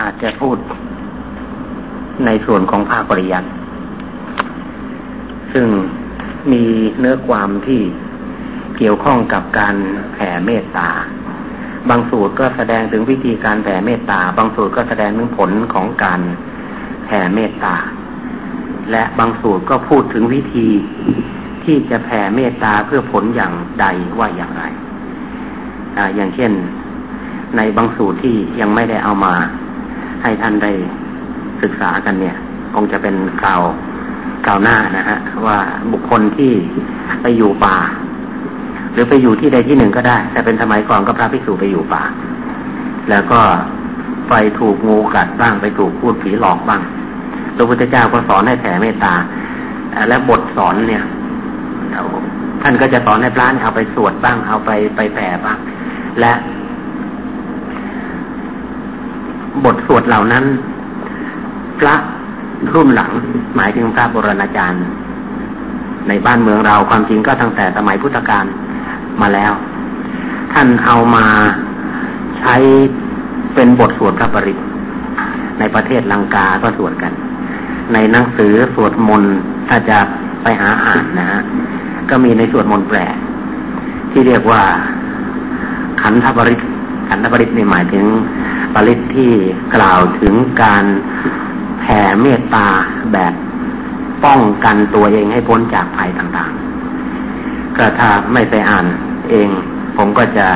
อาจจะพูดในส่วนของภาคปริยัติซึ่งมีเนื้อความที่เกี่ยวข้องกับการแผ่เมตตา บางสูตรก็แสดงถึงวิธีการแผ่เมตตา บางสูตรก็แสดงถึงผลของการแผ่เมตตา และบางสูตรก็พูดถึงวิธีที่จะแผ่เมตตาเพื่อผลอย่างใดว่าอย่างไรออย่างเช่นในบางสูตรที่ยังไม่ได้เอามา ให้ท่านได้ศึกษากันเนี่ยคงจะเป็นกล่าวกล่าวหน้านะฮะว่าบุคคลที่ไปอยู่ป่า หรือไปอยู่ที่ใดที่หนึ่งก็ได้ แต่เป็นสมัยก่อนก็พระภิกษุไปอยู่ป่า แล้วก็ไปถูกงูกัดบ้างไปถูกพูดผีหลอกบ้างพระพุทธเจ้าก็สอนให้แผ่เมตตา และบทสอนเนี่ยท่านก็จะสอนให้พระเอาไปสวดบ้างเอาไปไปแผ่บ้าง และ บทสวดเหล่านั้น พระรุ่นหลัง หมายถึงพระบรณาจารย์ ในบ้านเมืองเราความจริงก็ตั้งแต่สมัยพุทธกาลมาแล้ว ท่านเอามาใช้เป็นบทสวดพระปริตในประเทศลังกาก็สวดกัน ในหนังสือสวดมนต์ถ้าจะไปหาอ่านนะฮะก็มีในสวดมนต์แปลที่เรียกว่าขันธปริตขันธปริตนี่หมายถึง ปริตที่กล่าวถึงการแผ่เมตตาแบบป้องกันตัวเองให้พ้นจากภัยต่างๆ ก็ถ้าไม่ไปอ่านเอง ผมก็จะ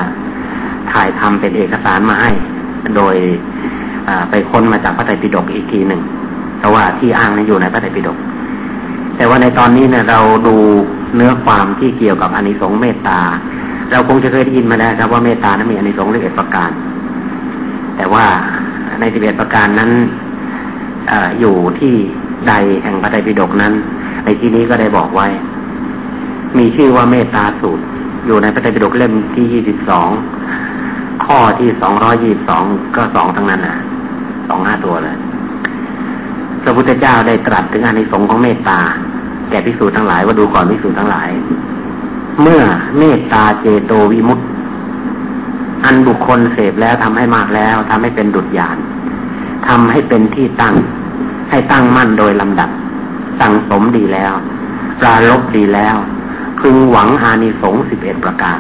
ถ่ายทำเป็นเอกสารมาให้ โดยไปค้นมาจากพระไตรปิฎกอีกทีหนึ่งเพราะว่าที่อ้างนั้นอยู่ในพระไตรปิฎกแต่ว่าในตอนนี้เนี่ยเราดูเนื้อความที่เกี่ยวกับอนิสงส์เมตตา เราคงจะเคยได้ยินมาแล้วครับว่าเมตตานั้นมีอนิสงส์ละเอียดประการ แต่ว่าในสิบเอ็ดประการนั้นออยู่ที่ใดแห่งพระไตรปิฎกนั้น ในที่นี้ก็ได้บอกไว้ มีชื่อว่าเมตตาสูตร อยู่ในพระไตรปิฎกเล่มที่ยี่สิบสองข้อที่สองร้อยี่สองก็สองทั้งนั้นนะสองห้าตัวเลยพระพุทธเจ้าได้ตรัสถึงอานิสงส์ของเมตตา แก่พิสูจน์ทั้งหลายว่าดูก่อนพิสูจน์ทั้งหลาย เมื่อเมตตาเจโตวิมุตต อันบุคคลเสพแล้วทำให้มากแล้วทำให้เป็นดุจยานทำให้เป็นที่ตั้ง ให้ตั้งมั่นโดยลำดับตั้งสมดีแล้ว ปราลบดีแล้วพึงหวังอานิสงส์สิบเอ็ดประการ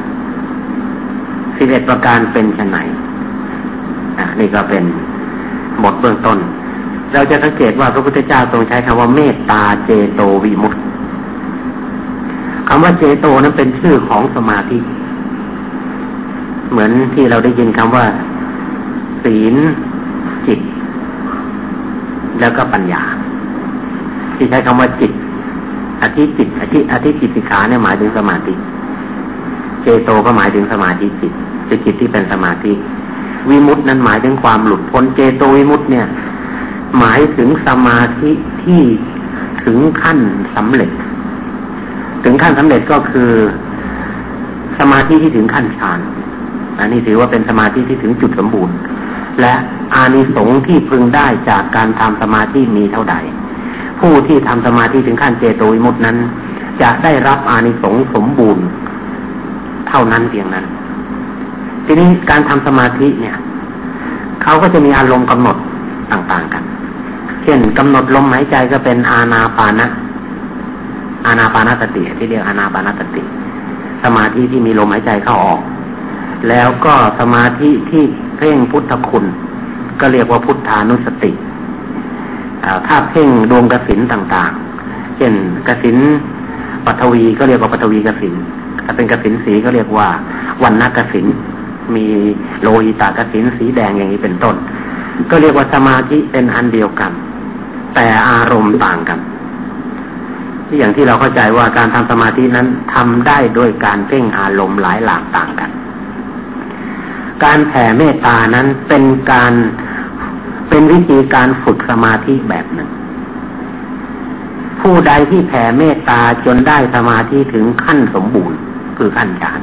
สิบเอ็ดประการเป็นชนไหนนี่ก็เป็นบทเบื้องต้น เราจะสังเกตว่าพระพุทธเจ้าทรงใช้คำว่าเมตตาเจโตวิมุตติคำว่าเจโตนั้นเป็นชื่อของสมาธิ เหมือนที่เราได้ยินคำว่า ศีล จิต แล้วก็ปัญญา ที่ใช้คำว่าจิตอธิจิตอธิอธิจิตสิขาเนี่ยหมายถึงสมาธิเจโตก็หมายถึงสมาธิจิตคือจิตที่เป็นสมาธิ วิมุตินั้นหมายถึงความหลุดพ้นเจโตวิมุตเนี่ย หมายถึงสมาธิที่ถึงขั้นสำเร็จ ถึงขั้นสำเร็จก็คือ สมาธิที่ถึงขั้นฌาน อันนี้ถือว่าเป็นสมาธิที่ถึงจุดสมบูรณ์ และอานิสงส์ที่พึงได้จากการทำสมาธิมีเท่าใด ผู้ที่ทำสมาธิถึงขั้นเจโตวิมุตนั้น จะได้รับอานิสงส์สมบูรณ์ เท่านั้นเพียงนั้น ทีนี้การทำสมาธิเนี่ยเขาก็จะมีอารมณ์กำหนดต่างๆกัน เช่นกำหนดลมหายใจก็เป็นอาณาปานะอาณาปานสติที่เรียกอาณาปานสติ สมาธิที่มีลมหายใจเข้าออก แล้วก็สมาธิที่เพ่งพุทธคุณ ก็เรียกว่าพุทธานุสติถ้าเพ่งดวงกสินต่างๆ เช่นกสินปัทวีก็เรียกว่าปัทวีกสินถ้าเป็นกสินสีก็เรียกว่าวันนักสินมีโลหิตากสินสีแดงอย่างนี้เป็นต้น ก็เรียกว่าสมาธิเป็นอันเดียวกัน แต่อารมณ์ต่างกันที่อย่างที่เราเข้าใจว่าการทำสมาธินั้นทำได้ด้วยการเพ่งอารมณ์หลายหลากต่างกัน การแผ่เมตตานั้นเป็นการเป็นวิธีการฝึกสมาธิแบบหนึ่ง ผู้ใดที่แผ่เมตตาจนได้สมาธิถึงขั้นสมบูรณ์คือขั้นฌาน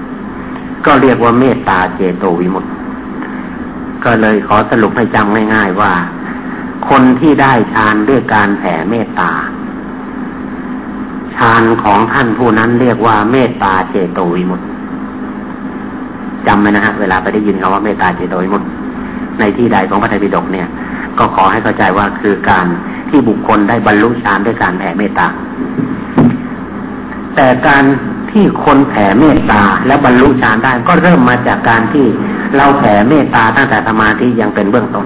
ก็เรียกว่าเมตตาเจโตวิมุตติ ก็เลยขอสรุปให้จำง่ายๆว่า คนที่ได้ฌานด้วยการแผ่เมตตาฌานของท่านผู้นั้นเรียกว่าเมตตาเจโตวิมุตติ จำไหมนะฮะเวลาไปได้ยินคำว่าเมตตาเจโตวิมุตติในที่ใดของพระไตรปิฎกเนี่ย ก็ขอให้เข้าใจว่าคือการที่บุคคลได้บรรลุฌานด้วยการแผ่เมตตา แต่การที่คนแผ่เมตตาและบรรลุฌานได้ก็เริ่มมาจากการที่เราแผ่เมตตาตั้งแต่สมาธิยังเป็นเบื้องต้น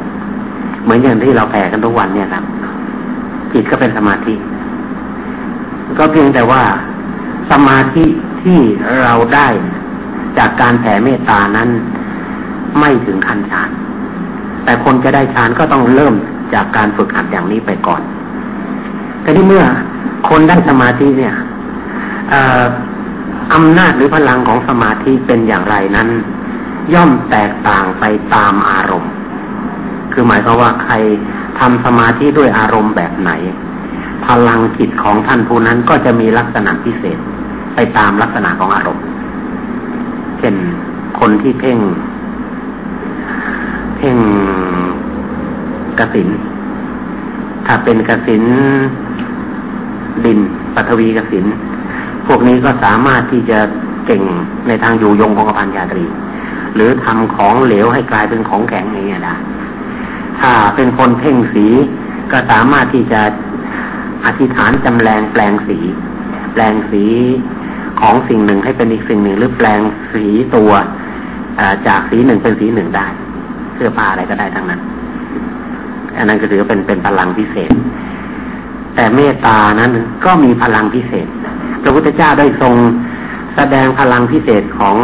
เหมือนอย่างที่เราแผ่กันทุกวันเนี่ยครับจิตก็เป็นสมาธิ ก็เพียงแต่ว่าสมาธิที่เราได้ จากการแผ่เมตตานั้นไม่ถึงขั้นฌาน แต่คนจะได้ฌานก็ต้องเริ่มจากการฝึกหัดอย่างนี้ไปก่อนแต่ที่เมื่อคนได้สมาธิเนี่ยอำนาจหรือพลังของสมาธิเป็นอย่างไรนั้น ย่อมแตกต่างไปตามอารมณ์ คือหมายความว่าใครทำสมาธิด้วยอารมณ์แบบไหน พลังจิตของท่านผู้นั้นก็จะมีลักษณะพิเศษไปตามลักษณะของอารมณ์ เช่น คนที่เพ่ง เพ่งกสินถ้าเป็นกสินดินปฐวีกสินพวกนี้ก็สามารถที่จะเก่งในทางอยู่ยงของกพันยาตรี หรือทำของเหลวให้กลายเป็นของแข็งอย่างนี้ได้ถ้าเป็นคนเพ่งสีก็สามารถที่จะอธิษฐานจำแรงแปลงสี แปลงสี ของสิ่งหนึ่งให้เป็นอีกสิ่งหนึ่ง หรือแปลงสีตัวจากสีหนึ่งเป็นสีหนึ่งได้ เสื้อผ้าอะไรก็ได้ทั้งนั้น อันนั้นก็ถือเป็นเป็นพลังพิเศษ แต่เมตตานั้นก็มีพลังพิเศษ พระพุทธเจ้าได้ทรงแสดงพลังพิเศษของ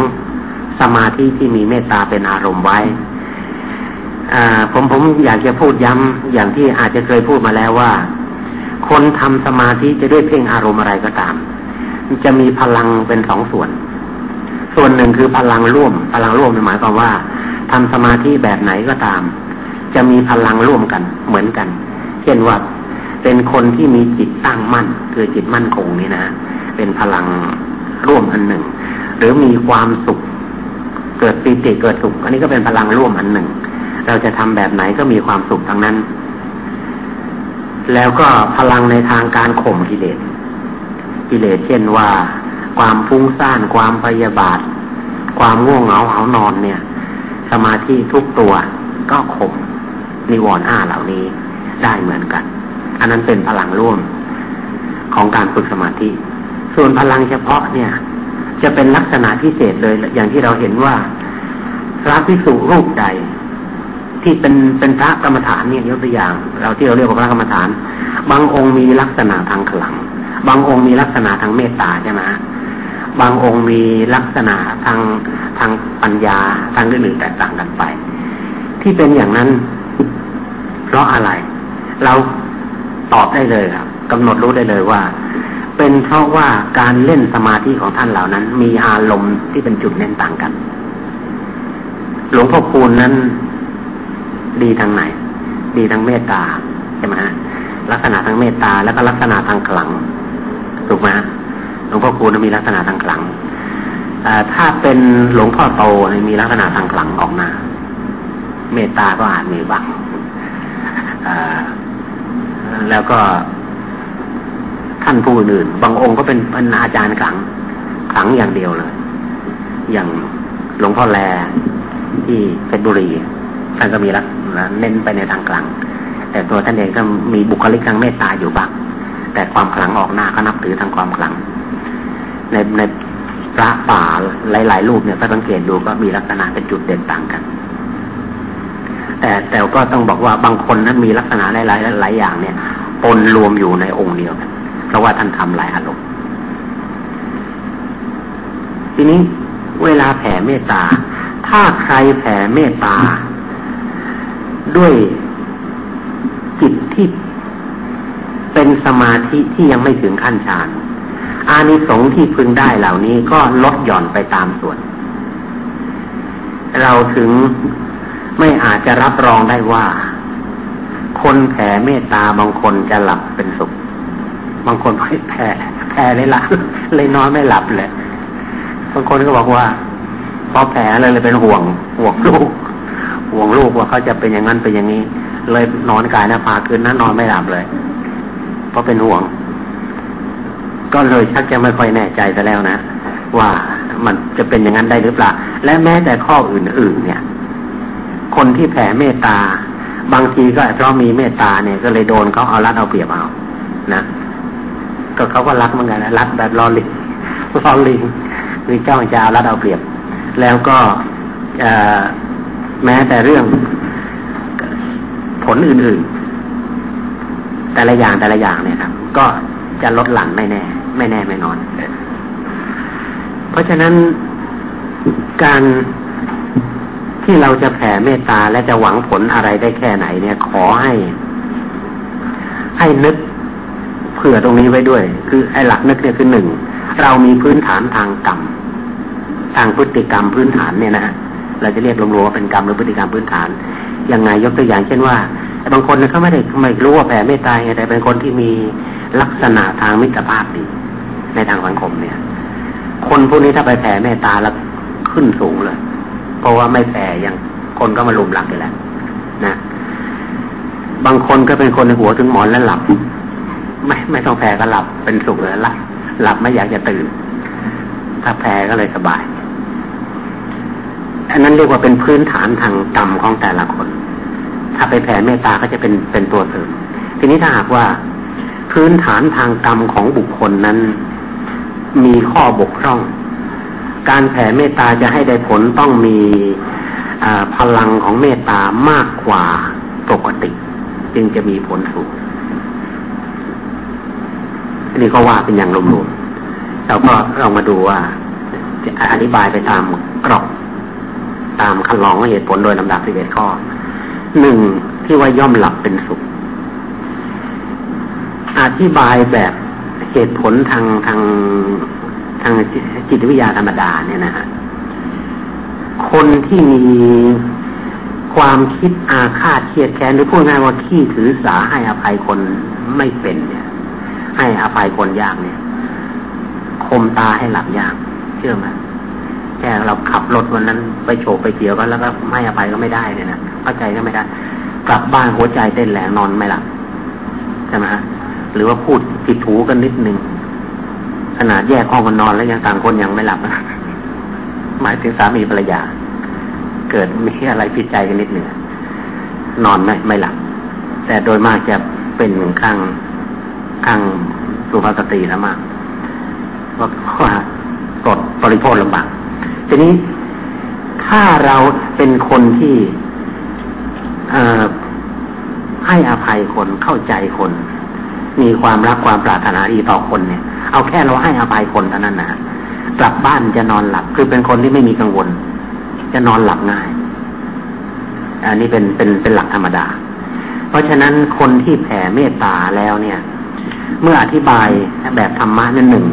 สมาธิที่มีเมตตาเป็นอารมณ์ไว้ผมผมอยากจะพูดย้ำอย่างที่อาจจะเคยพูดมาแล้วว่า คนทำสมาธิจะด้วยเพ่งอารมณ์อะไรก็ตาม จะมีพลังเป็นสองส่วน ส่วนหนึ่งคือพลังร่วม พลังร่วมหมายความว่าทำสมาธิแบบไหนก็ตาม จะมีพลังร่วมกันเหมือนกัน เช่นว่าเป็นคนที่มีจิตตั้งมั่น คือจิตมั่นคงนี่นะเป็นพลังร่วมอันหนึ่ง หรือมีความสุข เกิดปีติเกิดสุข อันนี้ก็เป็นพลังร่วมอันหนึ่ง เราจะทำแบบไหนก็มีความสุขทั้งนั้น แล้วก็พลังในทางการข่มกิเลส กิเลสเช่นว่า ความฟุ้งซ่านความพยาบาท ความง่วงเหงาเหานอนเนี่ย สมาธิทุกตัวก็ข่มนิวรณ์ห้าเหล่านี้ได้เหมือนกัน อันนั้นเป็นพลังร่วมของการฝึกสมาธิ ส่วนพลังเฉพาะเนี่ย จะเป็นลักษณะพิเศษเลยอย่างที่เราเห็นว่าพระพิสุรูปใดที่เป็นเป็นพระกรรมฐานเนี่ยยกตัวอย่าง เราที่เราเรียกว่าพระกรรมฐาน บางองค์มีลักษณะทางขลัง บางองค์มีลักษณะทางเมตตาใช่ไหมบางองค์มีลักษณะทางทางปัญญาทางอื่นๆแตกต่างกันไป ที่เป็นอย่างนั้น เพราะอะไร เราตอบได้เลยครับกำหนดรู้ได้เลยว่า เป็นเพราะว่าการเล่นสมาธิของท่านเหล่านั้น มีอารมณ์ที่เป็นจุดเน้นต่างกัน หลวงพ่อคูณนั้นดีทางไหน ดีทางเมตตาใช่ไหมฮะลักษณะทางเมตตาแล้วก็ลักษณะทางขลัง ถูกไหมหลวงพ่อคูณมีลักษณะทางขลังถ้าเป็นหลวงพ่อโตมีลักษณะทางขลังออกมา เมตตาก็อาจมีบ้างแล้วก็ท่านผู้อื่นบางองค์ก็เป็นเป็นอาจารย์ขลังขลังอย่างเดียวเลย อย่างหลวงพ่อแลที่เพชรบุรีท่านก็มีรักเน้นไปในทางกลาง แต่ตัวท่านเองก็มีบุคลิกทางเมตตาอยู่บ้าง แต่ความขลังออกหน้าก็นับถือทางความขลัง ในในพระป่าหลาย ๆ รูปเนี่ยถ้าสังเกตดูก็มีลักษณะเป็นจุดเด่นต่างกัน แต่แต่ก็ต้องบอกว่าบางคนนั้นมีลักษณะหลายๆหลายอย่างเนี่ยปนรวมอยู่ในองค์เดียวกันเพราะว่าท่านทำหลายอารมณ์ทีนี้เวลาแผ่เมตตา ถ้าใครแผ่เมตตา ด้วยจิตที่ เป็นสมาธิที่ยังไม่ถึงขั้นฌานอานิสงส์ที่พึงได้เหล่านี้ก็ลดหย่อนไปตามส่วน เราถึงไม่อาจจะรับรองได้ว่า คนแผ่เมตตาบางคนจะหลับเป็นสุข บางคนไม่แพ้แพ้เลยละเลยนอนไม่หลับเลยบางคนก็บอกว่าพอแผลเลยเลยเป็นห่วงห่วงลูก ห่วงลูกว่าเขาจะเป็นอย่างนั้นเป็นอย่างนี้ เลยนอนกายนะพาคืนนั้นนอนไม่หลับเลย ราะเป็นห่วง ก็เลยชักจะไม่ค่อยแน่ใจซะแล้วนะ ว่ามันจะเป็นอย่างนั้นได้หรือเปล่า และแม้แต่ข้ออื่น ๆ เนี่ย คนที่แผ่เมตตา บางทีก็เพราะมีเมตตาเนี่ยก็เลยโดนเขาเอารัดเอาเปรียบเอานะก็เขาก็รักเหมือนกันรัดแบบลอลิงลอลิงมีเจ้าจะเอารัดเอาเปรียบ แล้วก็แม้แต่เรื่องผลอื่นๆ แต่ละอย่างแต่ละอย่างเนี่ยครับ ก็จะลดหลั่นไม่แน่ ไม่แน่ไม่นอน เพราะฉะนั้นการที่เราจะแผ่เมตตาและจะหวังผลอะไรได้แค่ไหน เนี่ย ขอให้ ให้นึกเผื่อตรงนี้ไว้ด้วย คือไอ้หลักนึกเนี่ยคือหนึ่งเรามีพื้นฐานทางกรรมทางพฤติกรรมพื้นฐานเนี่ยนะฮะเราจะเรียกรวมๆว่าเป็นกรรมหรือพฤติกรรมพื้นฐานยังไงยกตัวอย่างเช่นว่า บางคนเขาไม่ได้ไม่รู้ว่าแผ่เมตตาไงแต่เป็นคนที่มีลักษณะทางมิตรภาพดีในทางสังคมเนี่ย คนพวกนี้ถ้าไปแผ่เมตตาแล้วขึ้นสูงเลย เพราะว่าไม่แผ่ยังคนก็มาลุมหลักอยู่แล้วนะบางคนก็เป็นคนในหัวถึงหมอนแล้วหลับ ไม่ไม่ต้องแผ่ก็หลับเป็นสุขเลยหลับหลับไม่อยากจะตื่น ถ้าแผ่ก็เลยสบายอันนั้นเรียกว่าเป็นพื้นฐานทางกรรมของแต่ละคน ถ้าไปแผ่เมตตาก็จะเป็นเป็นตัวเสริมทีนี้ถ้าหากว่าพื้นฐานทางกรรมของบุคคลนั้น มีข้อบกพร่อง การแผ่เมตตาจะให้ได้ผลต้องมีพลังของเมตตามากกว่าปกติ จึงจะมีผลสูงนนี้ก็ว่าเป็นอย่างรวมๆเราก็ลองมาดูว่าอธิบายไปตามกรอบตามคันลองเหตุผลโดยลำดับสิบเอ็ดข้อ หนึ่งที่ว่าย่อมหลับเป็นสุข อธิบายแบบเหตุผลทางทางทางจิตวิทยาธรรมดาเนี่ยนะฮะคนที่มีความคิดอาฆาตเคียดแค้นหรือพูดง่ายว่าขี้ถือสาให้อภัยคนไม่เป็นเนี่ย ให้อภัยคนยากเนี่ย คมตาให้หลับยาก เชื่อไหม แค่เราขับรถวันนั้นไปโฉบไปเกี่ยวกันแล้วก็ไม่อภัยก็ไม่ได้เนี่ยนะเข้าใจก็ไม่ได้ กลับบ้านหัวใจเต้นแรงนอนไม่หลับใช่ไหมฮะหรือว่าพูดผิดถูกันนิดหนึ่งขนาดแยกห้องกันนอนแล้วยังต่างคนยังไม่หลับหมายถึงสามีภรรยา เกิดมีอะไรผิดใจกันนิดหนึ่งนอนไม่ไม่หลับ แต่โดยมากจะเป็นข้างข้างสุภาพสตรีแล้วมากว่ากดปริโภคลำบาก ทีนี้ถ้าเราเป็นคนที่ให้อภัยคนเข้าใจคน มีความรักความปรารถนาดีต่อคนเนี่ย เอาแค่เราให้อภัยคนเท่านั้นนะกลับบ้านจะนอนหลับคือเป็นคนที่ไม่มีกังวล จะนอนหลับง่าย อันนี้เป็นเป็นเป็นหลักธรรมดา เพราะฉะนั้นคนที่แผ่เมตตาแล้วเนี่ย เมื่ออธิบายแบบธรรมะนั่นหนึ่ง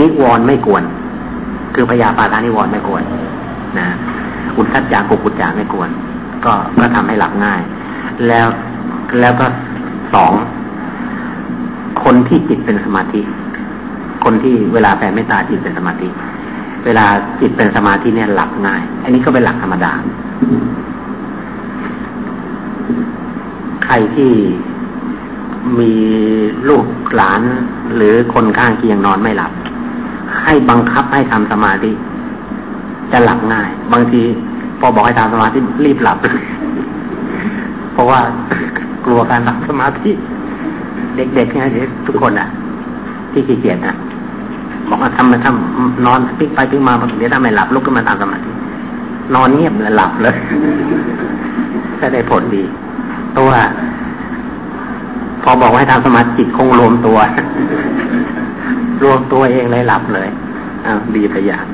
นิวรณ์ไม่กวน คือพยาปาทานิวรณ์ไม่ควรนะอุทธัจจากุกุจจาไม่ควร ก็ก็ทำให้หลับง่าย แล้วแล้วก็สองคนที่จิตเป็นสมาธิ คนที่เวลาแผ่เมตตาจิตเป็นสมาธิ เวลาจิตเป็นสมาธิเนี่ยหลับง่าย อันนี้ก็เป็นหลักธรรมดา ใครที่มีลูกหลานหรือคนข้างเคียงนอนไม่หลับ ให้บังคับให้ทำสมาธิจะหลับง่าย บางที พอบอกให้ทำสมาธิรีบหลับ เพราะว่ากลัวการทำสมาธิเด็กๆเนี่ยทุกคนอะ ที่ขี้เกียจนะบอกว่าทำมาทำนอนพลิกไปพลิกมาเดี๋ยวถ้าไม่หลับลุกขึ้นมาทำสมาธินอนเงียบเลยหลับเลยก็ได้ผลดี เพราะว่า พอบอกให้ทำสมาธิจิตคงรวมตัว รวมตัวเองเลยหลับเลยอ่าดีไปอย่าง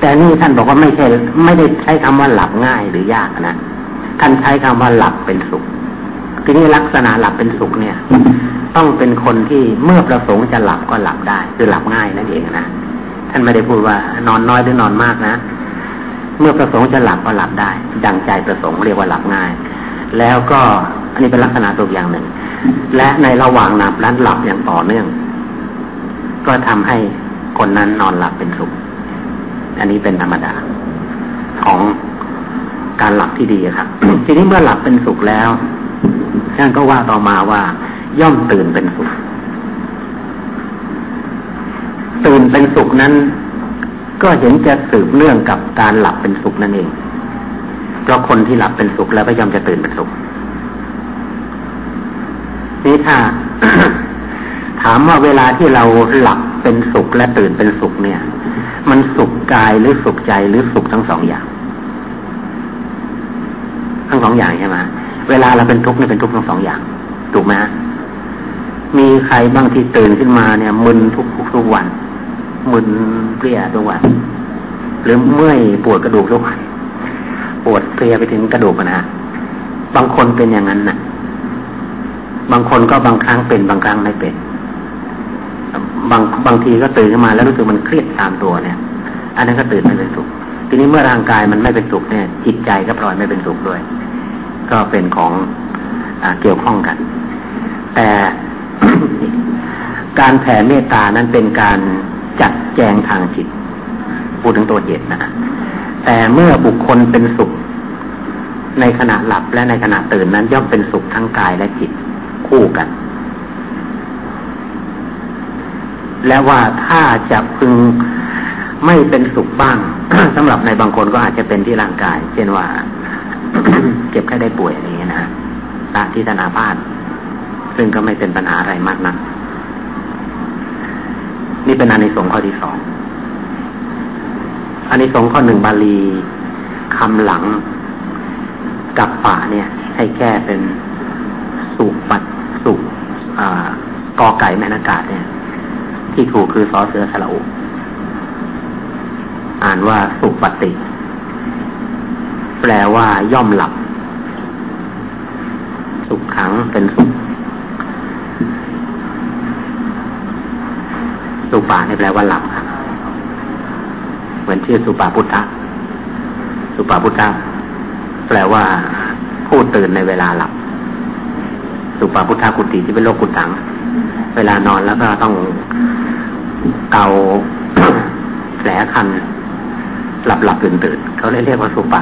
แต่นี่ท่านบอกว่าไม่ใช่ไม่ได้ใช้คำว่าหลับง่ายหรือยากนะท่านใช้คำว่าหลับเป็นสุข ทีนี้ลักษณะหลับเป็นสุขเนี่ย ต้องเป็นคนที่เมื่อประสงค์จะหลับก็หลับได้ คือหลับง่ายนั่นเองนะท่านไม่ได้พูดว่านอนน้อยหรือนอนมากนะเมื่อประสงค์จะหลับก็หลับได้ดังใจประสงค์เรียกว่าหลับง่าย แล้วก็อันนี้เป็นลักษณะตัวอย่างหนึ่ง และในระหว่างหลับนั้นหลับอย่างต่อเนื่อง ก็ทำให้คนนั้นนอนหลับเป็นสุข อันนี้เป็นธรรมดา ของการหลับที่ดีครับ ทีนี้เมื่อหลับเป็นสุขแล้วท่านก็ว่าต่อมาว่า ย่อมตื่นเป็นสุข ตื่นเป็นสุขนั้น ก็เห็นจะสืบเนื่องกับการหลับเป็นสุขนั่นเอง เพราะคนที่หลับเป็นสุขแล้วก็ย่อมจะตื่นเป็นสุขนี่ถ้า ถามว่าเวลาที่เราหลับเป็นสุขและตื่นเป็นสุขเนี่ย มันสุขกายหรือสุขใจหรือสุขทั้งสองอย่าง ทั้งสองอย่างใช่ไหมเวลาเราเป็นทุกข์นี่เป็นทุกข์ทั้งสองอย่างถูกไหมมีใครบางที่ตื่นขึ้นมาเนี่ยมึนทุกทุกวันมึนเปรี้ยทุกวัน หรือเมื่อยปวดกระดูกทุกวันปวดเพลียไปถึงกระดูกนะบางคนเป็นอย่างนั้นนะบางคนก็บางครั้งเป็นบางครั้งไม่เป็น บางบางทีก็ตื่นขึ้นมาแล้วรู้สึกมันเครียดตามตัวเนี่ย อันนั้นก็ตื่นไม่เป็นสุข ทีนี้เมื่อร่างกายมันไม่เป็นสุขเนี่ย จิตใจก็ปล่อยไม่เป็นสุขด้วย ก็เป็นของอเกี่ยวข้องกัน แต่การแผ่เมตตานั้นเป็นการจัดแจงทางจิต พูดถึงตัวเหตุนะแต่เมื่อบุคคลเป็นสุข ในขณะหลับและในขณะตื่นนั้นย่อมเป็นสุขทั้งกายและจิตคู่กัน และว่าถ้าจะพึงไม่เป็นสุขบ้างสำหรับในบางคนก็อาจจะเป็นที่ร่างกาย เช่นว่า เจ็บแค่ได้ป่วยอย่างนี้นะตาที่ธนาพาดซึ่งก็ไม่เป็นปัญหาอะไรมากนะัก นี่เป็นอานิสงส์ข้อที่สองอานิสงส์ข้อหนึ่งบาลีคำหลังกับป่าเนี่ย ให้แก้เป็นสุปัดสุกอไก่แมนากาศเนี่ย ที่ถูกคือซอเสือสละอุอ่านว่าสุปฏิ แปลว่าย่อมหลับ สุขขังเป็นสุขสุปานี่แปลว่าหลับครับเหมือนชื่อสุปาพุทธะสุปาพุทธะแปลว่าผู้ตื่นในเวลาหลับ สุปาพุทธะกุติที่เป็นโลกกุตัง เวลานอนแล้วก็ต้องเกาแผลคัน หลับหลับตื่นตื่นเขาเรียกว่าสุปา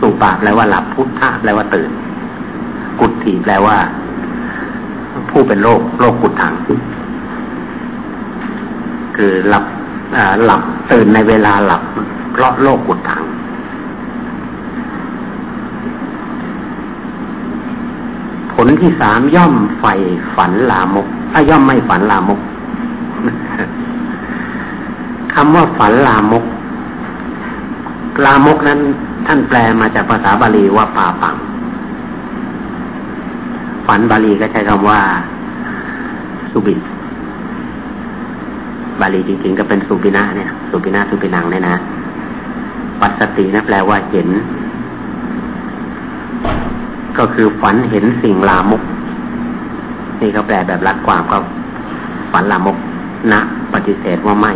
สุปาแปลว่าหลับพุทธะแปลว่าตื่น กุติแปลว่า ผู้เป็นโรคโรคกุตัง คือหลับหลับตื่นในเวลาหลับ เพราะโรคกุดทัง ผล ที่สามย่อมไฟฝันลามกถ้าย่อมไม่ฝันลามกคำว่าฝันลามก ลามกนั้น ท่านแปลมาจากภาษาบาลีว่าปาปัง ฝันบาลีก็ใช้คำว่า สุบิ บาลีจริงๆก็เป็นสุปินาเนี่ย สุปินาสุปินังเนี่ยนะ ปัสสตินะแปลว่าเห็น ก็คือฝันเห็นสิ่งลามก นี่เขาแปลแบบรัดความก็ฝันลามกนะปฏิเสธว่าไม่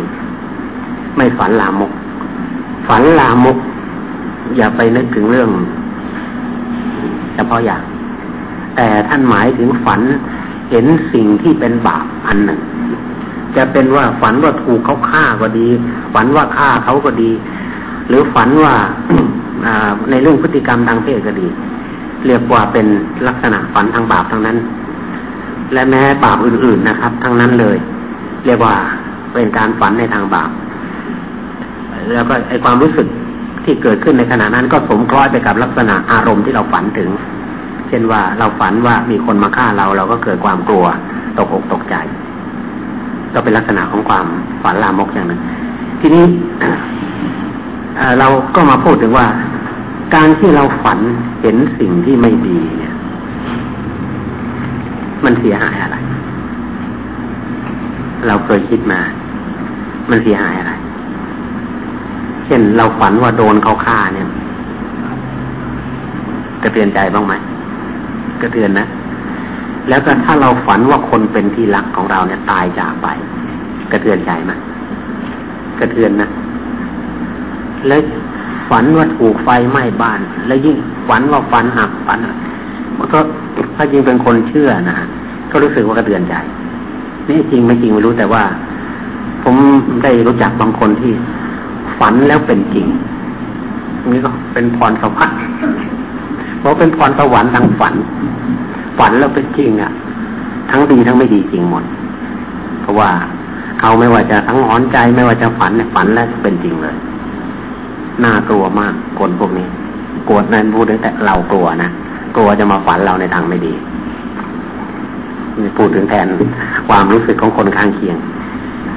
ไม่ฝันลามก ฝันลามก อย่าไปนึกถึงเรื่องเฉพาะอย่าง แต่ท่านหมายถึงฝันเห็นสิ่งที่เป็นบาปอันหนึ่ง จะเป็นว่าฝันว่าถูกเขาฆ่าก็ดี ฝันว่าฆ่าเขาก็ดี หรือฝันว่าในเรื่องพฤติกรรมทางเพศก็ดี เรียกว่าเป็นลักษณะฝันทางบาปทั้งนั้น และแม้บาปอื่น ๆนะครับ ทั้งนั้นเลย เรียกว่าเป็นการฝันในทางบาป แล้วก็ไอความรู้สึกที่เกิดขึ้นในขณะนั้น ก็สมคล้อยไปกับลักษณะอารมณ์ที่เราฝันถึง เช่นว่าเราฝันว่ามีคนมาฆ่าเราเราก็เกิดความกลัว ตกอกตกใจ ก็เป็นลักษณะของความฝันลามกอย่างหนึ่งทีนี้เราก็มาพูดถึงว่า การที่เราฝันเห็นสิ่งที่ไม่ดีเนี่ย มันเสียหายอะไร เราเคยคิดมา มันเสียหายอะไร เช่นเราฝันว่าโดนเขาฆ่าเนี่ยกระเตือนใจบ้างไหมกระเตือนนะ แล้วก็ถ้าเราฝันว่าคนเป็นที่รักของเราเนี่ยตายจากไป กระเทือนใจไหมกระเทือนนะ แล้ว ฝันว่าถูกไฟไหม้บ้าน แล้วยิ่งฝันว่าฝันหักฝันมันก็ถ้าจริงเป็นคนเชื่อนะก็รู้สึกว่ากระเทือนใจนี่จริงไม่จริงไม่รู้แต่ว่า ผมได้รู้จักบางคนที่ ฝันแล้วเป็นจริงนี่ก็เป็นพรสวรรค์เพราะเป็นพรสวรรค์ทางฝัน ฝันแล้วเป็นจริง อะ ทั้งดีทั้งไม่ดีจริงหมด เพราะว่าเขาไม่ว่าจะทั้งหอนใจไม่ว่าจะฝันเนี่ยฝันแล้วเป็นจริงเลย น่ากลัวมากคนพวกนี้กลัวนั่นพูดแต่เรากลัวนะกลัวจะมาฝันเราในทางไม่ดีพูดถึงแทนความรู้สึกของคนข้างเคียง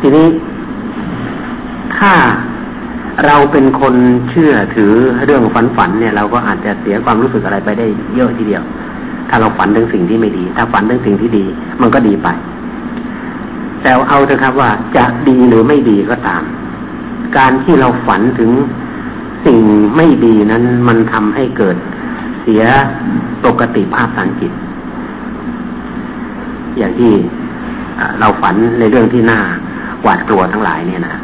ทีนี้ ถ้าเราเป็นคนเชื่อถือเรื่องฝันฝันเนี่ย เราก็อาจจะเสียความรู้สึกอะไรไปได้เยอะทีเดียว ถ้าเราฝันถึงสิ่งที่ไม่ดี ถ้าฝันถึงสิ่งที่ดี มันก็ดีไป แต่เอาเถอะครับว่าจะดีหรือไม่ดีก็ตาม การที่เราฝันถึง สิ่งไม่ดีนั้นมันทำให้เกิดเสียปกติภาพทางจิต อย่างที่เราฝันในเรื่องที่น่าหวาดกลัวทั้งหลายเนี่ยนะ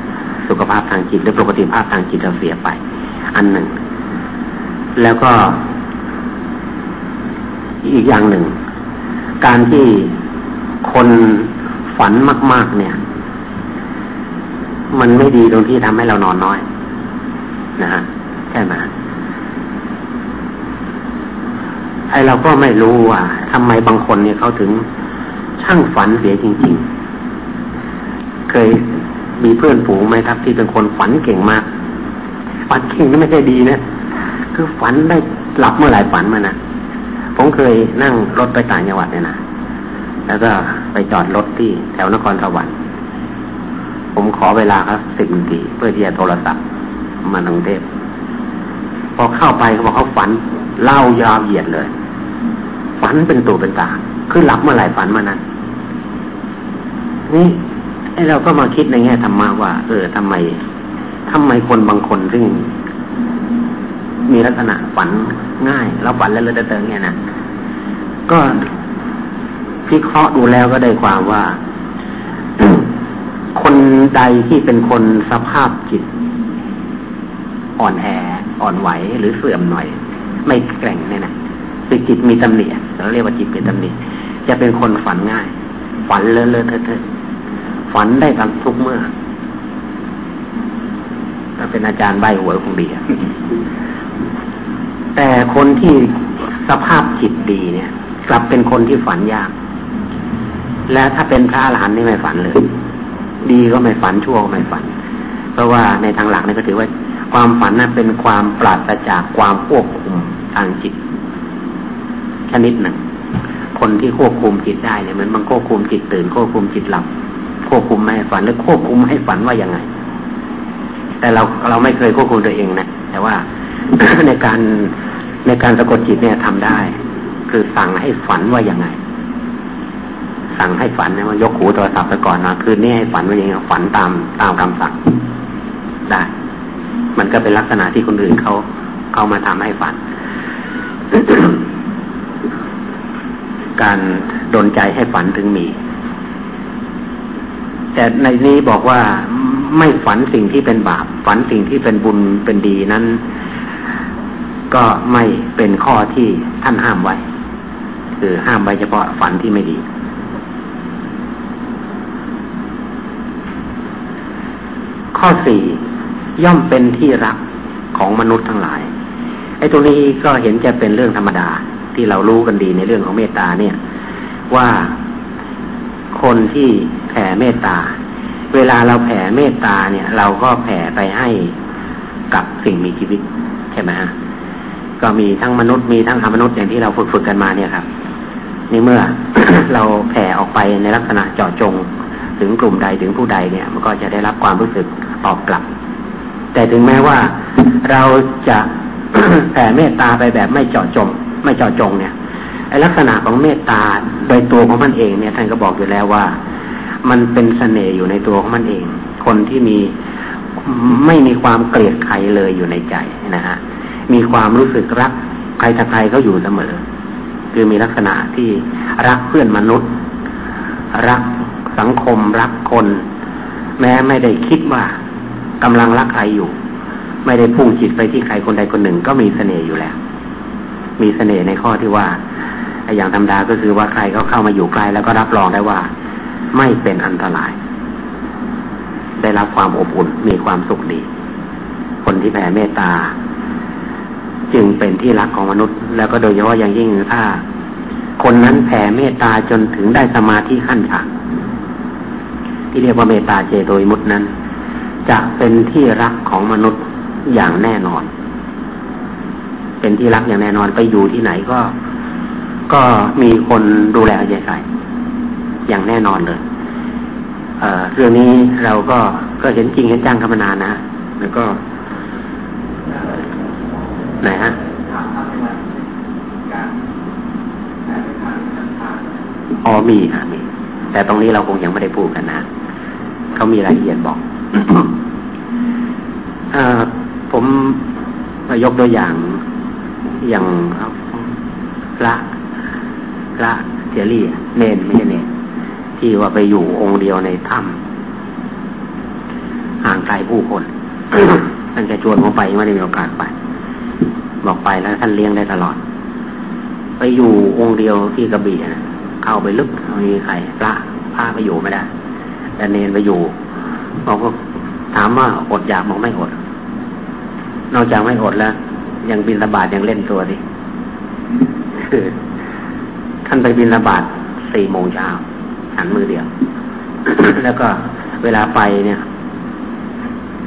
สุขภาพทางจิตหรือปกติภาพทางจิตเราเสียไป อันหนึ่ง แล้วก็ อีกอย่างหนึ่ง การที่คนฝันมาก ๆ เนี่ย มันไม่ดีตรงที่ทำให้เรานอนน้อย นะฮะใช่ไหมไอเราก็ไม่รู้ว่าทำไมบางคนเนี่ยเขาถึงช่างฝันเสียจริง ๆ เคยมีเพื่อนฝูงไหมครับ ที่เป็นคนฝันเก่งมาก ฝันเก่งก็ไม่ใช่ดีนะคือฝันได้หลับเมื่อไหร่ฝันมานะผมเคยนั่งรถไปต่างจังหวัดเนี่ยนะแล้วก็ไปจอดรถที่แถวนครสวรรค์ผมขอเวลาครับสิบนาทีเพื่อที่จะโทรศัพท์ มากรุงเทพพอเข้าไปเขาบอกเขาฝันเล่ายาวเหยียดเลย ฝันเป็นตัวเป็นตาคือหลับเมื่อไหร่ฝันมานั้น นี่ไอเราก็มาคิดในแง่ธรรมะว่า เออทำไมทำไมคนบางคนซึ่ง มีลักษณะฝันง่ายแล้วฝันแล้วเลยเติงเนี่ยนะก็พิเคราะห์ดูแล้วก็ได้ความว่า คนใดที่เป็นคนสภาพจิต อ่อนแออ่อนไหวหรือเสื่อมหน่อย ไม่แกร่งเนี่ยนะคือจิตมีตำหนิเราเรียกว่าจิตเป็นตำหนิจะเป็นคนฝันง่าย ฝันเลอะเลอะเทอะเทอะฝันได้กันทุกเมื่อถ้าเป็นอาจารย์ใบหวยคงดีแต่คนที่สภาพจิตดีเนี่ย กลับเป็นคนที่ฝันยาก และถ้าเป็นพระอรหันต์นี่ไม่ฝันเลย ดีก็ไม่ฝันชั่วก็ไม่ฝัน เพราะว่าในทางหลักนี่ก็ถือว่า ความฝันนั้นเป็นความปราศจากความควบคุมทางจิต ชนิดหนึ่ง คนที่ควบคุมจิตได้เนี่ยมันมันควบคุมจิตตื่นควบคุมจิตหลับ ควบคุมไม่ให้ฝันหรือควบคุมให้ฝันว่ายังไง แต่เราเราไม่เคยควบคุมตัวเองนะแต่ว่าในการในการสะกดจิตเนี่ยทำได้ คือสั่งให้ฝันว่ายังไง สั่งให้ฝันนะว่ายกหูโทรศัพท์ไปก่อนนะคืนนี้ให้ฝันว่ายังไงฝันตามตามคำสั่งได้ มันก็เป็นลักษณะที่คนอื่นเขาเขามาทำให้ฝัน การดนใจให้ฝันถึงมี แต่ในนี้บอกว่าไม่ฝันสิ่งที่เป็นบาป ฝันสิ่งที่เป็นบุญเป็นดีนั้น ก็ไม่เป็นข้อที่ท่านห้ามไว้ คือห้ามไว้เฉพาะฝันที่ไม่ดี ข้อสี่ ย่อมเป็นที่รักของมนุษย์ทั้งหลาย ไอ้ตรงนี้ก็เห็นจะเป็นเรื่องธรรมดาที่เรารู้กันดีในเรื่องของเมตตาเนี่ย ว่าคนที่แผ่เมตตา เวลาเราแผ่เมตตาเนี่ย เราก็แผ่ไปให้กับสิ่งมีชีวิตใช่ไหมฮะก็มีทั้งมนุษย์มีทั้งอมนุษย์อย่างที่เราฝึกฝึกกันมาเนี่ยครับนี่เมื่อเราแผ่ออกไปในลักษณะเจาะจง ถึงกลุ่มใดถึงผู้ใดเนี่ย มันก็จะได้รับความรู้สึกตอบกลับ แต่ถึงแม้ว่าเราจะแผ่เมตตาไปแบบไม่เจาะจง ไม่เจาะจงเนี่ยไอลักษณะของเมตตาโดยตัวของมันเองเนี่ยท่านก็บอกอยู่แล้วว่า มันเป็นเสน่ห์อยู่ในตัวของมันเอง คนที่มีไม่มีความเกลียดใครเลยอยู่ในใจนะฮะมีความรู้สึกรักใครทใครเขาอยู่เสมอ คือมีลักษณะที่รักเพื่อนมนุษย์ รักสังคมรักคน แม้ไม่ได้คิดว่า กำลังรักใครอยู่ ไม่ได้พุ่งจิตไปที่ใครคนใดคนหนึ่งก็มีเสน่ห์อยู่แล้ว มีเสน่ห์ในข้อที่ว่าอย่างธรรมดาก็คือว่าใครเขาเข้ามาอยู่ใกล้แล้วก็รับรองได้ว่า ไม่เป็นอันตราย ได้รับความอบอุ่นมีความสุขดี คนที่แผ่เมตตา จึงเป็นที่รักของมนุษย์ แล้วก็โดยเฉพาะอย่างยิ่งถ้า คนนั้นแผ่เมตตาจนถึงได้สมาธิขั้นฌานที่เรียกว่าเมตตาเจโดยมุตนั้น จะเป็นที่รักของมนุษย์อย่างแน่นอน เป็นที่รักอย่างแน่นอนไปอยู่ที่ไหนก็ ก็มีคนดูแลใจใส่อย่างแน่นอนเลยเเรื่องนี้เราก็ก็เห็นจริงเห็นจังกันมานานนะแล้วก็ไหนฮะอ๋อมีค่ะมีแต่ตรงนี้เราคงยังไม่ได้พูดกันนะเขามีรายละเอียดบอก ผมยกตัวอย่างอย่างพระพระเทรี่เนนไม่ใช่เนนที่ว่าไปอยู่องค์เดียวในถ้ำห่างไกลผู้คนท่านจะชวนผมไปไม่ได้มีโอกาสไป บอกไปแล้วท่านเลี้ยงได้ตลอด ไปอยู่องค์เดียวที่กระบี่นะเข้าไปลึกไม่มีใครพระพระไปอยู่ไม่ได้แต่เนนไปอยู่ บอกว่าถามว่าอดอยากบอกไม่อด นอกจากไม่อดแล้ว ยังบินระบาดยังเล่นตัวดิท่านไปบินระบาดสี่โมงเช้าหันมือเดียว แล้วก็เวลาไปเนี่ย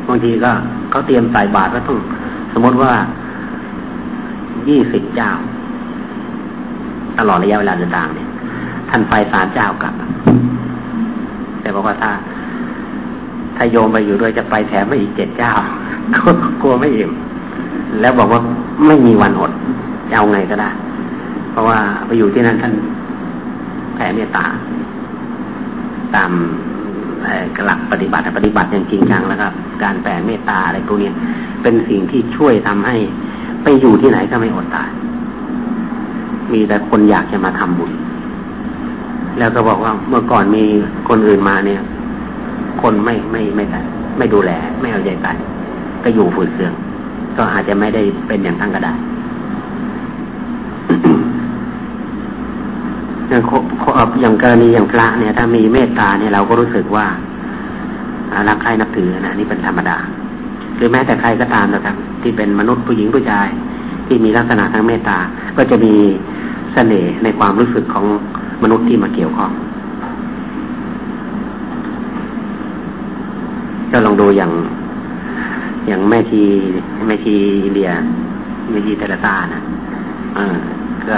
บางทีก็เขาเตรียมใส่บาตรไว้ต้องสมมติว่ายี่สิบเจ้า ตลอดระยะเวลาเดินทางเนี่ย ท่านไปสามเจ้ากลับ แต่บอกว่าถ้า ถ้าโยมไปอยู่ด้วยจะไปแถมไปอีกเจ็ดเจ้ากลัวไม่อิ่มแล้วบอกว่าไม่มีวันอดจะเอาไงก็ได้ เพราะว่าไปอยู่ที่นั่นท่านแผ่เมตตา ตามหลักปฏิบัติปฏิบัติอย่างจริงจังแล้วครับ การแผ่เมตตาอะไรพวกนี้เป็นสิ่งที่ช่วยทำให้ ไปอยู่ที่ไหนก็ไม่อดตาย มีแต่คนอยากจะมาทำบุญแล้วก็บอกว่าเมื่อก่อนมีคนอื่นมาเนี่ย คนไม่ไม่ไม่ไม่ดูแล ไม่เอาใจใส่ก็อยู่ฝืดเคือง ก็อาจจะไม่ได้เป็นอย่างท่านก็ได้อย่างกรณีอย่างพระเนี่ย ถ้ามีเมตตาเนี่ยเราก็รู้สึกว่ารักใครนับถือนะนี่เป็นธรรมดาหรือแม้แต่ใครก็ตามนะครับ ที่เป็นมนุษย์ผู้หญิงผู้ชาย ที่มีลักษณะทางเมตตา ก็จะมีเสน่ห์ในความรู้สึกของมนุษย์ที่มาเกี่ยวข้อง ก็ลองดูอย่าง อย่างแม่ชีแม่ชีอินเดียแม่ชีเทเลตานะเออก็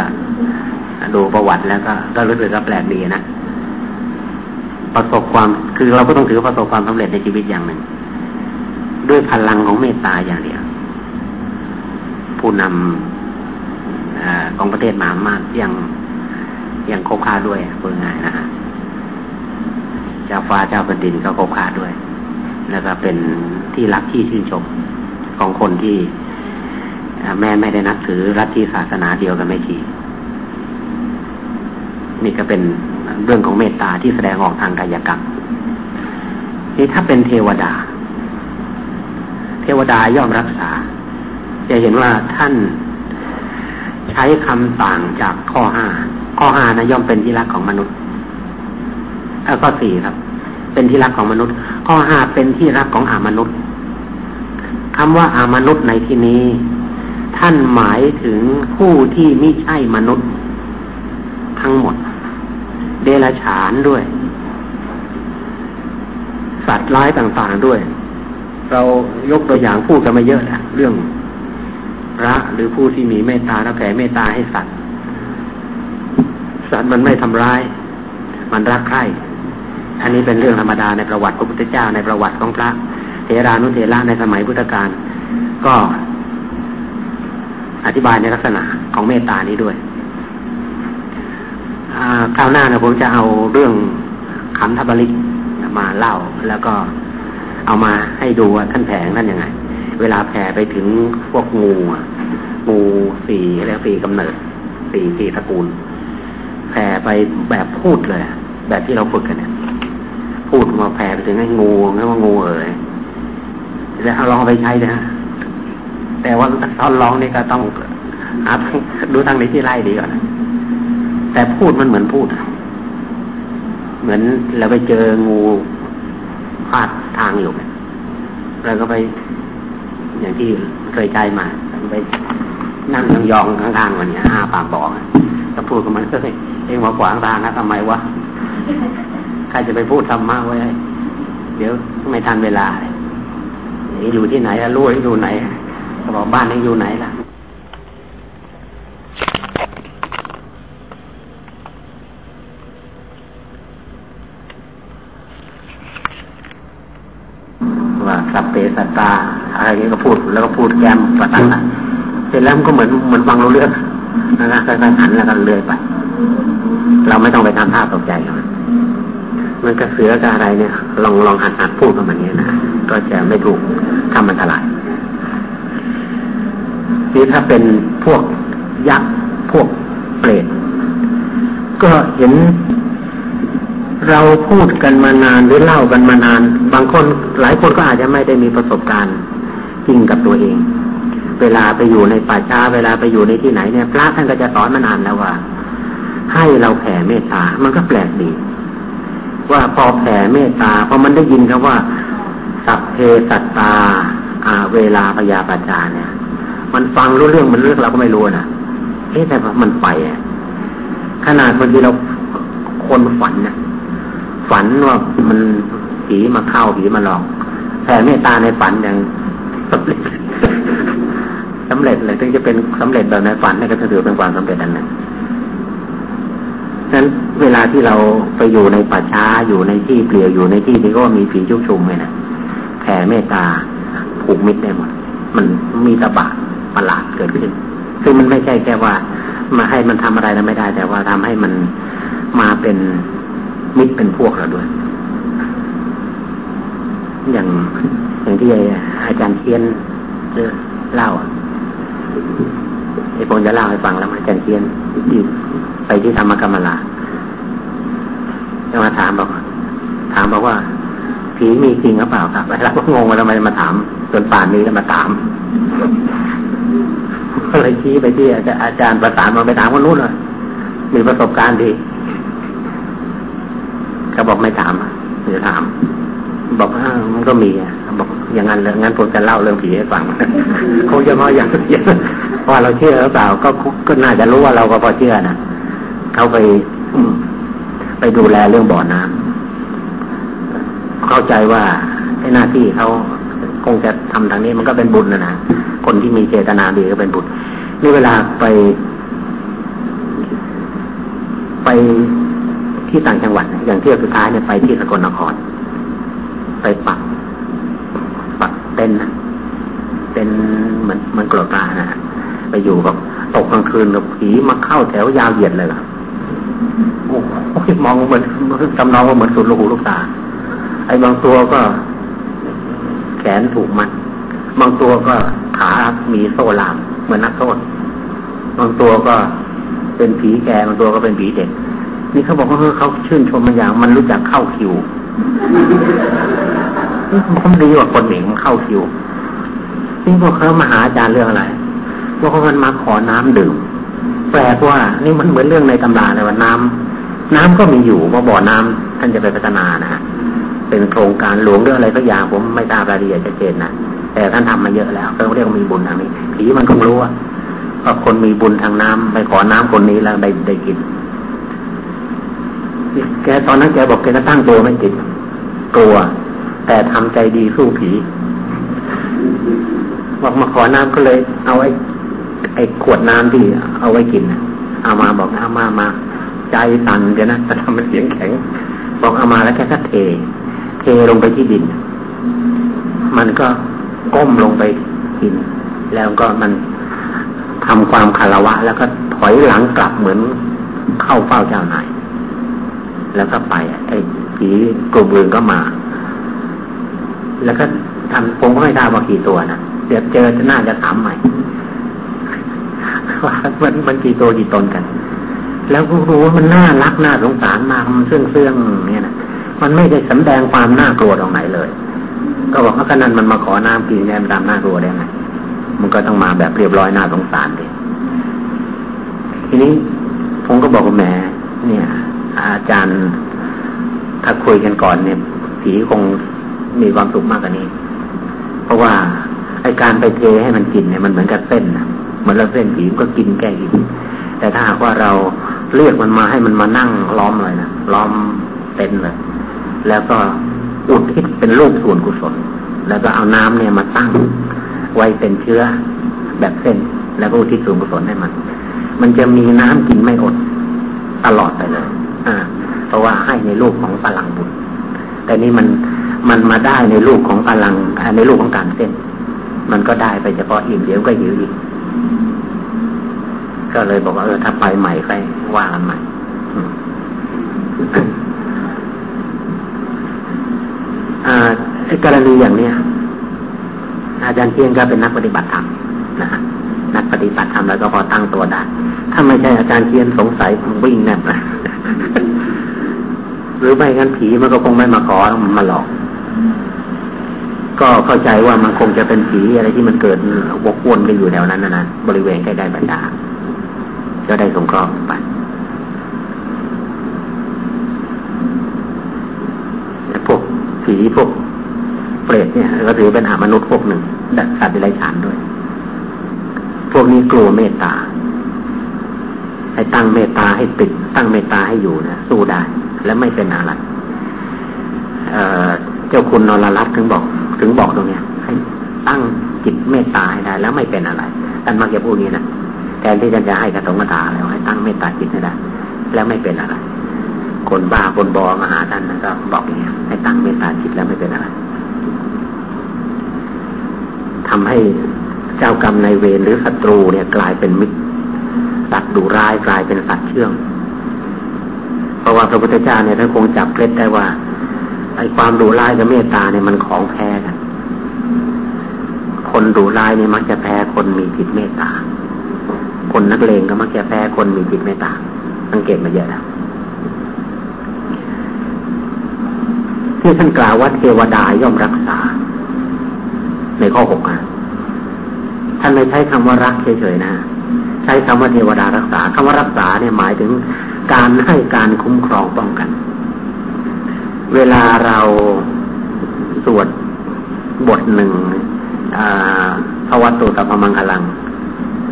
ดูประวัติแล้วก็ก็รู้สึกว่าแปลกดีนะประสบความคือเราก็ต้องถือประสบความสำเร็จในชีวิตอย่างหนึ่ง ด้วยพลังของเมตตาอย่างเดียว ผู้นำอของประเทศมหามากยังยังโคคาด้วยเพูดง่ายนะฮะเจ้าฟ้าเจ้าแผ่นดินก็โคคาด้วย แล้วก็เป็นที่รักที่ชื่นชมของคนที่แม่ไม่ได้นับถือรัฐที่ศาสนาเดียวกันไม่ทีนี่ก็เป็นเรื่องของเมตตาที่แสดงออกทางกายกรรมนี่ถ้าเป็นเทวดา เทวดาย่อมรักษา จะเห็นว่าท่านใช้คำต่างจากข้อห้าข้อห้านะย่อมเป็นที่รักของมนุษย์แล้วก็สี่ครับ เป็นที่รักของมนุษย์ ข้อห้าเป็นที่รักของอามนุษย์คำว่าอามนุษย์ในที่นี้ ท่านหมายถึงผู้ที่ไม่ใช่มนุษย์ ทั้งหมด เดรัจฉานด้วย สัตว์ร้ายต่างๆด้วย เรายกตัวอย่างพูดกันมาเยอะแล้วเรื่องพระหรือผู้ที่มีเมตตาแล้วแผ่เมตตาให้สัตว์ สัตว์มันไม่ทำร้าย มันรักใคร่ อันนี้เป็นเรื่องธรรมดาในประวัติพระพุทธเจ้าในประวัติของพระเทรานุเทระในสมัยพุทธกาลก็อธิบายในลักษณะของเมตตานี้ด้วยคราวหน้านะผมจะเอาเรื่องขันธบริกมาเล่า แล้วก็เอามาให้ดูว่าท่านแผงท่านยังไง เวลาแผ่ไปถึงพวกงูงูสี่แล้วสี่กำเนิดสี่สี่ตระกูลแผ่ไปแบบพูดเลย แบบที่เราฝึกกันเนี่ย พูดมาแผ่ไปถึงให้งูไม่ว่างูเอ๋ยแล้วเอาลองไปใช้นะแต่ว่าตอนร้องนี่ก็ต้องอาดูทางในที่ไล่ดีก่อนแต่พูดมันเหมือนพูด เหมือนเราไปเจองูพลาดทางอยู่แล้วก็ไป อย่างที่เคยใจมาไปนั่งยองๆข้างๆวันนี้อ้าปากบอกก็พูดกับมันเฮ้ยเองมาขวางทางนะทำไมวะ ข้าจะไปพูดธรรมะไว้ เดี๋ยวไม่ทันเวลาเลยอยู่ที่ไหนล่ะรู้อยู่ไหนก็บอกบ้านนี้อยู่ไหนล่ะว่าสัพเพสตาอะไรนี้ก็พูดแล้วก็พูดแกมประตันนะเสร็จแล้วมันก็เหมือนเหมือนฟังเราเรื่องนะค่ก็หันแล้วก็เลื่อยไป เราไม่ต้องไปทำท่าตกใจเลย มันกระเสือกับอะไรเนี่ย ลองลองหัดหัดพูดกับมันเนี้ยนะก็จะไม่ถูกทำมันทลายนี่ถ้าเป็นพวกยักษ์พวกเปรตก็เห็นเราพูดกันมานานหรือเล่ากันมานาน บางคนหลายคนก็อาจจะไม่ได้มีประสบการณ์จริงกับตัวเอง เวลาไปอยู่ในป่าช้าเวลาไปอยู่ในที่ไหนเนี่ย พระท่านก็จะสอนมานานแล้วว่า ให้เราแผ่เมตตา มันก็แปลกดี ว่าพอแผ่เมตตาเพอมันได้ยินคำว่า สัพเพสัตตาอาเวลาพยาปัจจาเนี่ย มันฟังรู้เรื่องมันเรื่องเราก็ไม่รู้นะเอ๊ะแต่มันไปอะขนาดบางทีเราคนฝันเนี่ยฝันว่ามันผีมาเข้าผีมาหลอกแผ่เมตตาในฝันอย่างสำเร็จสำเร็จเลยถึงจะเป็นสำเร็จแบบในฝันนี่ก็ถือเป็นความสำเร็จอันนั้น นั้นเวลาที่เราไปอยู่ในป่าช้าอยู่ในที่เปลี่ยวอยู่ในที่ที่ก็มีผีชุกชุมเลยนะแผ่เมตตาผูกมิตรได้หมดมันมีตะบะประหลาดเกิดขึ้นซึ่งมันไม่ใช่แค่ว่า มาให้มันทำอะไรแล้วไม่ได้ แต่ว่าทำให้มันมาเป็นมิตรเป็นพวกเราด้วย อย่างอย่างที่อาจารย์เทียนเล่าไอ้ผมจะเล่าให้ฟังแล้วอาจารย์เทียนที่ ไปที่ธรรมกรรมลาจะมาถามบอก ถามบอกว่า ผีมีจริงหรือเปล่าครับเราก็งงว่าทำไมมาถามจนป่านนี้แล้วมาถามก็เลยชี้ไปที่อาจารย์ประสานมาไปถามคนนู้นเลยมีประสบการณ์ดีเขาบอกไม่ถามเดี๋ยวถาม บอกว่ามันก็มีอะบอกอย่างนั้นเลยงั้นผมจะเล่าเรื่องผีให้ฟังคงจะมาอย่างเดียวว่าเราเชื่อหรือเปล่าก็ก็น่าจะรู้ว่าเราก็พอเชื่อนะ เขาไปไปดูแลเรื่องบ่อน้ำเข้าใจว่าในหน้าที่เขาคงจะทำทางนี้มันก็เป็นบุญนะนะคนที่มีเจตนาดีก็เป็นบุญนี่เวลาไป ไปที่ต่างจังหวัด อย่างเที่ยวสุดท้ายเนี่ยไปที่สกลนคร ไปปัก ปักเต้นนะเป็นเหมือนเหมือนกรดตานะไปอยู่กับตกกลางคืนกับผีมาเข้าแถวยาวเหยียดเลยล่ะโอ้โห มองเหมือนจำนองว่าเหมือนสุดลูกหูลูกตา ไอ้บางตัวก็ แขนถูกมันบางตัวก็ขามีโซ่ลาม เหมือนนักโทษ บางตัวก็เป็นผีแก่บางตัวก็เป็นผีเด็ก นี่เขาบอกว่าเขาชื่นชมมันอย่าง มันรู้จักเข้าคิวมันดีกว่าคนหนึ่งมันเข้าคิวนี่พวกเขามาหาอาจารย์เรื่องอะไรพวกเขามันมาขอน้ำดื่ม แปลว่า นี่มันเหมือนเรื่องในตำราเลยว่าน้ำ น้ำก็มีอยู่ว่าบ่อน้ำท่านจะไปพัฒนานะฮะเป็นโครงการหลวงเรื่องอะไรสักอย่างผมไม่ทราบรายละเอียดชัดเจนนะแต่ท่านทำมาเยอะแล้วเขาเรียกมีบุญทางนี้ผีมันคงรู้ว่าคนมีบุญทางน้ำไปขอน้ำคนนี้แล้วได้ได้กินแกตอนนั้นแกบอกแกจะตั้งตัวไม่ติดกลัว แต่ทำใจดีสู้ผีบอกมาขอน้ำก็เลย เอาไอ้ไอ้ขวดน้ำที่เอาไว้กินเอามาบอกเอามามา ใจสั่นเดี๋ยวนะจะทำเป็นเสียงแข็ง บอกเอามาแล้วแกก็เท เทลงไปที่ดิน มันก็ก้มลงไปกิน แล้วก็มันทำความคารวะ แล้วก็ถอยหลังกลับเหมือนเข้าเฝ้าเจ้านายแล้วก็ไปไอ้ผีกลุ่มอื่นก็มา แล้วก็ทำผมก็ไม่ทราบว่ากี่ตัวนะเดี๋ยวเจอจะน่าจะถามใหม่ว่ามันมันกี่ตัวกี่ตนกัน แล้วก็รู้ว่ามันน่ารักน่าสงสารมากมันเสื่องเสื่องเนี่ยนะมันไม่ได้สำแดงความน่ากลัวตรงไหนเลย ก็บอกว่าขนาดมันมาขอน้ำกินแยมตามน่ากลัวได้ไงมันก็ต้องมาแบบเรียบร้อยน่าสงสารดิทีนี้ผมก็บอกว่าแหมเนี่ย อาจารย์ถ้าคุยกันก่อนเนี่ยผีคงมีความสุขมากกว่านี้ เพราะว่าไอการไปเทให้มันกินเนี่ยมันเหมือนกับเส้นนะเหมือนเราเส้นผีก็กินแก้กิน แต่ถ้าหากว่าเราเรียกมันมาให้มันมานั่งล้อมเลยนะล้อมเต็นเลยแล้วก็อุทิศเป็นรูปส่วนกุศล แล้วก็เอาน้ำเนี่ยมาตั้ง ไว้เป็นเชื้อแบบเส้น แล้วก็อุทิศส่วนกุศลให้มัน มันจะมีน้ำกินไม่อดตลอดไปเลย อ่า เพราะว่าให้ในรูปของพลังบุญ แต่นี่มันมันมาได้ในรูปของพลังในรูปของการเส้น มันก็ได้ไปเฉพาะอิ่มเดี๋ยวก็หิวอีก ก็เลยบอกว่าเออถ้าไปใหม่ไปว่ากันใหม่ไอ้กรณีอย่างเนี้ยอาจารย์เพียงก็เป็นนักปฏิบัติธรรมนะฮะนักปฏิบัติธรรมแล้วก็พอตั้งตัวได้ถ้าไม่ใช่อาจารย์เพียนสงสัยวิ่งแนบนะหรือไม่งั้นผีมันก็คงไม่มาขอมาหลอก ก็เข้าใจว่ามันคงจะเป็นผีอะไรที่มันเกิดวกวนกันอยู่แถวนั้นนะนะบริเวณใกล้ๆบรรดา ก็ได้สงเคราะห์ไป พวกผีพวกเปรตเนี่ย ก็ถือเป็นหามนุษย์พวกหนึ่งดัสัตว์ดิไรฉานด้วย พวกนี้กลัวเมตตา ให้ตั้งเมตตาให้ติด ตั้งเมตตาให้อยู่นะสู้ได้ และไม่เป็นอะไรเจ้าคุณนรรัตน์ถึงบอก ถึงบอกตรงเนี้ยให้ตั้งจิตเมตตาให้ได้แล้วไม่เป็นอะไรท่านมักจะพูดนี้นะ แทนที่จะจะให้กระตงกระตาแล้วให้ตั้งเมตตาจิตให้ได้แล้วไม่เป็นอะไร คนบ้าคนบอมาหาท่านนะก็บอกอย่างเงี้ยให้ตั้งเมตตาจิตแล้วไม่เป็นอะไรทำให้เจ้ากรรมในเวรหรือศัตรูเนี่ยกลายเป็นมิตรสัตว์ดุร้ายกลายเป็นสัตว์เชื่อง เพราะว่าพระพุทธเจ้าเนี่ยท่านคงจับเคล็ดได้ว่าไอ้ความดุร้ายกับเมตตาเนี่ยมันของแพ้กัน คนดุร้ายเนี่ยมักจะแพ้คนมีจิตเมตตา คนนักเลงก็มักจะแพ้คนมีจิตเมตตาสังเกตมาเยอะแล้วที่ท่านกล่าวว่าเทวดาย่อมรักษา ในข้อหกอะท่านไม่ใช้คำว่ารักเฉยๆนะใช้คำว่าเทวดารักษาคำว่ารักษาเนี่ยหมายถึงการให้การคุ้มครองป้องกัน เวลาเราสวดบทหนึ่งพระวัตถุตพมังคลัง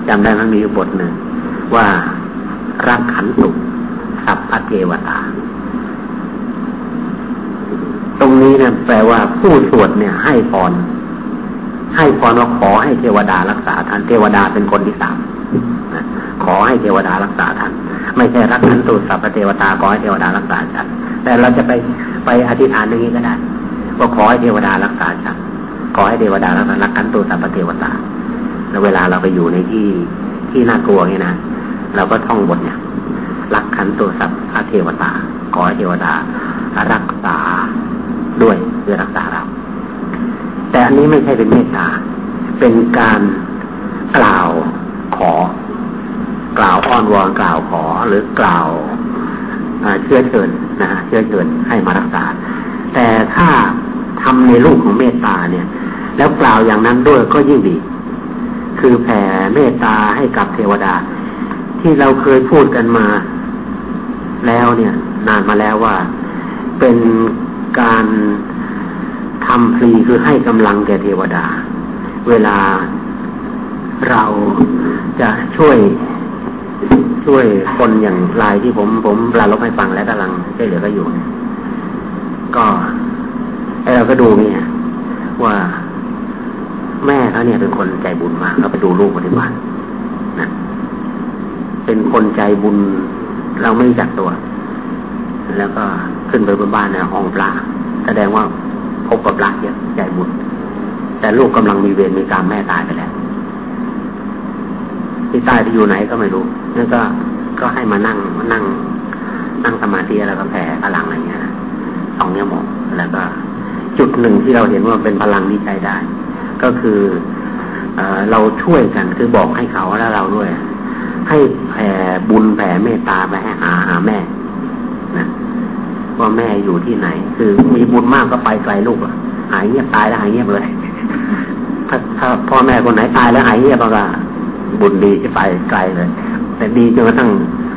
จำได้มันมีบทหนึ่งว่ารักขันตุสัพพเทวตา ตรงนี้เนี่ยแปลว่าผู้สวดเนี่ย ให้พรให้พรว่าขอให้เทวดารักษาท่านเทวดาเป็นคนที่สามขอให้เทวดารักษาท่านไม่ใช่รักขันตุสัพเทวตาขอให้เทวดารักษาท่านแต่เราจะไปไปอธิษฐานอย่างนี้ก็ได้ว่าขอให้เทวดารักษาท่านขอให้เทวดารักษารักขันตุสัพเทวตา แล้วเวลาเราไปอยู่ในที่ที่น่ากลัวเนี่ยนะเราก็ท่องบทเนี่ยรักขันตุสัพพเทวตาขอให้เทวดารักษาด้วยเพื่อรักษาเรา แต่อันนี้ไม่ใช่เป็นเมตตา เป็นการกล่าวขอ กล่าวอ้อนวอนกล่าวขอหรือกล่าวเชื่อเชิญนะฮะเชื่อเชิญให้มารักษา แต่ถ้าทำในรูปของเมตตาเนี่ย แล้วกล่าวอย่างนั้นด้วยก็ยิ่งดี คือแผ่เมตตาให้กับเทวดา ที่เราเคยพูดกันมา แล้วเนี่ย นานมาแล้วว่า เป็นการทำพลีคือให้กำลังแก่เทวดา เวลาเราจะช่วยช่วยคนอย่างรายที่ผมผมลาลบให้ฟังและกำลังช่วยเหลือก็อยู่ ก็ไอเราก็ดูเนี่ยว่า แม่เขาเนี่ยเป็นคนใจบุญมากเขาไปดูลูกปฏิบัตินะเป็นคนใจบุญเราไม่จักตัว แล้วก็ขึ้นไปบนบ้านในห้องปลาแสดงว่าพบกับรักเยอะใจบุญ แต่ลูกกำลังมีเวรมีกรรมแม่ตายไปแล้วที่ตายไปอยู่ไหนก็ไม่รู้นั่นก็ก็ให้มานั่งมานั่ง นั่งสมาธิแล้วก็แผ่พลังอะไรเงี้ยสองเนี่ยมองแล้วก็ จุดหนึ่งที่เราเห็นว่าเป็นพลังที่ใช้ได้ ก็คือเอเราช่วยกันคือบอกให้เขาและเราด้วย ให้แผ่บุญแผ่เมตตาไปให้หาหาแม่นะว่าแม่อยู่ที่ไหน คือมีบุญมากก็ไปไกลลูกหายเงียบตายแล้วหายเงียบเลยถ้าถ้าพ่อแม่คนไหนตายแล้วหายเงียบก็บุญดีจะไปไกลเลย แต่ดีจนกระทั่ง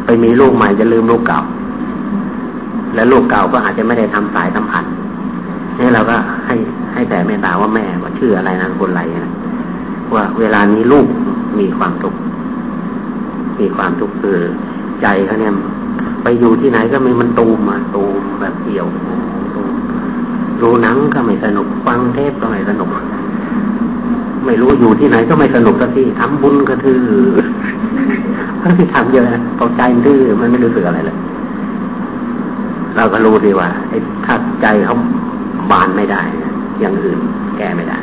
ไปมีลูกใหม่จะลืมลูกเก่า แล้วลูกเก่าก็อาจจะไม่ได้ทำสายสัมพันธ์นี่เราก็ให้ให้แต่เมตตาว่าแม่ว ชื่ออะไรนางคนไรนะว่าเวลานี้ลูกมีความทุกข์มีความทุกข์คือใจเขาเนี่ยไปอยู่ที่ไหนก็มีมันตูมมาตูมแบบเกี่ยวดูหนังก็ไม่สนุกฟังเทปก็ไม่สนุก ไม่รู้อยู่ที่ไหนก็ไม่สนุกสักทีทำบุญก็ทื่อที่ทำเยอะนะพอใจทื่อมันไม่รู้สึกอะไรเลยเราก็รู้ดีว่าไอ้ถ้าใจเขาบานไม่ได้อย่างอื่น แก้ไม่ได้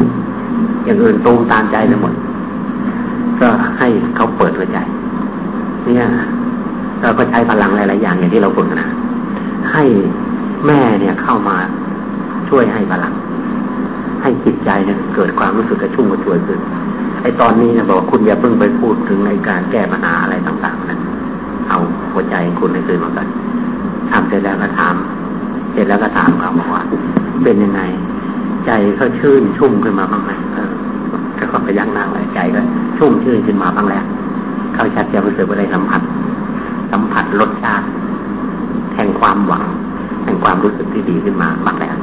อย่างอื่นตูมตามใจไปหมด ก็ให้เขาเปิดหัวใจ เนี่ยเราก็ใช้พลังหลาย ๆ อย่างอย่างที่เราฝึกนะ ให้แม่เนี่ยเข้ามาช่วยให้พลัง ให้จิตใจเนี่ยเกิดความรู้สึกกระชุ่มกระชวยขึ้น ไอ้ตอนนี้เนี่ยบอกคุณอย่าเพิ่งไปพูดถึงในการแก้ปัญหาอะไรต่าง ๆ นะ เอาหัวใจคุณให้คืนมากันทำเสร็จแล้วก็ถาม เสร็จแล้วก็ถามเขาบอกว่า เป็นยังไง ใจเขาชื่นชุ่มขึ้นมาบ้างไหมเออก็ไปยักหน้าไว้ใจก็ชุ่มชื่นขึ้นมาบ้างแล้ว เข้าชัดจะรู้สึกว่าได้สัมผัส สัมผัสรสชาติแห่งความหวังแห่งความรู้สึกที่ดีขึ้นมาบ้างแล้ว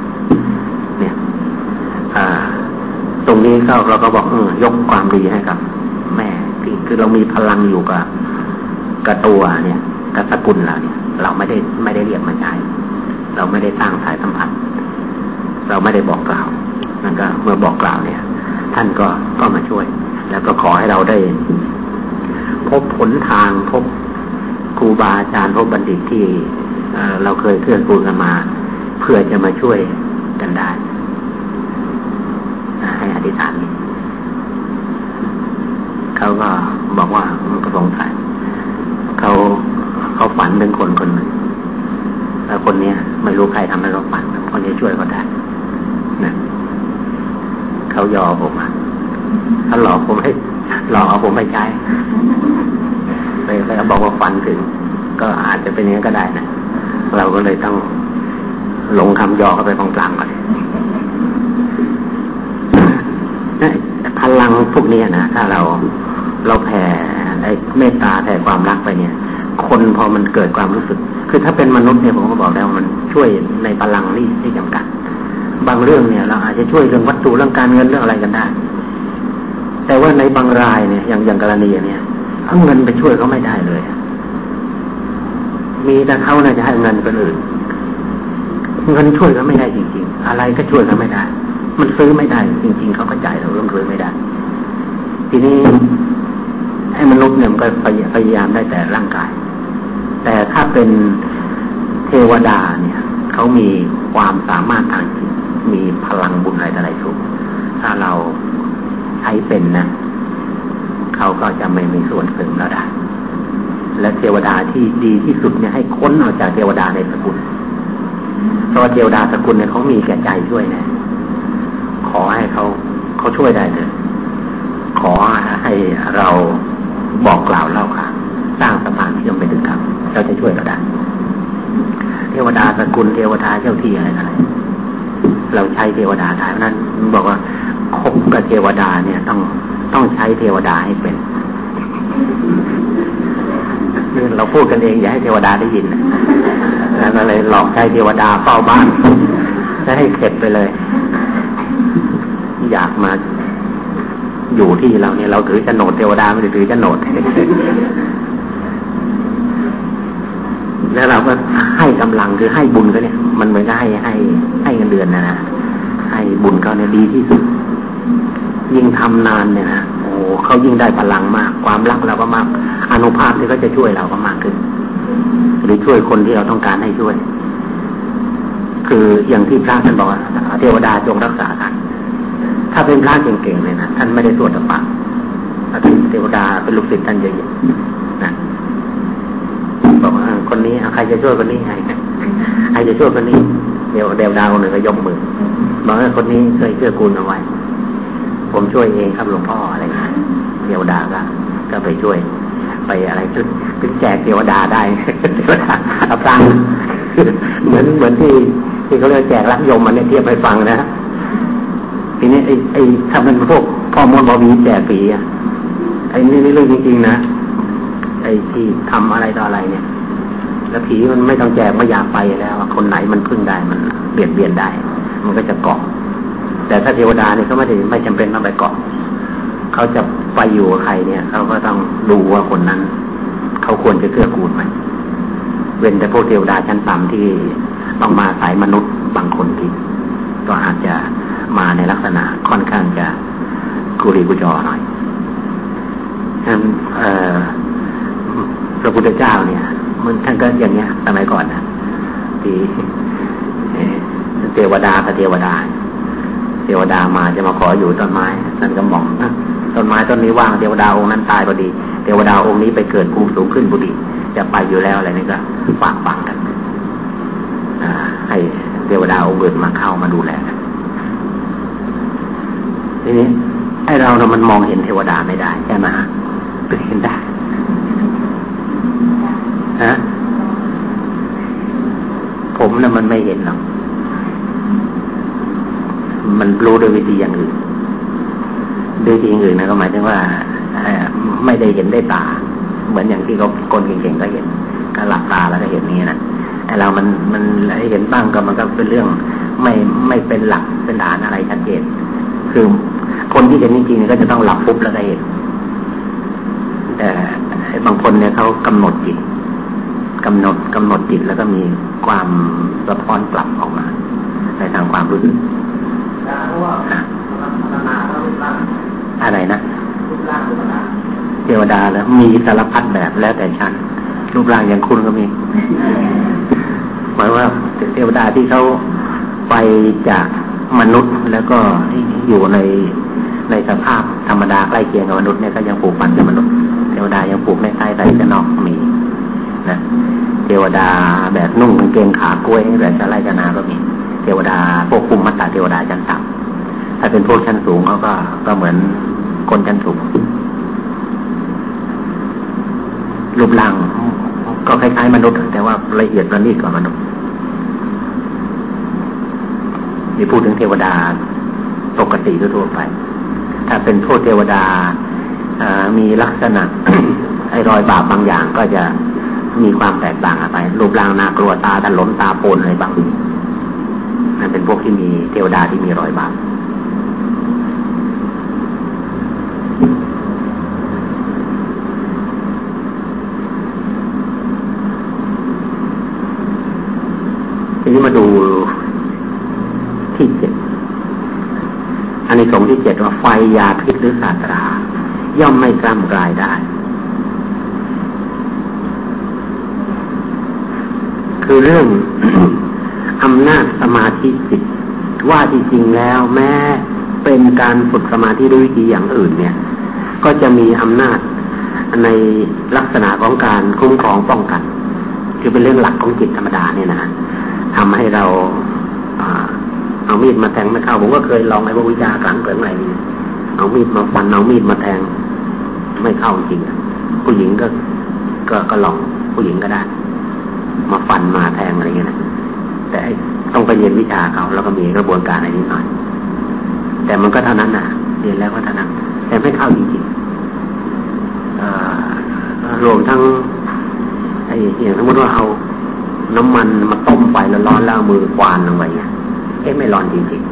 เนี่ยตรงนี้ก็เราก็บอกเออยกความดีให้กับ แม่ที่คือเรามีพลังอยู่กับกับตัวเนี่ยกับสกุลเราเนี่ย เราไม่ได้ไม่ได้เรียกมาใช้เราไม่ได้สร้างสายสัมพันธ์ เราไม่ได้บอกกล่าวนั่นก็เมื่อบอกกล่าวเนี่ย ท่านก็ก็มาช่วย แล้วก็ขอให้เราได้ พบผลทางพบครูบาอาจารย์พบบัณฑิตที่เราเคยเพื่อนปูกันมา เพื่อจะมาช่วยกันได้ ให้อธิษฐานนี้เขาก็บอกว่ามันก็สงสัยเขาเขาฝันเป็นคนคนหนึ่งแล้วคนเนี้ยไม่รู้ใครทำให้เขาฝันคนนี้ช่วยเขาได้ นะเขายอผมอะเขาหลอกผมให้หลอกเอาผมไปใช้ไปไปบอกว่าฝันถึง ก็อาจจะเป็นอย่างนี้ก็ได้นะเราก็เลยต้องหลงคำยอเข้าไปกลางๆก่อนพลังพวกนี้นะถ้าเราเราแผ่ไอ้เมตตาแผ่ความรักไปเนี่ย คนพอมันเกิดความรู้สึก คือถ้าเป็นมนุษย์เนี่ยผมก็บอกแล้วมันช่วยในพลังนี่ที่จำกัด บางเรื่องเนี่ย เราอาจจะช่วยเรื่องวัตถุเรื่องการเงินเรื่องอะไรกันได้ แต่ว่าในบางรายเนี่ย อย่างอย่างกรณีเนี่ยเอาเงินไปช่วยเขาไม่ได้เลย มีแต่เขาน่าจะให้เงินคนอื่น เงินช่วยเขาไม่ได้จริง ๆ อะไรก็ช่วยเขาไม่ได้ มันซื้อไม่ได้ จริง ๆ เขาก็จ่ายเราเรื่องซื้อไม่ได้ ทีนี้ให้มนุษย์เนี่ยมันก็พยายามได้แต่ร่างกาย แต่ถ้าเป็นเทวดาเนี่ย เขามีความสามารถทางจิต มีพลังบุญอะไรอะไรสูงถ้าเราใช้เป็นนะเขาก็จะไม่มีส่วนถึงเราได้และเทวดาที่ดีที่สุดเนี่ยให้ค้นออกจากเทวดาในสกุลเพราะเทวดาสกุลเนี่ยเขามีแก่ใจช่วยนะ ขอให้เขาเขาช่วยได้เลยขอให้เราบอกกล่าวเล่าค่ะสร้างสะพานเชื่อมไปถึงธรรมเราจะช่วยเราได้เทวดาสกุลเทวดาเจ้าที่อะไรอะไร เราใช้เทวดาได้เพราะนั้นบอกว่าคบกับเทวดาเนี่ยต้องต้องใช้เทวดาให้เป็นเราพูดกันเองอย่าให้เทวดาได้ยินแล้วก็เลยหลอกใช้เทวดาเฝ้าบ้านจะให้เข็ดไปเลย อยากมาอยู่ที่เราเนี่ยเราถือโฉนดเทวดาไม่ได้ถือโฉนดแล้วเราก็ให้กำลังคือให้บุญก็เนี่ย มันเหมือนกับให้ให้ ให้เงินเดือนนะนะให้บุญเขาเนี่ยดีที่สุด ยิ่งทำนานเนี่ยนะโอ้เขายิ่งได้พลังมาก ความรักเราก็มากอนุภาพที่เขาจะช่วยเราก็มากขึ้น หรือช่วยคนที่เราต้องการให้ช่วย คืออย่างที่พระท่านบอกเทวดาจงรักษาท่านถ้าเป็นพระเก่งๆเลยนะท่านไม่ได้สวดตะปะถ้าเป็นเทวดาเป็นลูกศิษย์ท่านเยอะๆนะบอกว่าคนนี้ใครจะช่วยคนนี้ใครใครจะช่วยคนนี้ ดี๋ยวเดวดาวคนหนึ่งก็ยกมือบอกว่าคนนี้เคยเชื่อคุณเอาไว้ ผมช่วยเองครับหลวงพ่ออะไรเงี้ยเทวดาก็ก็ไปช่วย ไปอะไรจุดเป็นแจกเทวดาได้เทวดาเอาฟังเหมือนเหมือนที่ที่เขาเรียกแจกรักยมมันเนี่ยเทียบไปฟังนะทีนี้ไอ้ไอ้ถ้าเป็นพวกพ่อมดบอวีแจกผีอะไอ้นี่เรื่องจริงๆนะไอ้ที่ทำอะไรต่ออะไรเนี่ย แล้วผีมันไม่ต้องแจกไม่อยากไปแล้วคนไหนมันพึ่งได้มันเบียดเบียนได้ มันก็จะเกาะ แต่ถ้าเทวดาเนี่ยเขาไม่ได้ไม่จำเป็นต้องไปเกาะเขาจะไปอยู่กับใครเนี่ยเขาก็ต้องดูว่าคนนั้นเขาควรจะเกื้อกูลไหมเว้นแต่พวกเทวดาชั้นต่ำที่ต้องมาสายมนุษย์บางคนที่ก็อาจจะมาในลักษณะค่อนข้างจะกุริกุจอหน่อยฉะนั้นพระพุทธเจ้าเนี่ย มันท่านก็อย่างเงี้ยสมัยก่อนนะที่เทวดากับเทวดา เทวดามาจะมาขออยู่ต้นไม้นั่นก็มองนะต้นไม้ต้นนี้ว่างเทวดาองค์นั้นตายพอดีเทวดาองค์นี้ไปเกิดภูมิสูงขึ้นพอดีจะไปอยู่แล้วอะไรนี่ก็ฝากฝังกันให้เทวดาองค์อื่นมาเข้ามาดูแลกันทีนี้ให้เราเรามันมองเห็นเทวดาไม่ได้ใช่ไหมฮะเห็นได้ฮะ ผมนะมันไม่เห็นหรอกมันรู้โดยวิธีอย่างอื่นโดยวิธีอื่นนะก็หมายถึงว่าไม่ได้เห็นได้ตา เหมือนอย่างที่เขาคนเก่งๆก็เห็นก็หลับตาแล้วก็เห็นนี้นะไอเรามันมันเห็นบ้างก็มันก็เป็นเรื่องไม่ไม่เป็นหลักเป็นฐานอะไรชัดเจนคือคนที่เห็นจริงๆก็จะต้องหลับปุ๊บแล้วก็เห็นแต่บางคนเนี่ยเขากำหนดจิตกำหนดกำหนดจิตแล้วก็มี ความสะท้อนกลับออกมา ในทางความรู้สึกอะไรนะเทวดาแล้วมีสารพัดแบบแล้วแต่ชั้นรูปร่างอย่างคุณก็มีหมายว่าเทวดาที่เขาไปจากมนุษย์แล้วก็อยู่ในในสภาพธรรมดาใกล้เคียงกับมนุษย์เนี่ยก็ยังผูกพันกับมนุษย์เทวดายังผูกไม่ใกล้ใส่จะนอกมีนะ เทวดาแบบนุ่งกางเกงขากล้วยแบบชะไลชนาก็มี เทวดาพวกคุมมัตตาเทวดาชั้นต่ำถ้าเป็นพวกชั้นสูงเขาก็ก็เหมือนคนชั้นสูงรูปร่างก็คล้ายๆมนุษย์ แต่ว่าละเอียดประณีตกว่ามนุษย์นี่พูดถึงเทวดาปกติทั่วไป ถ้าเป็นพวกเทวดามีลักษณะไอ้รอยบาปบางอย่างก็จะ มีความแตกต่างไป รูปร่างน่ากลัวตาถลนตาโปนอะไรบางนั่นเป็นพวกที่มีเทวดาที่มีรอยบาปทีนี้มาดูที่เจ็ดอันนี้สงที่เจ็ดว่าไฟยาพิษหรือสาตรา ย่อมไม่กล้ำกลายได้ คือเรื่องอำนาจสมาธิจิตว่าจริงๆแล้วแม้เป็นการฝึกสมาธิด้วยวิธีอย่างอื่นเนี่ย ก็จะมีอำนาจในลักษณะของการคุ้มครองป้องกัน คือเป็นเรื่องหลักของจิตธรรมดาเนี่ยนะทำให้เราเอามีดมาแทงไม่เข้าผมก็เคยลองไอ้พวกวิชากลางเกิดใหม่เอามีดมาฟันเอามีดมาแทง ไม่เข้าจริงผู้หญิงก็ก็ก็ลองผู้หญิงก็ได้ มาฟันมาแทงอะไรเงี้ยนะแต่ต้องไปเรียนวิชาเขาแล้วก็มีกระบวนการอะไรนิดหน่อย แต่มันก็เท่านั้นนะเรียนแล้วก็เท่านั้นแต่ไม่เข้าจริงๆรวมทั้งไอ้อย่างสมมติว่าเอาน้ำมันมาต้มไฟแล้วร้อนแล้วมือกวานลงไปเนี่ยเอ๊ะไม่ร้อนจริง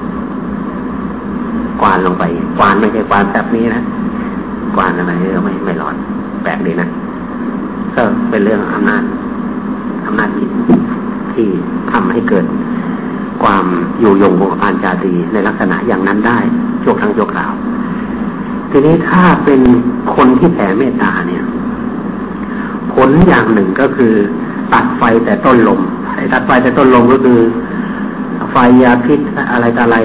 ๆกวานลงไป กวานไม่ใช่กวานแบบนี้นะกวานอะไรก็ไม่ไม่ร้อนแปลกดีนะก็เป็นเรื่องอำนาจ นาจจิตที่ทำให้เกิด ความอยู่ยงคงกระพันจารีในลักษณะอย่างนั้นได้ชั่วครั้งชั่วคราว ทีนี้ถ้าเป็นคนที่แผ่เมตตาเนี่ย ผลอย่างหนึ่งก็คือ ตัดไฟแต่ต้นลมตัดไฟแต่ต้นลมก็คือ ไฟยาพิษอะไรต่อะไร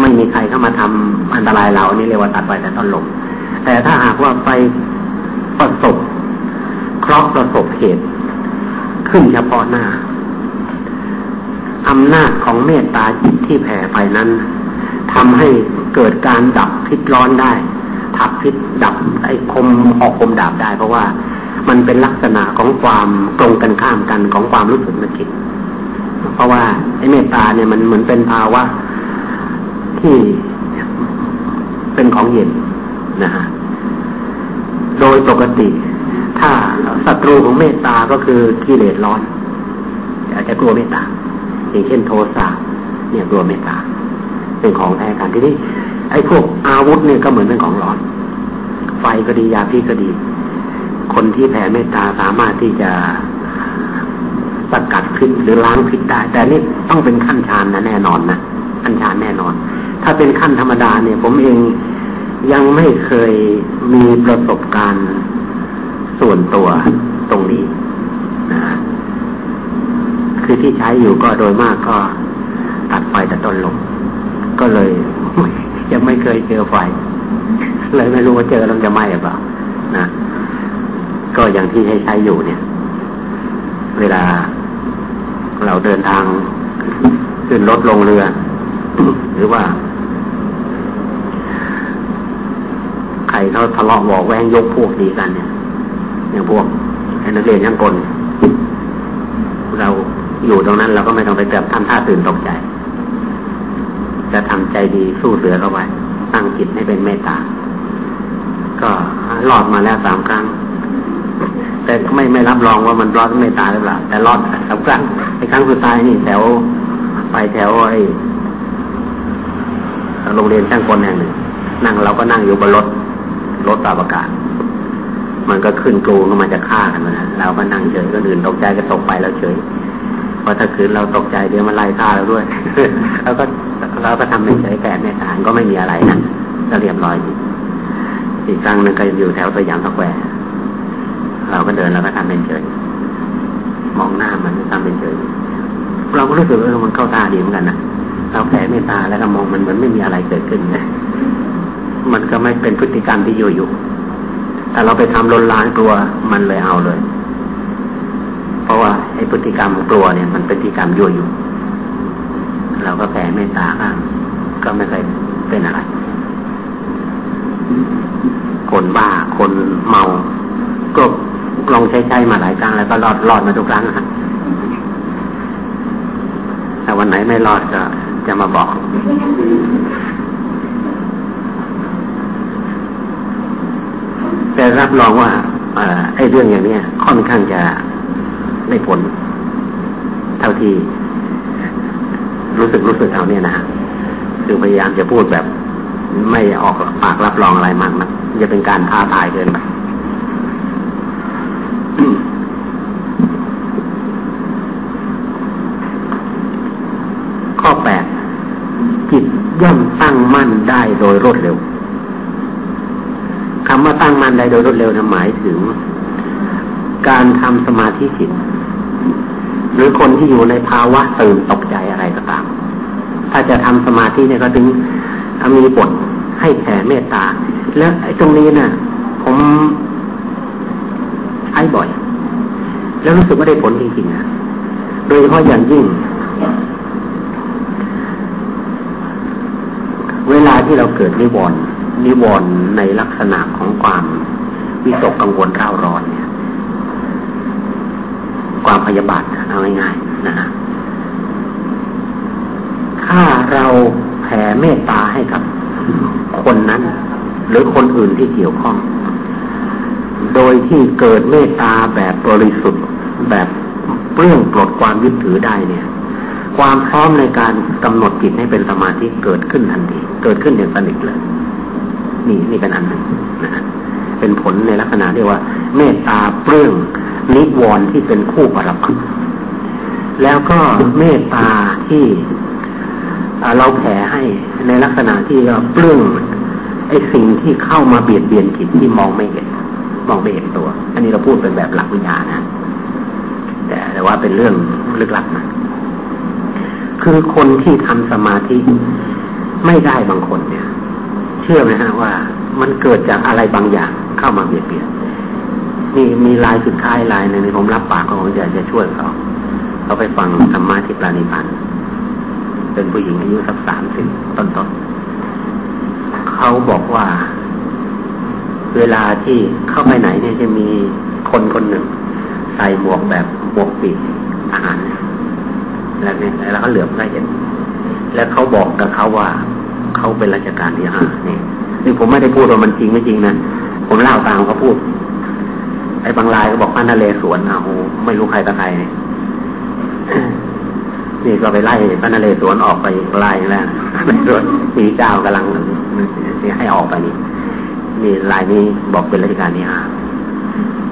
ไม่มีใครเข้ามาทำอันตรายเรานี่เรียกว่าตัดไฟแต่ต้นลมแต่ถ้าหากว่าไฟประสบเคราะห์ประสบเหตุ ขึ้นเฉพาะหน้าอำนาจของเมตตาจิตที่แผ่ไปนั้นทำให้เกิดการดับพิษร้อนได้ทับพิษดับไอ้คมออกคมดาบได้ เพราะว่ามันเป็นลักษณะของความตรงกันข้ามกันของความรู้สึกนึกคิดเพราะว่าไอ้เมตตาเนี่ยมันเหมือนเป็นภาวะที่เป็นของเย็นนะฮะโดยปกติ ถ้าศัตรูของเมตตาก็คือกิเลสร้อนอาจจะกลัวเมตตาอย่างเช่นโทสะเนี่ยกลัวเมตตาเป็นของแท้กันที่นี่ไอ้พวกอาวุธเนี่ยก็เหมือนเป็นของร้อน ไฟก็ดียาพิษก็ดี คนที่แผ่เมตตาสามารถที่จะสกัดพิษหรือล้างพิษได้ แต่นี่ต้องเป็นขั้นฌานนะแน่นอนนะขั้นฌานแน่นอน ถ้าเป็นขั้นธรรมดาเนี่ย ผมเองยังไม่เคยมีประสบการณ์ ส่วนตัวตรงนี้นะคือที่ใช้อยู่ก็โดยมากก็ตัดไฟแต่ต้นลมก็เลยยังไม่เคยเจอไฟ เลยไม่รู้ว่าเจอแล้วจะไหม้หรือเปล่านะก็อย่างที่ใช้ใช้อยู่เนี่ย เวลาเราเดินทางขึ้นรถลงเรือ หรือว่า ใครเขาทะเลาะบอกแวงยกพวกดีกันเนี่ย อย่างพวกนักเรียนยังกลเราอยู่ตรงนั้นเราก็ไม่ต้องไปเกิดทำท่าตื่นตกใจ จะทำใจดีสู้เสือเข้าไว้ตั้งจิตให้เป็นเมตตา ก็รอดมาแล้วสามครั้ง แต่ไม่ไม่รับรองว่ามันรอดเมตตาหรือเปล่า แต่รอดสามครั้งไอ้ครั้งสุดท้ายนี่แถวไปแถวไอ้โรงเรียนช่างกลแห่งหนึ่ง นั่งเราก็นั่งอยู่บนรถรถปรับอากาศ มันก็ขึ้นกรูก็มันจะฆ่ากันนะเราก็นั่งเฉยก็อื่นตกใจก็ตกไปแล้วเฉยพอถ้าคืนเราตกใจเดี๋ยวมันไล่ฆ่าเราด้วยแล้วก็เราก็ทำเป็นเฉยแก่แม่ตานก็ไม่มีอะไรนะก็เรียบร้อยอีกครั้งหนึ่งก็อยู่แถวสยามสแควร์เราก็เดินแล้วก็ทำเป็นเฉยมองหน้ามันทำเป็นเฉยเราก็รู้สึกว่ามันเข้าตาดีเหมือนกันนะเราแผ่เมตตาแล้วก็มองมันเหมือนไม่มีอะไรเกิดขึ้นนะมันก็ไม่เป็นพฤติกรรมที่อยู่อยู่ แต่เราไปทำลนลานกลัวมันเลยเอาเลย เพราะว่าไอ้พฤติกรรมกลัวเนี่ย มันเป็นพฤติกรรมยั่วอยู่เราก็แผ่เมตตาข้างก็ไม่เคยเป็นอะไร คนบ้าคนเมา ก็ลองใช้ใช้มาหลายครั้งแล้วก็รอดรอดมาทุกครั้งนะแต่วันไหนไม่รอดก็จะมาบอก แต่รับรองว่าไอ้เรื่องอย่างนี้ค่อนข้างจะได้ผล เท่าที่ รู้สึกรู้สึกเอาเนี่ยนะคือพยายามจะพูดแบบ ไม่ออกปากรับรองอะไรมากนะจะเป็นการท้าทายเกินไปข้อแปดจิตย่อมตั้งมั่นได้โดยรวดเร็ว คำว่าตั้งมั่นได้โดยรวดเร็วนะหมายถึง การทำสมาธิจิตหรือคนที่อยู่ในภาวะตื่นตกใจอะไรก็ตาม ถ้าจะทำสมาธิเนี่ยก็ถึงมีบทให้แผ่เมตตา แล้วไอ้ตรงนี้นะ่ะ ผมใช้บ่อย แล้วรู้สึกว่าได้ผลจริงๆนะโดยเฉพาะอย่างยิ่ง เวลาที่เราเกิดนิวรณ์นิวรณ์ ในลักษณะของความวิตกกังวลเร่าร้อนเนี่ย ความพยาบาทเอาง่ายๆนะฮะถ้าเราแผ่เมตตาให้กับ คนนั้น หรือคนอื่นที่เกี่ยวข้อง โดยที่เกิดเมตตาแบบบริสุทธิ์แบบเปลื้องปลดความยึดถือได้เนี่ย ความพร้อมในการกำหนดจิตให้เป็นสมาธิเกิดขึ้นทันที เกิดขึ้นอย่างสนิทเลย นี่นี่เป็นอันหนึ่งนะฮะเป็นผลในลักษณะที่ว่า เมตตาเปลื้องนิวรณ์ที่เป็นคู่ปรับแล้วก็เมตตาที่เราแผ่ให้ในลักษณะที่เราเปลื้องไอ้สิ่งที่เข้ามาเบียดเบียนจิตที่มองไม่เห็นมองไม่เห็นตัว อันนี้เราพูดเป็นแบบหลักวิญญาณนะแต่แต่ว่าเป็นเรื่องลึกลับนะคือคนที่ทำสมาธิไม่ได้บางคนเนี่ย เชื่อไหมฮะว่า มันเกิดจากอะไรบางอย่างเข้ามาเบียดเบียนมีมีลายสุดท้ายลายหนึ่งผมรับปากเขาอยากจะช่วยเขาเขาไปฟังธรรมะที่ปราณิพันธ์เป็นผู้หญิงอายุสักสามสิบต้นๆเขาบอกว่า เวลาที่เข้าไปไหนเนี่ยจะมีคนคนหนึ่ง ใส่หมวกแบบหมวกปีกทหารแล้วเนี่ยแล้วเขาเหลือบได้เห็น แล้วเขาบอกกับเขาว่า เขาเป็นราชการที่ห้านี่นี่ผมไม่ได้พูดว่ามันจริงไม่จริงนะผมเล่าตามเขาพูด ไอ้บางรายก็บอกพระนเรศวรอะโอ้ไม่รู้ใครกับใครนี่ก็ไปไล่พระนเรศวรออกไปไล่แล้วมีเจ้ากำลังให้ออกไปนี่นี่ลายนี้บอกเป็นราชการนี่ฮะ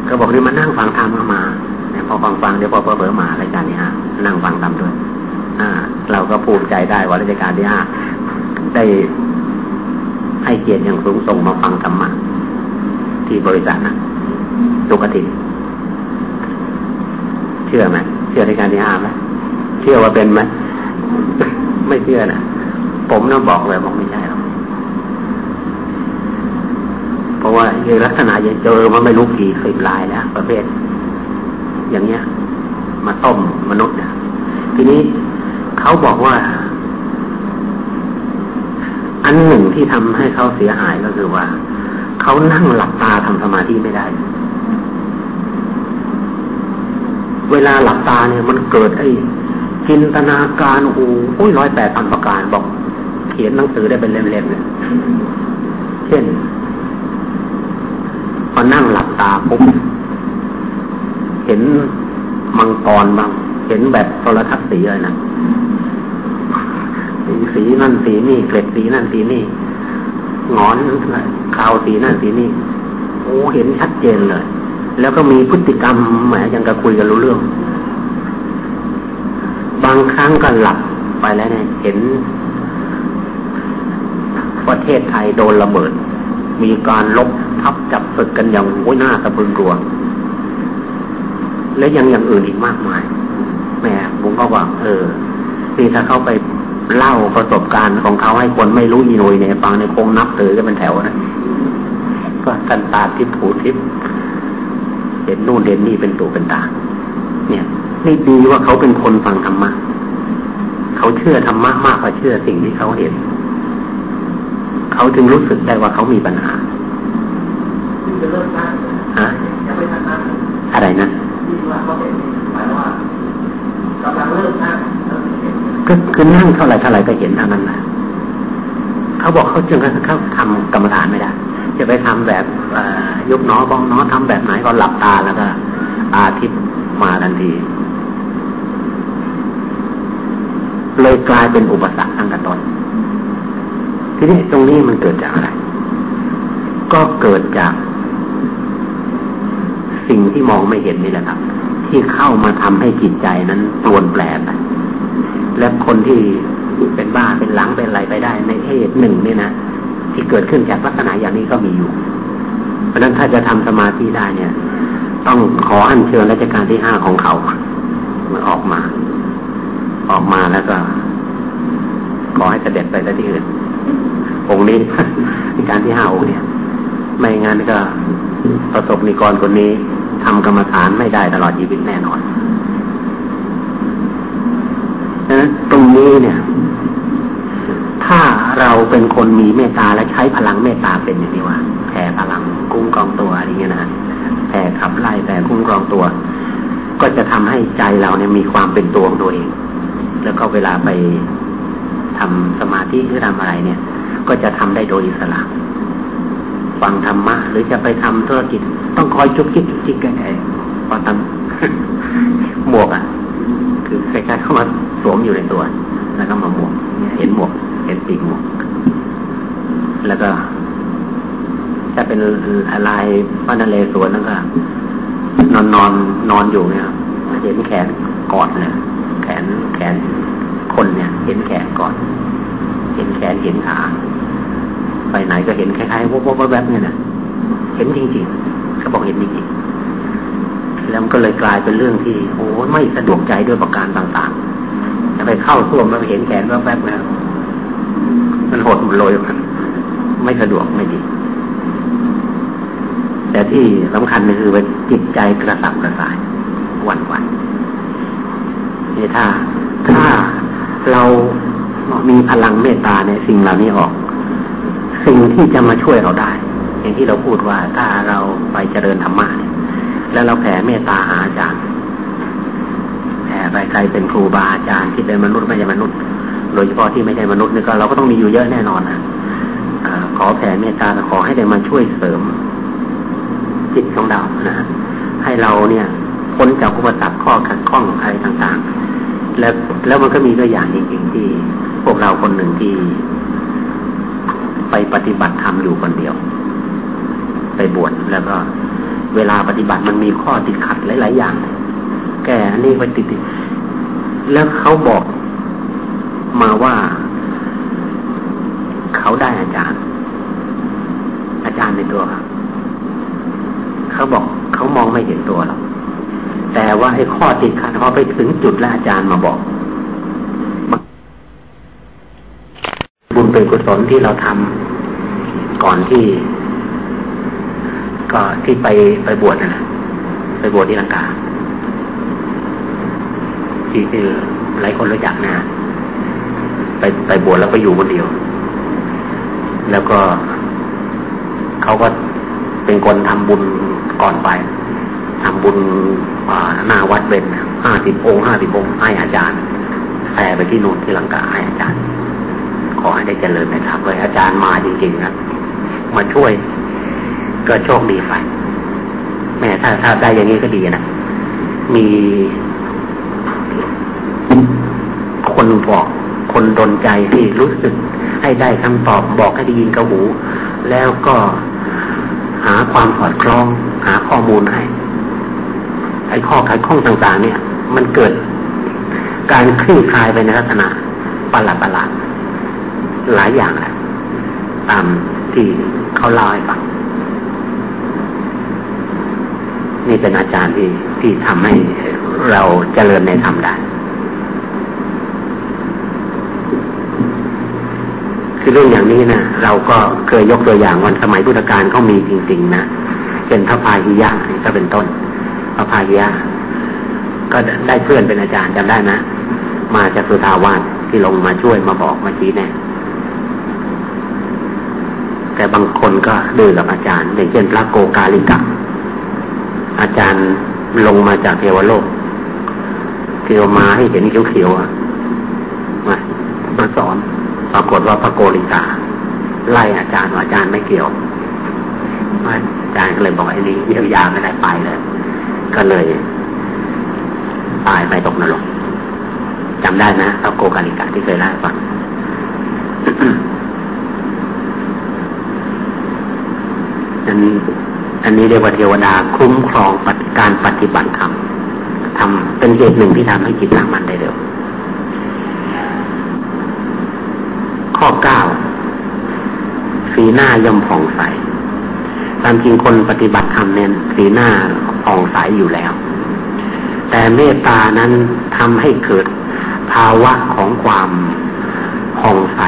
ก็บอกนี่มานั่งฟังธรรมมาเนี่ยพอฟังฟังเดี๋ยวพอเผลอมารายการนี่ฮะนั่งฟังธรรมด้วย อ่า เราก็ภูมิใจได้ว่าราชการที่ห้า ได้ให้เกียรติอย่างสูงส่งมาฟังธรรมะที่บริษัทนะตุกติเชื่อไหมเชื่อในการที่ห้าไหมเชื่อว่าเป็นไหมไม่เชื่อนะผมน่าบอกเลยบอกไม่ใช่หรอกเพราะว่าในลักษณะยังเจอมันไม่รู้กี่สิบลายแล้วประเภท อย่างเงี้ย มาต้มมนุษย์เนี่ยทีนี้เขาบอกว่า นหนึ่งที่ทำให้เขาเสียหายก็คือว่า เขานั่งหลับตาทำสมาธิไม่ได้ เวลาหลับตาเนี่ยมันเกิดไอ้จินตนาการโอ้โหร้อยแปดพันประการบอก เขียนหนังสือได้เป็นเล่มๆเนี่ยเช่นพอนั่งหลับตาปุ๊บเห็นมังกรบ้าง เห็นแบบโทรทัศน์สีเลยนะ สีนั่นสีนี่ เกล็ดสีนั่นสีนี่งอนขาวสีนั่นสีนี่โอ้เห็นชัดเจนเลย แล้วก็มีพฤติกรรมแหมยังกับคุยกันรู้เรื่อง บางครั้งก็หลับไปแล้วเนี่ยเห็น ประเทศไทยโดนระเบิด มีการลบทับจับศึกกันอย่างโอ้ยหน้าตะพึงกลัว และยังอย่างอื่นอีกมากมายแม่ผมก็ว่า เออที่ถ้าเข้าไป เล่าประสบการณ์ของเขาให้คนไม่รู้อีโนยเนี่ยฟังในคงนับถือกันเป็นแถวนะก็กันตาทิพผูทิพเห็นนู่นเห็นนี่เป็นตัวเป็นตาเนี่ยนี่ดีว่าเขาเป็นคนฟังธรรมะเขาเชื่อธรรมะมากกว่าเชื่อสิ่งที่เขาเห็น เขาจึงรู้สึกได้ว่าเขามีปัญหาฮะอะไรนะก็ คือนั่งเท่าไหร่เท่าไหร่ก็เห็นเท่านั้นแหละเขาบอกเขาจึงเขาทำกรรมฐานไม่ได้ จะไปทำแบบยุบน้อบ้องน้อทำแบบไหนก็หลับตาแล้วก็ อาทิตย์มาทันที เลยกลายเป็นอุปสรรคตั้งแต่ต้นทีนี้ตรงนี้มันเกิดจากอะไร ก็เกิดจากสิ่งที่มองไม่เห็นนี่แหละครับ ที่เข้ามาทำให้จิตใจนั้นปลวนแปลไป และคนที่เป็นบ้าเป็นหลังเป็นอะไรไปได้ ในเหตุหนึ่งเนี่ยนะที่เกิดขึ้นจากลักษณะอย่างนี้ก็มีอยู่ เพราะนั้นถ้าจะทำสมาธิได้เนี่ย ต้องขออัญเชิญราชการที่ห้าของเขาออกมา ออกมาแล้วก็ขอให้เสด็จไปที่อื่นองค์นี้การที่ห้าองค์เนี่ย ไม่งั้นก็ประสบนิกรคนนี้ทำกรรมฐานไม่ได้ตลอดชีวิตแน่นอน นี้เนี่ย ถ้าเราเป็นคนมีเมตตาและใช้พลังเมตตาเป็นอย่างนี้ว่าแผ่พลังคุ้มครองตัวอะไรเงี้ยนะแผ่ขับไล่แผ่คุ้มครองตัว ก็จะทำให้ใจเราเนี่ยมีความเป็นตัวของตัวเอง แล้วก็เวลาไปทำสมาธิหรือทำอะไรเนี่ย ก็จะทำได้โดยอิสระฟังธรรมะหรือจะไปทำธุรกิจ ต้องคอยจุกจิกจุกจิกกันไอ้พอทำหมวกอะ คือคล้ายๆเข้ามาสวมอยู่ในตัว แล้วก็มาหมวกเห็นหมวกเห็นปีกหมวก แล้วก็ถ้าเป็นอะไรพระนเรศวรนั่นก็นอนนอนนอนอยู่เนี่ยเห็นแขนกอดเนี่ยแขนแขนคนเนี่ย เห็นแขนกอดเห็นแขนเห็นขาไปไหนก็เห็นคล้ายๆวบๆแวบๆเนี่ยนะเห็นจริงๆเขาบอกเห็นจริงๆแล้วมันก็เลยกลายเป็นเรื่องที่โอ้ไม่สะดวกใจด้วยประการต่างๆ ไปเข้าส้วมแล้วเห็นแขนแวบๆแล้วมันหดมันลอยมันไม่สะดวกไม่ดี แต่ที่สำคัญคือเป็นจิตใจกระสับกระส่ายวันวันนี่ถ้าถ้าเรามีพลังเมตตาในสิ่งเหล่านี้ออก สิ่งที่จะมาช่วยเราได้ อย่างที่เราพูดว่าถ้าเราไปเจริญธรรมะแล้วเราแผ่เมตตาหาอาจารย์ ใครเป็นครูบาอาจารย์ที่เป็นมนุษย์ไม่ใช่มนุษย์ โดยเฉพาะที่ไม่ใช่มนุษย์นี่ก็เราก็ต้องมีอยู่เยอะแน่นอนนะอขอแผ่เมตตาขอให้ได้มาช่วยเสริมจิตของเรานะให้เราเนี่ยพ้นจากอุปสรรคข้อขัดข้องอะไรต่างๆ แล้วแล้วมันก็มีตัวอย่างจริงๆที่พวกเราคนหนึ่งที่ ไปปฏิบัติธรรมอยู่คนเดียว ไปบวชแล้วก็เวลาปฏิบัติมันมีข้อติดขัดหลายๆอย่าง แกอันนี้ไปติดแล้วเขาบอกมาว่า เขาได้อาจารย์ อาจารย์ในตัวเขาบอกเขามองไม่เห็นตัวหรอกแต่ว่าไอ้ข้อติดขัดพอไปถึงจุดแล้วอาจารย์มาบอกบุญเป็นกุศลที่เราทำก่อนที่ ก็ที่ไปไปบวชนะไปบวชที่ลังกา ที่คือหลายคนรู้จักนะไปไปบวชแล้วไปอยู่คนเดียว แล้วก็เขาก็เป็นคนทำบุญก่อนไปทำบุญหน้าวัดเป็นห้าสิบองค์ห้าสิบองค์ให้อาจารย์แผ่ไปที่นู่นที่ลังกาให้อาจารย์ ขอให้ได้เจริญในธรรมเลยอาจารย์มาจริงๆนะมาช่วย ก็โชคดีไปแม่ถ้าถ้าได้อย่างนี้ก็ดีนะมี คนบอกคนดนใจที่รู้สึกให้ได้คำตอบบอกให้ได้ยินกระหู แล้วก็หาความสอดคล้อง หาข้อมูลให้ไอ้ข้อขัดข้องต่างๆ เนี่ย มันเกิด การคลี่คลายไปในลักษณะประหลาดประหลาดหลายอย่างแหละตามที่เขาเล่าให้ฟังนี่เป็นอาจารย์ที่ที่ทำให้เราเจริญในธรรมได้ คือเรื่องอย่างนี้นะเราก็เคยยกตัวอย่างวันสมัยพุทธกาลเขามีจริงๆนะเป็นพระพาหิยะก็เป็นต้นพระพาหิยะก็ได้เพื่อนเป็นอาจารย์จำได้นะมาจากสุทาวานที่ลงมาช่วยมาบอกมาชี้แน่แต่บางคนก็ดื้อกับอาจารย์อย่างเช่นพระโกกาลิกะอาจารย์ลงมาจากเทวโลกเทวมาให้เห็นเขียวๆมามาสอนปรากฏ ว่าพระโกลิกาไล่อาจารย์อาจารย์ไม่เกี่ยวอาจารย์ก็เลยบอกไอ้นี่เยียวยาไม่ได้ไปเลย ก็เลยตายไปตกนรกจำได้นะพระโกกาลิกาที่เคยเล่าฟังอันอันนี้เรียกว่าเทวดาคุ้มครองการปฏิบัติธรรมทำเป็นเหตุหนึ่งที่ทำให้จิตตั้งมั่นได้เร็ว ข้อเก้าสีหน้าย่อมผ่องใสตามจริงคนปฏิบัติธรรมเน้นสีหน้าผ่องใสอยู่แล้ว แต่เมตตานั้นทำให้เกิดภาวะของความผ่องใส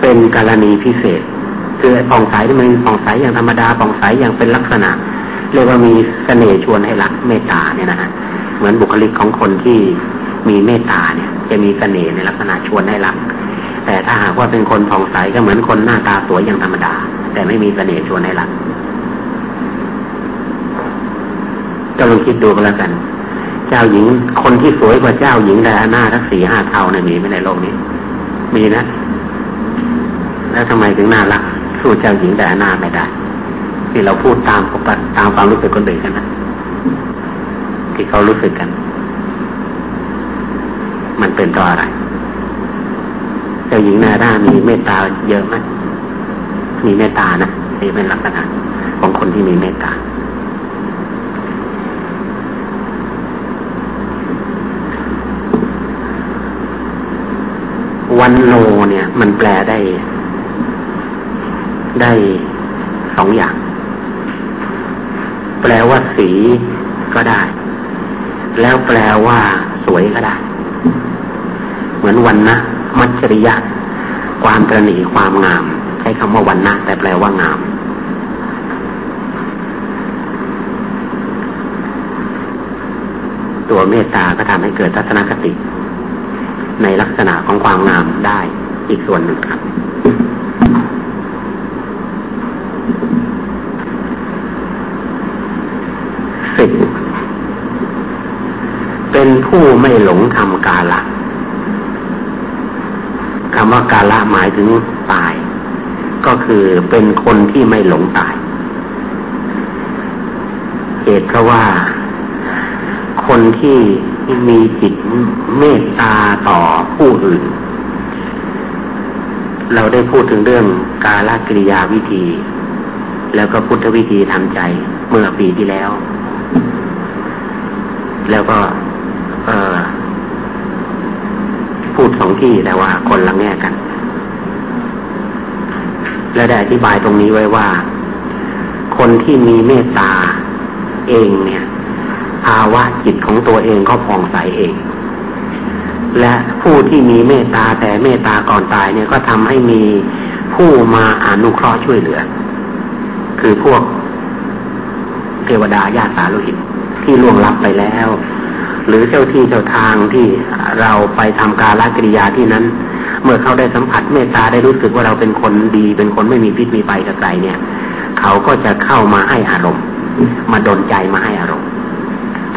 เป็นกรณีพิเศษ คือผ่องใสที่มันผ่องใสอย่างธรรมดาผ่องใสอย่างเป็นลักษณะ เรียกว่ามีเสน่ห์ชวนให้รักเมตตาเนี่ยนะฮะเหมือนบุคลิกของคนที่มีเมตตาเนี่ย จะมีเสน่ห์ในลักษณะชวนให้รัก แต่ถ้าหากว่าเป็นคนผ่องใสก็เหมือนคนหน้าตาสวยอย่างธรรมดา แต่ไม่มีเสน่ห์ชวนให้รักก็ลองคิดดูกันแล้วกัน เจ้าหญิงคนที่สวยกว่าเจ้าหญิงไดอาน่าทั้งสี่ห้าเท่าเนี่ยมีไม่ในโลกนี้ มีนะ แล้วทำไมถึงน่ารัก สู้เจ้าหญิงแต่หน้าไม่ได้ที่เราพูดตามปกตามความรู้สึกคนอื่นกันนะที่เขารู้สึกกัน มันเป็นตัวอะไร เจ้าหญิงนาด้ามีเมตตาเยอะไหมมีเมตตานะนี่เป็นลักษณะของคนที่มีเมตตาวันโลเนี่ย มันแปลได้ ได้สองอย่าง แปลว่าสีก็ได้ แล้วแปลว่าสวยก็ได้ เหมือนวันนะ มัจฉริยะ ความตรณีความงาม ใช้คำว่าวันนะแต่แปลว่างาม ตัวเมตตาก็ทำให้เกิดทัศนคติ ในลักษณะของความงามได้อีกส่วนหนึ่งครับสิบเป็นผู้ไม่หลงทำกาละ คำว่ากาละหมายถึงตาย ก็คือเป็นคนที่ไม่หลงตาย เหตุเพราะว่า คนที่มีจิตเมตตาต่อผู้อื่น เราได้พูดถึงเรื่องกาลกิริยาวิธี แล้วก็พุทธวิธีทำใจเมื่อปีที่แล้ว แล้วก็เออพูดส องที่แต่ว่าคนละแง่กัน และได้อธิบายตรงนี้ไว้ว่า คนที่มีเมตตาเองเนี่ย ภาวะจิตของตัวเองก็ผ่องใสเอง และผู้ที่มีเมตตาแต่เมตตาก่อนตายเนี่ยก็ทำให้มีผู้มาอนุเคราะห์ช่วยเหลือ คือพวกเทวดาญาติสาลุหิตที่ล่วงลับไปแล้ว หรือเจ้าที่เจ้าทางที่เราไปทำการละกิริยาที่นั้น เมื่อเขาได้สัมผัสเมตตาได้รู้สึกว่าเราเป็นคนดี เป็นคนไม่มีพิษมีภัยกับใครเนี่ย เขาก็จะเข้ามาให้อารมณ์ มาดนใจมาให้อารมณ์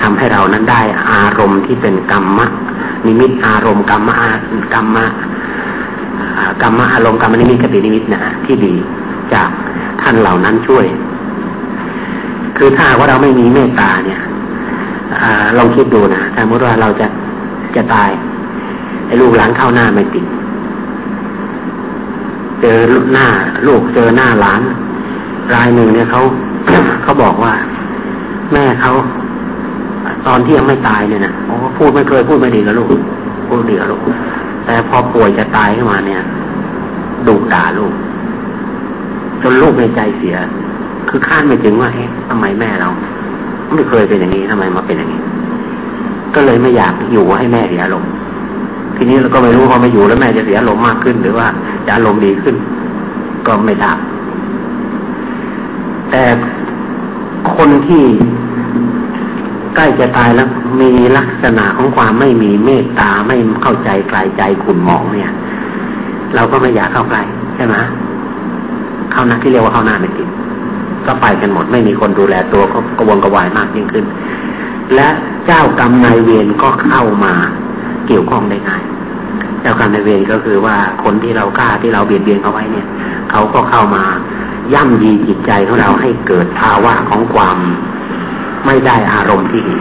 ทำให้เรานั้นได้อารมณ์ที่เป็นกรรมะนิมิตอารมณ์กรรมะกรรมะกรรมะอารมณ์กรรมนิมิตกตินิมิตนะที่ดีจากท่านเหล่านั้นช่วย คือถ้าว่าเราไม่มีเมตตาเนี่ย อลองคิดดูนะสมมติว่าเราจะจะตายไอ้ลูกหลานเข้าหน้าไม่ติดเจอหน้า ลูกเจอหน้าหลาน รายหนึ่งเนี่ยเขาเขาบอกว่า แม่เขาตอนที่ยังไม่ตายเนี่ยนะโอ้พูดไม่เคยพูดไม่ดีกับลูกพูดดีกับลูกแต่พอป่วยจะตายขึ้นมาเนี่ยดุด่าลูก จนลูกในใจเสีย คือคาดไม่ถึงว่าเฮ้ยทำไมแม่เรา ไม่เคยเป็นอย่างนี้ทำไมมาเป็นอย่างนี้ ก็เลยไม่อยากอยู่ให้แม่เสียลมทีนี้เราก็ไม่รู้พอไม่อยู่แล้วแม่จะเสียลมมากขึ้น หรือว่าจะอารมณ์ดีขึ้น ก็ไม่ทราบแต่คนที่ใกล้จะตายแล้วมีลักษณะของความไม่มีเมตตาไม่เข้าใจกลายใจขุนหมองเนี่ย เราก็ไม่อยากเข้าใกล้ใช่ไหมเข้าหน้าที่เรียกว่าเข้าหน้าไม่ติด ก็ไปกันหมด ไม่มีคนดูแลตัวก็กระวนกระวายมากยิ่งขึ้น และเจ้ากรรมนายเวรก็เข้ามาเกี่ยวข้องได้ง่าย เจ้ากรรมนายเวรก็คือว่าคนที่เรากล้าที่เราเบียดเบียนเขาไว้เนี่ยเขาก็เข้ามาย่ำยีจิตใจของเราให้เกิดภาวะของความไม่ได้อารมณ์ที่ดี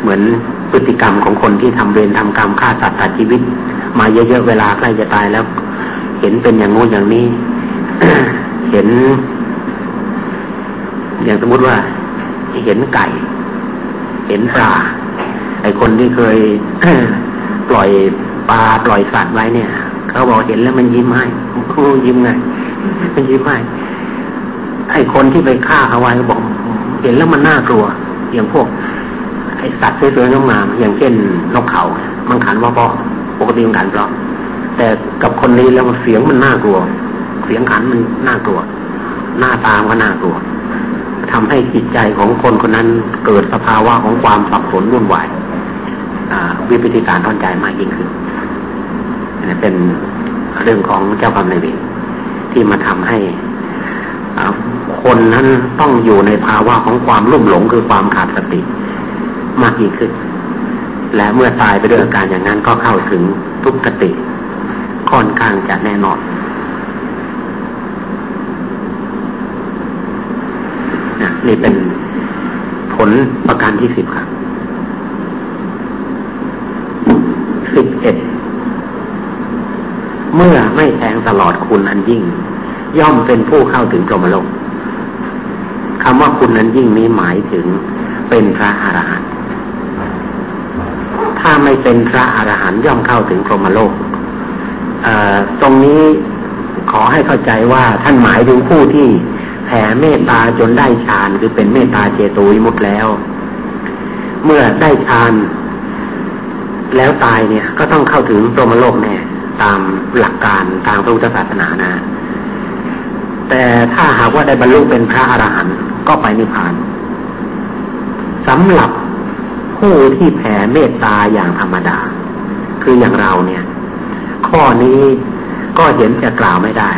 เหมือนพฤติกรรมของคนที่ทำเวรทำกรรมฆ่าสัตว์ตัดชีวิต มาเยอะๆเวลาใกล้จะตายแล้ว เห็นเป็นอย่างงู้นอย่างนี้ เห็น อย่างสมมติว่า เห็นไก่ เห็นปลาไอคนที่เคยปล่อยปลาปล่อยสัตว์ไว้เนี่ย เขาบอกเห็นแล้วมันยิ้มให้โอ้ยิ้มไงมันยิ้มให้ไอคนที่ไปฆ่าเอาไว้บอก เห็นแล้วมันน่ากลัว อย่างพวก ไอสัตว์สวยๆงามๆอย่างเช่นนกเขามันขันว่าพอปกติมันขันเพราะแต่กับคนนี้แล้วเสียงมันน่ากลัว เสียงขันมันน่ากลัว หน้าตามก็น่ากลัวทำให้จิตใจของคนคนนั้นเกิดสภาวะของความสับสนวุ่นวายวิปฏิการทอนใจมากยิ่งขึ้นนี่เป็นเรื่องของเจ้ากรรมนายเวรที่มาทำให้คนนั้นต้องอยู่ในภาวะของความลุ่มหลงคือความขาดสติ มากยิ่งขึ้น และเมื่อตายไปด้วยอาการอย่างนั้นก็เข้าถึงทุกขติ ค่อนข้างจะแน่นอน นี่เป็นผลประการที่สิบครับสิบเอ็ดเมื่อไม่แทงตลอดคุณอันยิ่ง ย่อมเป็นผู้เข้าถึงกรมโลกคำว่าคุณนั้นยิ่งนี้หมายถึงเป็นพระอรหันต์ถ้าไม่เป็นพระอรหันต์ย่อมเข้าถึงพรหมโลกตรงนี้ขอให้เข้าใจว่าท่านหมายถึงผู้ที่ แผ่เมตตาจนได้ฌานคือเป็นเมตตาเจโตวิมุตแล้ว เมื่อได้ฌานแล้วตายเนี่ยก็ต้องเข้าถึงพรหมโลกแน่ตามหลักการทางพระพุทธศาสนานะ แต่ถ้าหากว่าได้บรรลุเป็นพระอรหันต์ก็ไปนิพพานสำหรับผู้ที่แผ่เมตตาอย่างธรรมดา คืออย่างเราเนี่ย ข้อนี้ก็เห็นจะกล่าวไม่ได้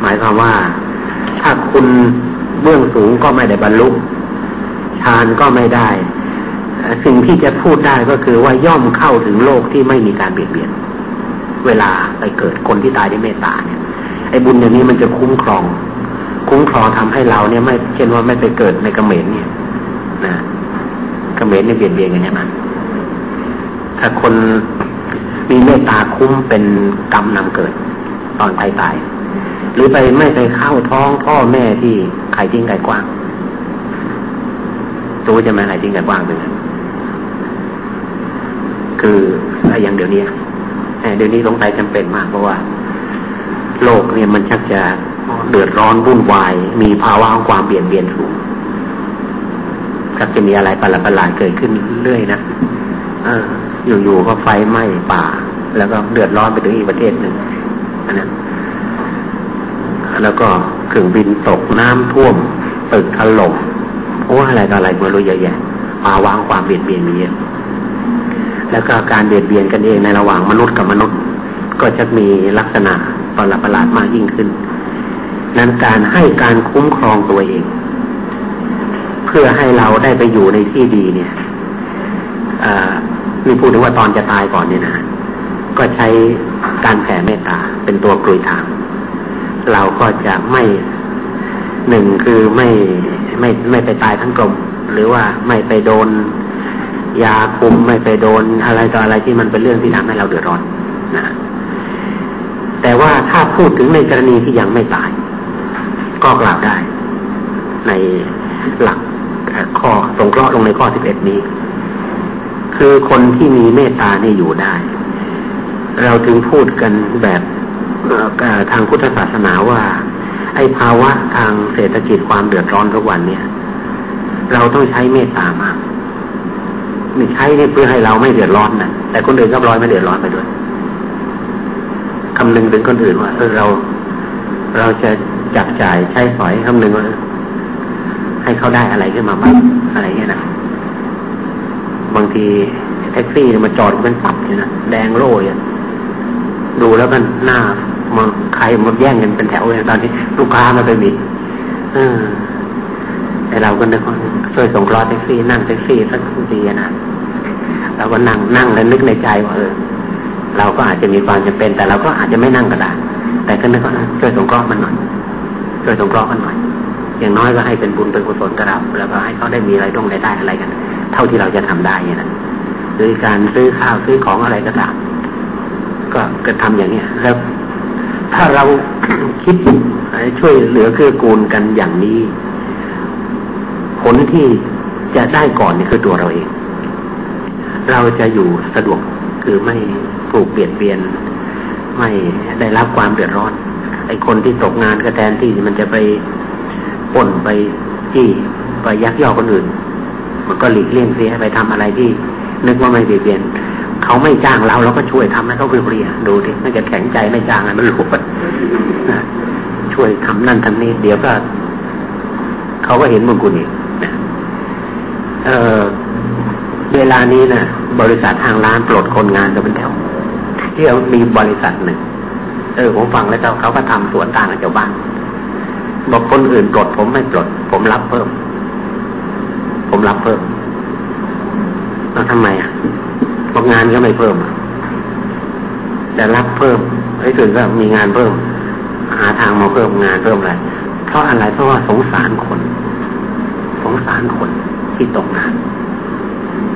หมายความว่า ถ้าคุณเบื้องสูงก็ไม่ได้บรรลุฌานก็ไม่ได้ สิ่งที่จะพูดได้ก็คือว่าย่อมเข้าถึงโลกที่ไม่มีการเบียดเบียน เวลาไปเกิดคนที่ตายด้วยเมตตาเนี่ยไอ้บุญอย่างนี้มันจะคุ้มครอง คุ้มครองทำให้เราเนี่ยไม่เช่นว่าไม่ไปเกิดในกระเมนเนี่ยนะกระเมนเนี่ยเบียดเบียนกันใช่ไหมถ้าคนมีเมตตาคุ้มเป็นกรรมนำเกิดตอนตายตาย หรือไปไม่ไปเข้าท้องพ่อแม่ที่ไข่ทิ้งไก่กว้างรู้จะไหมไข่ทิ้งไก่กว้างเป็นไงคืออย่างเดี๋ยวนี้เดี๋ยวนี้สงสัยจำเป็นมากเพราะว่า โลกเนี่ยมันชักจะเดือดร้อนวุ่นวาย มีภาวะของความเบียดเบียนสูงก็จะมีอะไรประหลาดๆเกิดขึ้นเรื่อยนะออยู่ๆก็ไฟไหม้ป่า แล้วก็เดือดร้อนไปถึงอีกประเทศหนึ่งอันนั้น แล้วก็เครื่องบินตกน้ำท่วมตึกถล่มโอ้อะไรต่ออะไรไม่รู้เยอะแยะมาวางความเบียดเบียนมีเยอะแล้วก็การเบียดเบียนกันเองในระหว่างมนุษย์กับมนุษย์ ก็จะมีลักษณะประหลาดประหลาดมากยิ่งขึ้น นั้นการให้การคุ้มครองตัวเอง เพื่อให้เราได้ไปอยู่ในที่ดีเนี่ยนี่พูดถึงว่าตอนจะตายก่อนเนี่ยนะ ก็ใช้การแผ่เมตตาเป็นตัวกลุยทาง เราก็จะไม่หนึ่งคือไม่ไม่ไม่ไปตายทั้งกลมหรือว่าไม่ไปโดน ยาคุมไม่ไปโดนอะไรต่ออะไรที่มันเป็นเรื่องที่ทำให้เราเดือดร้อนนะแต่ว่าถ้าพูดถึงในกรณีที่ยังไม่ตาย ก็กล่าวได้ ในหลักข้อสงเคราะห์ลงในข้อสิบเอ็ดนี้ คือคนที่มีเมตตานี่อยู่ได้ เราถึงพูดกันแบบ ทางพุทธศาสนาว่า ไอ้ภาวะทางเศรษฐกิจความเดือดร้อนทุกวันเนี่ย เราต้องใช้เมตตามากนี่ใช้นี่เพื่อให้เราไม่เดือดร้อนนะแต่คนอื่นก็ร้อยไม่เดือดร้อนไปด้วยคำนึงถึงคนอื่นว่าเออเราเราจะจับจ่ายใช้สอยคำนึงว่าให้เขาได้อะไรขึ้นมาบ้างอะไรเงี้ยนะบางทีแท็กซี่มาจอดเป็นปับเลยนะแดงโร่ยดูแล้วกันหน้า มาใครมาแย่งกันเป็นแถวเลยตอนที่ลูกค้ามาไปบิดเออแต่เราก็นึกว่าช่วยส่งรอแท็กซี่นั่งแท็กซี่สักทีนะเราก็นั่งนั่งแล้วนึกในใจว่าเออเราก็อาจจะมีความจำเป็น แต่เราก็อาจจะไม่นั่งก็ได้แต่ก็นึกว่าช่วยสงเคราะห์มันหน่อยช่วยสงเคราะห์มันหน่อยอย่างน้อยก็ให้เป็นบุญเป็นกุศลกับเราแล้วก็ให้เขาได้มีอะไรต้องได้ได้อะไรกัน เท่าที่เราจะทำได้เนี่ยนะหรือการซื้อข้าวซื้อของอะไรก็ตามก็ก็ทำอย่างเนี้ยแล้ว ถ้าเราคิดช่วยเหลือเกื้อกูลกันอย่างนี้ ผลที่จะได้ก่อนนี่คือตัวเราเอง เราจะอยู่สะดวกคือไม่ถูกเปลี่ยนเปลี่ยน ไม่ได้รับความเดือดร้อน ไอ้คนที่ตกงานก็แทนที่มันจะไปป่นไปจี้ไปยักยอกคนอื่น มันก็หลีกเลี่ยงเสียไปทำอะไรที่ นึกว่าไม่เปลี่ยน เขาไม่จ้างเราเราก็ช่วยทำให้เขาเปลี่ยนดูดิมันจะแข็งใจไม่จ้างอะไรมันหลุดนะช่วยทำนั่นทำนี้ เดี๋ยวก็เขาก็เห็นบุญคุณอีกเออเวลานี้นะบริษัททางร้านปลดคนงานกันเป็นแถวที่มีบริษัทหนึ่งเออผมฟังแล้วเขาเขาก็ทำสวนต่างกับชาวบ้านบอกคนอื่นปลดผมไม่ปลด ผมรับเพิ่ม ผมรับเพิ่มแล้วทำไมอะ บอกงานก็ไม่เพิ่ม แต่รับเพิ่มไอ้ถึงก็มีงานเพิ่ม หาทางมาเพิ่มงานเพิ่มอะไรเพราะอะไรเพราะว่าสงสารคน สงสารคนที่ตกงาน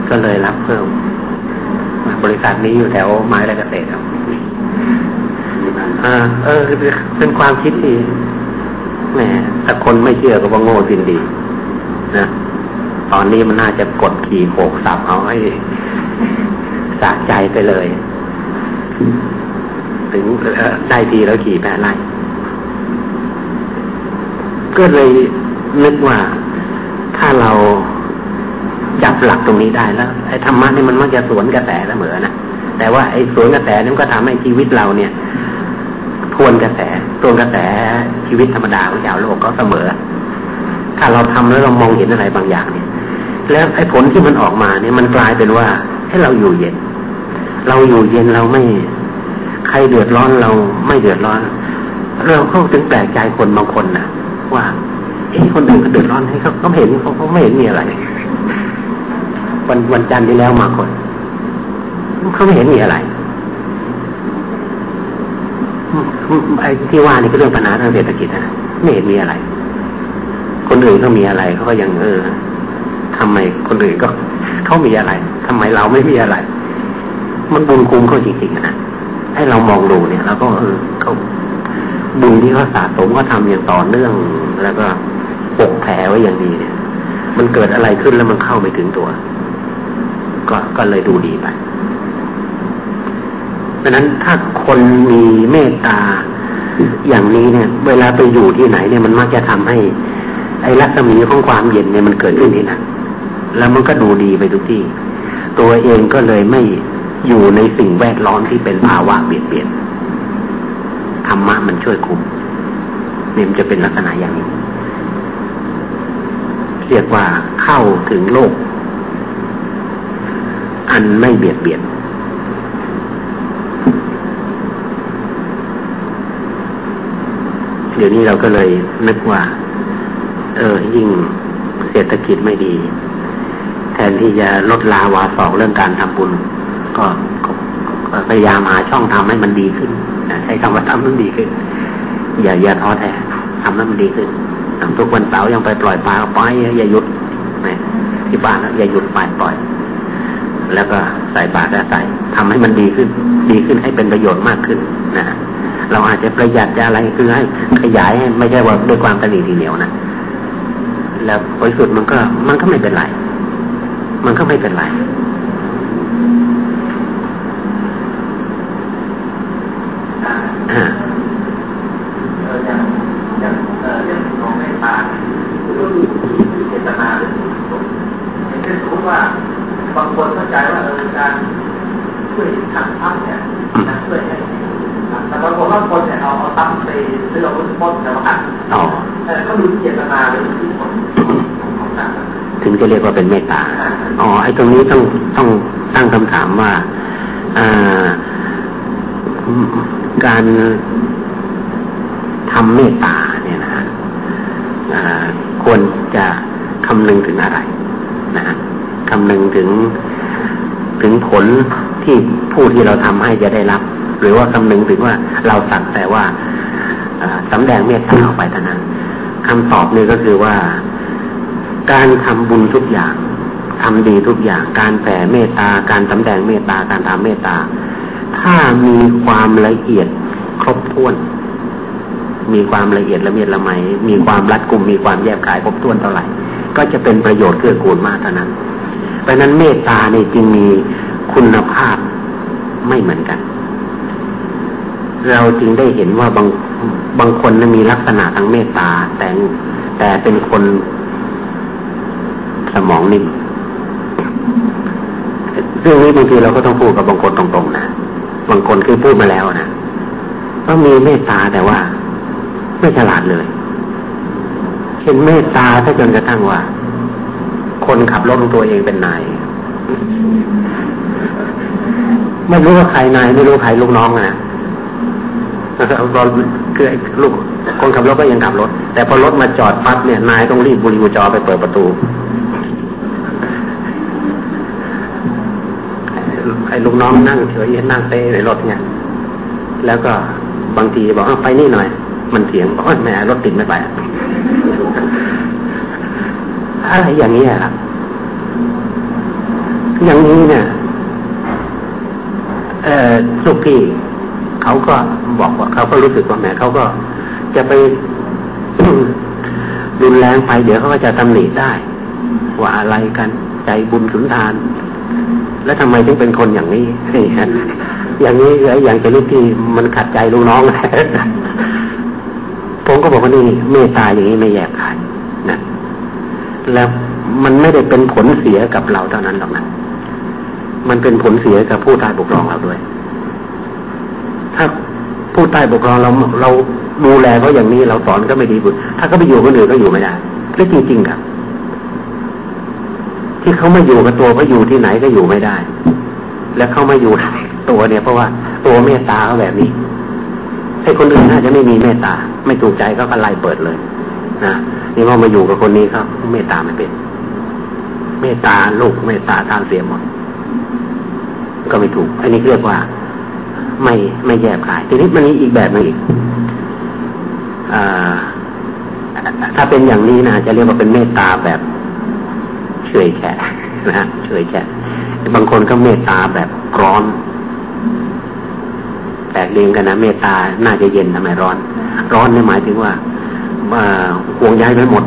ก็เลยรับเพิ่ม บริษัทนี้อยู่แถวไม้และเกษตรครับอ่าเออเป็นความคิดที่แหมถ้าคนไม่เชื่อก็ว่าโง่สินดีนะตอนนี้มันน่าจะกดขี่โขกสับเอาให้ สะใจไปเลย ถึงได้ทีแล้วขี่แปะไล่ก็เลยนึกว่าถ้าเราจับหลักตรงนี้ได้แล้วไอ้ธรรมะนี่มันมักจะสวนกระแสเสมอนะแต่ว่าไอ้สวนกระแสนี่ก็ทำให้ชีวิตเราเนี่ยทวนกระแสทวนกระแสชีวิตธรรมดาของชาวโลกก็เสมอ ถ้าเราทำแล้วเรามองเห็นอะไรบางอย่างเนี่ย แล้วไอ้ผลที่มันออกมาเนี่ยมันกลายเป็นว่าให้เราอยู่เย็น เราอยู่เย็นเราไม่ ใครเดือดร้อนเราไม่เดือดร้อน เราเข้าถึงแปลกใจคนบางคนนะว่าไอ้คนอื่นเขาเดือดร้อนให้เขาเขาเห็นเขาเขาไม่เห็นมีอะไร วันวันจันทร์ที่แล้วมาคนเขาไม่เห็นมีอะไรไอ้ที่ว่านี่ก็เรื่องปัญหาทางเศรษฐกิจนะไม่เห็นมีอะไร คนอื่นเขามีอะไรเขาก็ยังเออทำไมคนอื่นก็เขามีอะไรทำไมเราไม่มีอะไร มันบุญคุ้มเขาจริงๆนะให้เรามองดูเนี่ยแล้วก็เออเขาบุญที่เขาสะสมเขาทาอย่างต่อเนื่อง แล้วก็ปกแผลไว้อย่างดีเนี่ย มันเกิดอะไรขึ้นแล้วมันเข้าไปถึงตัว ก็ก็เลยดูดีไปเพราะนั้นถ้าคนมีเมตตาอย่างนี้เนี่ย เวลาไปอยู่ที่ไหนเนี่ยมันมักจะทำให้ ไอ้รัศมีของความเย็นเนี่ยมันเกิดขึ้นที่นั่นแล้วมันก็ดูดีไปทุกที่ ตัวเองก็เลยไม่ อยู่ในสิ่งแวดล้อมที่เป็นภาวะเบียดเบียนธรรมะมันช่วยคุมเนี่ยมันจะเป็นลักษณะอย่างนี้ เรียกว่าเข้าถึงโลก อันไม่เบียดเบียนเดี๋ยวนี้เราก็เลยนึกว่า เออยิ่งเศรษฐกิจไม่ดี แทนที่จะลดลาวาสอกเรื่องการทำบุญ ก็พยายามหาช่องทำให้มันดีขึ้นใช้คำว่าทำให้มันดีขึ้น อย่าอย่าท้อแท้ทำให้มันดีขึ้นทำทุกวันเสาร์ยังไปปล่อยปลาปล่อยอย่าหยุดนะที่บ้านอย่าหยุดปล่อยปล่อย แล้วก็ใส่บาตรแล้วใส่ทำให้มันดีขึ้น ดีขึ้นให้เป็นประโยชน์มากขึ้นนะเราอาจจะประหยัดจะอะไรคือให้ขยายไม่ใช่ว่าด้วยความตนีทีเหนียวนะแล้วผลสุดมันก็มันก็ไม่เป็นไร มันก็ไม่เป็นไร ว่าบางคนเข้าใจว่าเออการช่วยทางทัพเนี่ยนะช่วยให้แต่บางคนบางคนเนี่ยเอาเอาตั้งไปซื้อเอาวุธป้นแต่ว่าอ๋อเขาดูเจตนาเลยที่ผลของการถึงจะเรียกว่าเป็นเมตตา อ๋อ ไอ้ตรงนี้ต้องต้องตั้งคำถามว่า การทำเมตตาเนี่ยนะฮะควรจะคำนึงถึงอะไรนะฮะคำนึงถึงถึงผลที่ผู้ที่เราทำให้จะได้รับ หรือว่าคำนึงถึงว่าเราสักแต่ว่าสำแดงเมตตาออกไปเท่านั้นคำตอบนี่ก็คือว่า การทำบุญทุกอย่างทำดีทุกอย่าง การแผ่เมตตา การสำแดงเมตตา การทำเมตตา ถ้ามีความละเอียดครบถ้วน มีความละเอียดละเมียดละไม มีความรัดกุมมีความแยบกายครบถ้วนเท่าไหร่ ก็จะเป็นประโยชน์เกื้อกูลมากเท่านั้น เพราะนั้นเมตตาเนี่ยจึงมีคุณภาพไม่เหมือนกัน เราจึงได้เห็นว่าบางบางคนนั้นมีลักษณะทางเมตตาแต่แต่เป็นคนสมองนิ่มเรื่องนี้บางทีเราก็ต้องพูดกับบางคนตรงๆนะ บางคนคือพูดมาแล้วนะว่ามีเมตตาแต่ว่า ไม่ฉลาดเลยเห็นเมตตาถ้าจนกระทั่งว่า คนขับรถตัวเองเป็นนายไม่รู้ว่าใครนายไม่รู้ใครลูกน้องนะตอนคือลูกคนขับรถก็ยังขับรถ แต่พอรถมาจอดปั๊บเนี่ยนายต้องรีบบุรีบุจอไปเปิดประตู ไอ้ลูกน้องนั่งเฉยนั่งเต้ในรถเนี่ยแล้วก็บางทีบอกไปนี่หน่อย มันเถียงบอกว่าแม่รถติดไม่ไปอะไรอย่างนี้ครับอย่างนี้เนี่ยเอ่อสุกี้เขาก็บอกว่าเขาก็รู้สึกว่าแม่เขาก็จะไปรุนแรงไปเดี๋ยวเขาก็จะตำหนิได้ ว่าอะไรกันใจบุญสุนทาน แล้วทำไมถึงเป็นคนอย่างนี้ อย่างนี้อย่างชนิดที่มันขัดใจลูกน้อง ผมก็บอกว่านี่เมตตาอย่างนี้ไม่แยกขายนะแล้วมันไม่ได้เป็นผลเสียกับเราเท่านั้นหรอกนะมันเป็นผลเสียกับผู้ใต้ปกครองเราด้วย ถ้าผู้ใต้ปกครองเราเราดูแลเขาอย่างนี้เราสอนก็ไม่ดีบุญถ้าเขาไปอยู่คนอื่นก็อยู่ไม่ได้และจริงๆครับ ที่เขาไม่อยู่กับตัวเขาอยู่ที่ไหนก็อยู่ไม่ได้ และเขาไม่อยู่ตัวเนี่ย เพราะว่าตัวเมตตาเขาแบบนี้ให้คนอื่นน่าจะไม่มีเมตตา ไม่ถูกใจก็ไล่เปิดเลยนะนี่พอมาอยู่กับคนนี้เขาเมตตาไม่เป็น เมตตาลูกเมตตาทางเสียหมดก็ไม่ถูก อันนี้เรียกว่า ไม่ไม่แยบกาย ทีนี้มันนี้อีกแบบนึงอีกถ้าเป็นอย่างนี้นะจะเรียกว่าเป็นเมตตาแบบ เฉยแฉะนะเฉยแฉะบางคนก็เมตตาแบบร้อนแต่เรียงกันนะเมตตาน่าจะเย็นทำไมร้อน ร้อนเนี่ยหมายถึงว่าห่วงใยไปหมด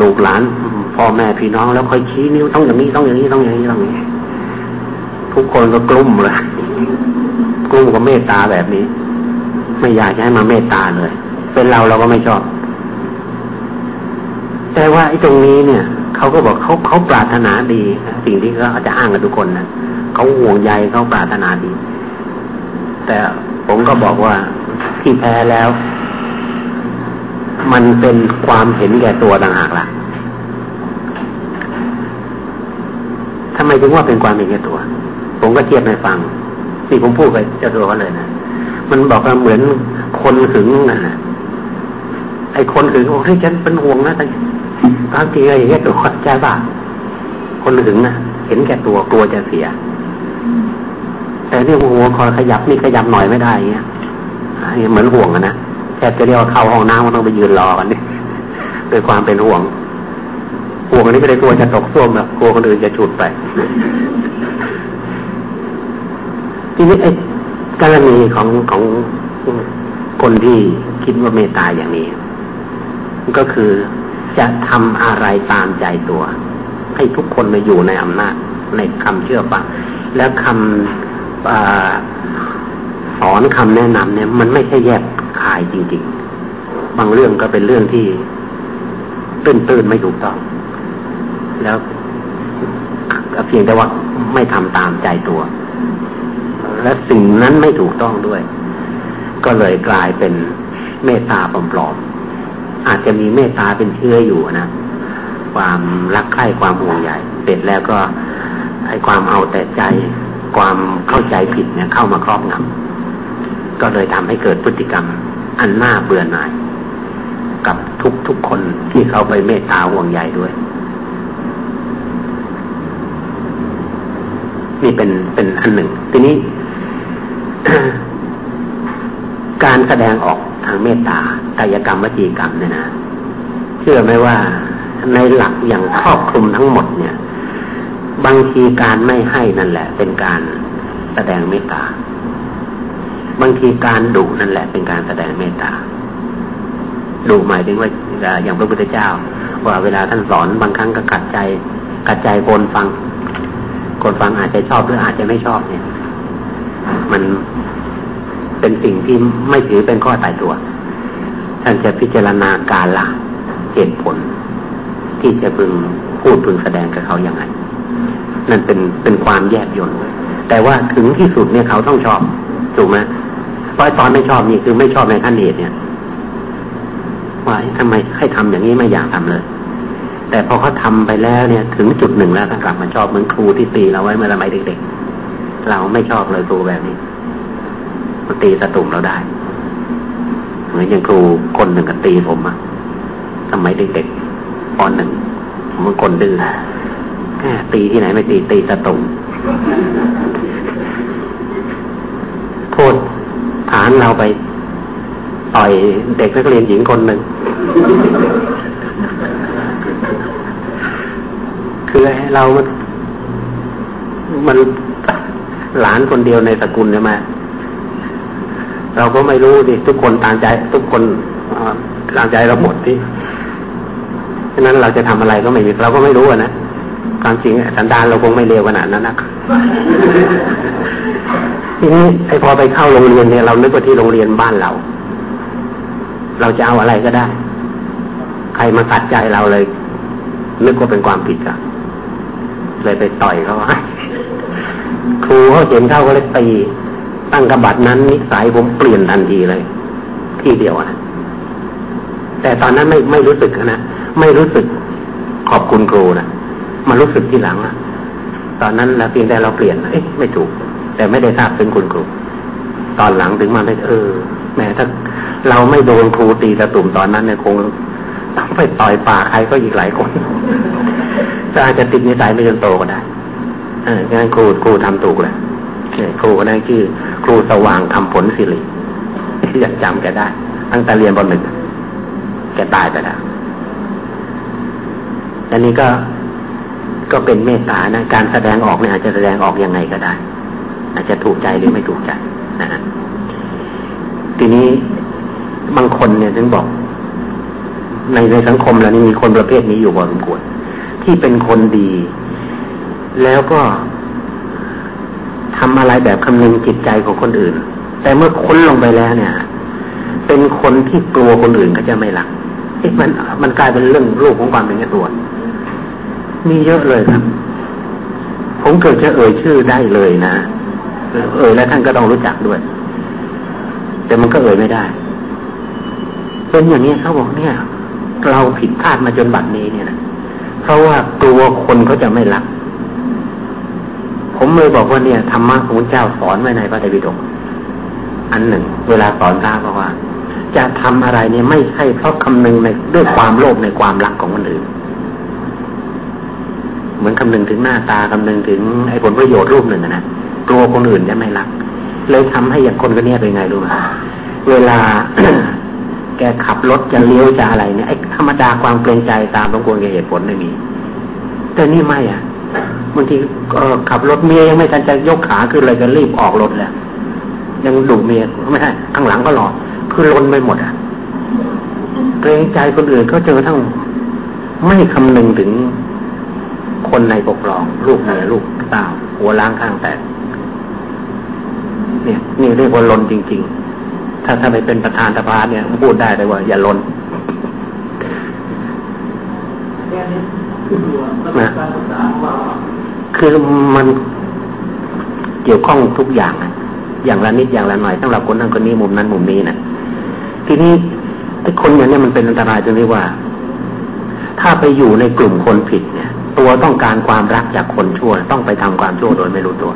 ลูกหลานพ่อแม่พี่น้องแล้วค่อยชี้นิ้วต้องอย่างนี้ต้องอย่างนี้ต้องอย่างนี้ต้องอย่างนี้ทุกคนก็กลุ้มเลยกลุ้มกับเมตตาแบบนี้ ไม่อยากให้มาเมตตาเลย เป็นเราเราก็ไม่ชอบ แต่ว่าไอ้ตรงนี้เนี่ยเขาก็บอกเขาเขาปรารถนาดี สิ่งที่เขาจะอ้างกับทุกคนนะเขาห่วงใยเขาปรารถนาดี แต่ผมก็บอกว่าที่แพ้แล้ว มันเป็นความเห็นแก่ตัวต่างหากล่ะทำไมถึงว่าเป็นความเห็นแก่ตัว ผมก็เทียบให้ฟังที่ผมพูดไปจะตัวเขาเลยนะมันบอกว่าเหมือนคนหึงนั่นแหละไอ้คนหึงโอ้ยฉันเป็นห่วงนะ บางทีก็อย่างเงี้ยตัวใจบ้าคนหึงนะเห็นแก่ตัวกลัวจะเสีย แต่นี่หัวคอยขยับนี่ขยับหน่อยไม่ได้เงี้ยเหมือนห่วงนะแค่จะเรียกว่าเข้าห้องน้ำก็ต้องไปยืนรอกันนี่ด้วยความเป็นห่วงห่วงอันนี้ก็เลยกลัวจะตกส้วมแบบกลัวคนอื่นจะฉุดไปทีนี้ไอ้กรณีของของคนที่คิดว่าเมตตาอย่างนี้ ก็คือ จะทำอะไรตามใจตัว ให้ทุกคนมาอยู่ในอำนาจในคำเชื่อฟังแล้วคำอสอนคำแนะนำเนี่ย มันไม่ใช่แยกคายจริง ๆ บางเรื่องก็เป็นเรื่องที่ตื้นๆไม่ถูกต้อง แล้วเพียงแต่ว่าไม่ทำตามใจตัว และสิ่งนั้นไม่ถูกต้องด้วย ก็เลยกลายเป็นเมตตาปลอมๆ อาจจะมีเมตตาเป็นเชื้ออยู่นะความรักใคร่ความห่วงใยเสร็จแล้วก็ไอ้ความเอาแต่ใจ ความเข้าใจผิดเนี่ยเข้ามาครอบงำก็เลยทำให้เกิดพฤติกรรม อันน่าเบื่อหน่าย กับทุกทุกคนที่เขาไปเมตตาห่วงใยด้วย นี่เป็นเป็นอันหนึ่ง ทีนี้ การแสดงออก ทางเมตตากายกรรมวจีกรรมเนี่ยนะเชื่อไหมว่าในหลักอย่างครอบคลุมทั้งหมดเนี่ย บางทีการไม่ให้นั่นแหละ เป็นการแสดงเมตตา บางทีการดุนั่นแหละ เป็นการแสดงเมตตาดุหมายถึงว่าอย่างพระพุทธเจ้า ว่าเวลาท่านสอนบางครั้งก็กัดใจกัดใจคนฟัง คนฟังอาจจะชอบหรืออาจจะไม่ชอบเนี่ย มัน เป็นสิ่งที่ไม่ถือเป็นข้อตายตัว ท่านจะพิจารณาการละเหตุผล ที่จะพึงพูดพึงแสดงกับเขาอย่างไรนั่นเป็นเป็นความแยบยลแต่ว่าถึงที่สุดเนี่ยเขาต้องชอบถูกไหมเพราะตอนไม่ชอบนี่คือไม่ชอบในขั้นเหตุเนี่ยว่าทำไมให้ทำอย่างนี้ไม่อยากทำเลย แต่พอเขาทาไปแล้วเนี่ย ถึงจุดหนึ่งแล้วก็กลับมาชอบเหมือนครูที่ตีเราไว้เมื่อสมัยเด็กๆเราไม่ชอบเลยครูแบบนี้ มันตีสตุ่มเราได้เหมือนอย่างครูคนหนึ่งก็ตีผมอะสมัยเด็กๆปอนหนึ่งผมเป็นคนดื้อแค่ตีที่ไหนไม่ตีตีสตุ่มพูดฐานเราไปต่อยเด็กนักเรียนหญิงคนหนึ่งคือเรามันมันหลานคนเดียวในตระกูลใช่ไหม เราก็ไม่รู้ดิทุกคนตามใจ ทุกคนตามใจเราหมดที่ฉะนั้นเราจะทำอะไรก็ไม่มีเราก็ไม่รู้นะความจริงสันดานเราคงไม่เลวขนาดนั้นนะทีนี้ไอ้พอไปเข้าโรงเรียนเนี่ยเรานึกว่าที่โรงเรียนบ้านเรา เราจะเอาอะไรก็ได้ ใครมาตัดใจเราเลย นึกว่าเป็นความผิดอะเลยไปต่อยเขาครูเขาเห็นเข้าก็เลยตี ตั้งกระบัดนั้นนิสัยผมเปลี่ยนทันทีเลย ที่เดียวนะแต่ตอนนั้นไม่ไม่รู้สึกนะไม่รู้สึกขอบคุณครูนะมารู้สึกที่หลังอะตอนนั้นเราเพียงแต่เราเปลี่ยนเอ๊ะไม่ถูก แต่ไม่ได้ทราบถึงคุณครู ตอนหลังถึงมาได้เออแม้ถ้าเราไม่โดนครูตีตะตุ่มตอนนั้นเนี่ยคงต้องไปต่อยป่าใครก็อีกหลายคนจะอาจจะติดนิสัยไม่จนโตก็ได้เอองั้นครูครูทำถูกเลย ครูคนนั้นชื่อ ครูสว่างคำผลสิริยังจำแกได้ ตั้งแต่เรียนปหนึ่งแกตายไปแล้วอันนี้ก็ก็เป็นเมตตานะการแสดงออกเนี่ยอาจจะแสดงออกยังไงก็ได้ อาจจะถูกใจหรือไม่ถูกใจนะฮะทีนี้บางคนเนี่ยถึงบอก ในในสังคมเรานี่มีคนประเภทนี้อยู่พอสมควรที่เป็นคนดี แล้วก็ ทำอะไรแบบคำนึงจิตใจของคนอื่น แต่เมื่อค้นลงไปแล้วเนี่ย เป็นคนที่กลัวคนอื่นก็จะไม่รักมันมันกลายเป็นเรื่องรูปของความเป็นตัวมีเยอะเลยครับ ผมเกิดจะเอ่ยชื่อได้เลยนะเอ่ยแล้วท่านก็ต้องรู้จักด้วย แต่มันก็เอ่ยไม่ได้ เป็นอย่างนี้เขาบอกเนี่ย เราผิดพลาดมาจนบัดนี้เนี่ยนะเพราะว่ากลัวคนเขาจะไม่รัก ผมเลยบอกว่าเนี่ยธรรมะของเจ้าสอนไว้ในพระไตรปิฎกอันหนึ่ง เวลาสอนพระบอกว่า จะทำอะไรเนี่ยไม่ใช่เพราะคำนึงในด้วยความโลภในความรักของคนอื่น เหมือนคำนึงถึงหน้าตาคำนึงถึงไอ้ผลประโยชน์รูปหนึ่งนะกลัวคนอื่นจะไม่รัก เลยทำให้อย่างคนคนนี้เป็นไงรู้ไหมเวลาแกขับรถจะเลี้ยวจะอะไรเนี่ยไอ้ธรรมดาความเกรงใจตามบางคนแกเหตุผลไม่มี แต่นี่ไม่อะ บางทีขับรถเมียยังไม่ทันจะยกขาขึ้นเลยก็รีบออกรถแล้วยังดุเมียไม่ใช่ข้างหลังก็รอคือลนไปหมดอะเกรงใจคนอื่นเขาเจอทั้งไม่คำนึงถึงคนในปกครอง ลูกเมียลูกเต้าหัวล้างข้างแตกเนี่ยนี่เรียกว่าลนจริง ๆ ถ้าถ้าไปเป็นประธานสภาเนี่ยพูดได้เลยว่า อย่าลนนะ คือมันเกี่ยวข้องทุกอย่างนะอย่างละนิดอย่างละหน่อยสำหรับคนนั้นคนนี้มุมนั้นมุมนี้นะทีนี้ไอ้คนอย่างนี้มันเป็นอันตรายตรงที่ว่า ถ้าไปอยู่ในกลุ่มคนผิดเนี่ย ตัวต้องการความรักจากคนชั่ว ต้องไปทำความชั่วโดยไม่รู้ตัว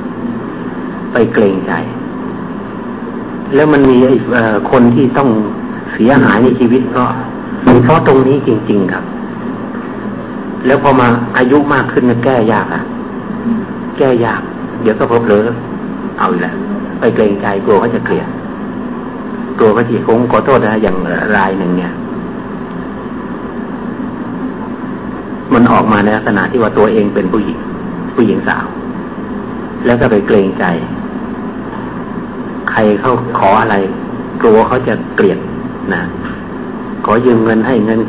ไปเกรงใจ แล้วมันมีไอ้คนที่ต้องเสียหายในชีวิตเพราะเพราะตรงนี้จริง ๆครับ แล้วพอมาอายุมากขึ้นก็แก้ยากอะ แก้ยาก เดี๋ยวก็พบเลยเอาอีกแล้วไปเกรงใจกลัวเขาจะเกลียดกลัวเขาจะคงขอโทษนะอย่างรายหนึ่งเนี่ย มันออกมาในลักษณะที่ว่าตัวเองเป็นผู้หญิง ผู้หญิงสาว แล้วก็ไปเกรงใจ ใครเขาขออะไร กลัวเขาจะเกลียดนะขอยืมเงินให้เงิน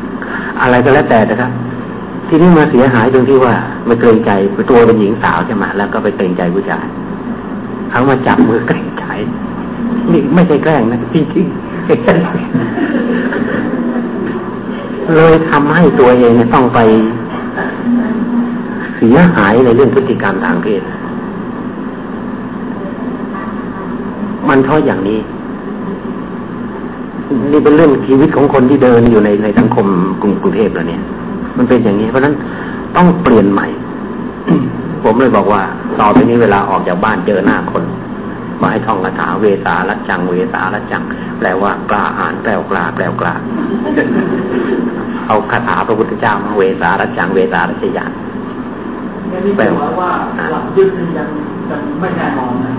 อะไรก็แล้วแต่นะครับ ทีนี้มาเสียหายตรงที่ว่าไม่เกรงใจตัวเป็นหญิงสาวใช่ไหมแล้วก็ไปเกรงใจผู้ชายเขามาจับมือแกล้งใจนี่ไม่ใช่แกล้งนะจริงๆเลยทำให้ตัวเองต้องไปเสียหายในเรื่องพฤติกรรมทางเพศมันเพราะอย่างนี้ นี่เป็นเรื่องชีวิตของคนที่เดินอยู่ในในสังคมกรุงกรุงเทพแล้วเนี่ย มันเป็นอย่างนี้ เพราะนั้นต้องเปลี่ยนใหม่ ผมเลยบอกว่าต่อไปนี้เวลาออกจากบ้านเจอหน้าคนมาให้ท่องคาถาเวสาลัจัง เวสาลัจัง แปลว่ากล้าหาญแปลกล้าแปลกล้าเอาคาถาพระพุทธเจ้ามาเวสาลัจัง เวสาลัจยานแปลว่าหลักยึดยังยังไม่แน่นอนนะ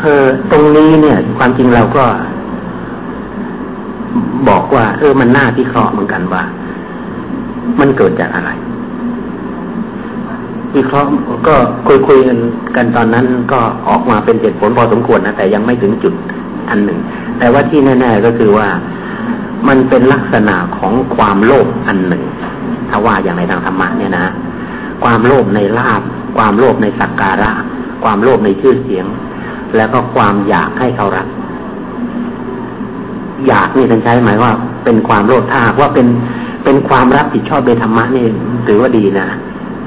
เออตรงนี้เนี่ย ความจริงเราก็ บอกว่า เออมันน่าที่เคราะห์เหมือนกันว่า มันเกิดจากอะไรวิเคราะห์ก็คุยคุยกันกันตอนนั้นก็ออกมาเป็นเหตุผลพอสมควรนะแต่ยังไม่ถึงจุดอันหนึ่ง แต่ว่าที่แน่ ๆก็คือว่ามันเป็นลักษณะของความโลภอันหนึ่ง ถ้าว่าอย่างในทางธรรมะเนี่ยนะ ความโลภในลาบความโลภในสักการะ ความโลภในชื่อเสียง แล้วก็ความอยากให้เขารัก อยากนี่ท่านใช้หมายว่า เป็นความโลภถ้าว่าเป็น เป็นความรับผิดชอบในธรรมะนี่ถือว่าดีนะ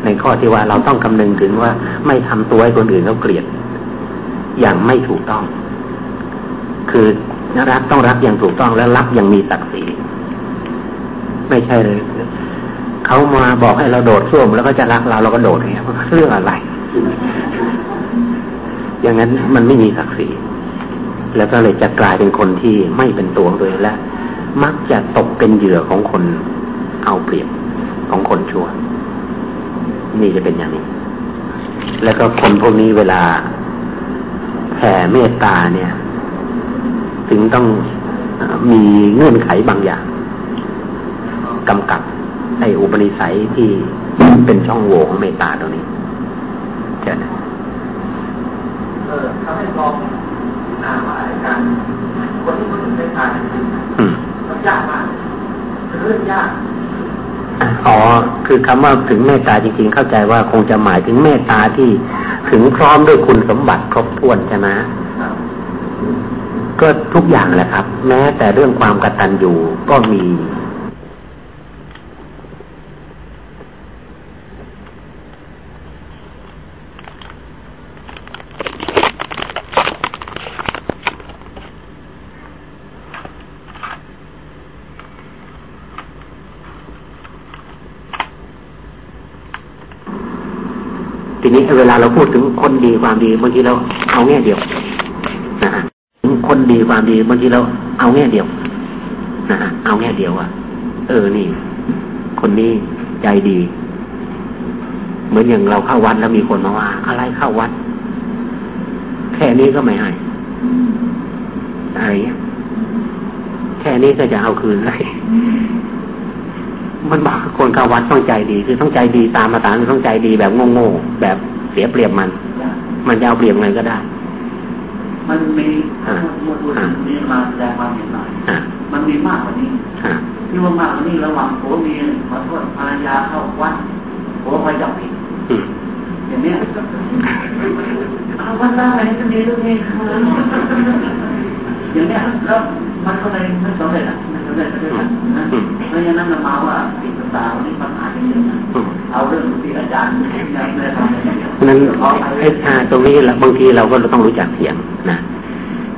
ในข้อที่ว่าเราต้องคำนึงถึงว่าไม่ทำตัวให้คนอื่นเขาเกลียด อย่างไม่ถูกต้อง คือรักต้องรักอย่างถูกต้องและรักอย่างมีศักดิ์ศรีไม่ใช่เลยเขามาบอกให้เราโดดส้วมแล้วก็จะรักเราเราก็โดดเงี้ยเรื่องอะไร อย่างนั้นมันไม่มีศักดิ์ศรีแล้วก็เลยจะกลายเป็นคนที่ไม่เป็นตัวของตัวเองและมักจะตกเป็นเหยื่อของคน เอาเปรียบของคนชั่ว นี่จะเป็นอย่างนี้ แล้วก็คนพวกนี้เวลาแผ่เมตตาเนี่ย ถึงต้องมีเงื่อนไขบางอย่างกำกับในอุปนิสัยที่เป็นช่องโหว่ของเมตตาตรงนี้เจนะเออทำให้ลองอ่านว่าการคนที่คนถึงเมตตามันยากมากเป็นเรื่องยาก อ๋อ คือคำว่าถึงเมตตาจริงๆ เข้าใจว่าคงจะหมายถึงเมตตาที่ถึงพร้อมด้วยคุณสมบัติครบถ้วนใช่ไหมก็ทุกอย่างแหละครับ แม้แต่เรื่องความกตัญญูก็มี ทีนี้เวลาเราพูดถึงคนดีความดีบางทีเราเอาแง่เดียวนะฮะถึงคนดีความดีบางทีเราเอาแง่เดียวนะฮะเอาแง่เดียวอะ เออนี่ คนนี้ใจดี เหมือนอย่างเราเข้าวัดแล้วมีคนมาว่า อะไรเข้าวัด แค่นี้ก็ไม่ให้อะไรเงี้ยแค่นี้ก็จะเอาคืนเลยมันบอกคนเข้าวัดต้องใจดี คือต้องใจดีตามมาตามต้องใจดีแบบโง่ๆแบบ เสียเปรียบมัน มันจะเอาเปรียบไงก็ได้ มันมีมวลนี้มาแสดงความเห็นหน่อยมันมีมากกว่านี้ที่ว่ามากกว่านี้ระหว่างผัวเมียขอโทษภรรยาเข้าวัดผัวไปจับผิดอย่างเนี้ยเอาวันละไหนจะดีหรือไงอย่างเนี้ยแล้ว มันก็เลยไม่สำเร็จอะไม่สำเร็จเลยนะเพราะฉะนั้นเรามาว่าสิ่งต่างๆนี่ปัญหาเยอะนะเอาเรื่องที่อาจารย์ในในทำนั้นไอ้ชาตรงนี้ละบางทีเราก็ต้องรู้จักเสียงนะ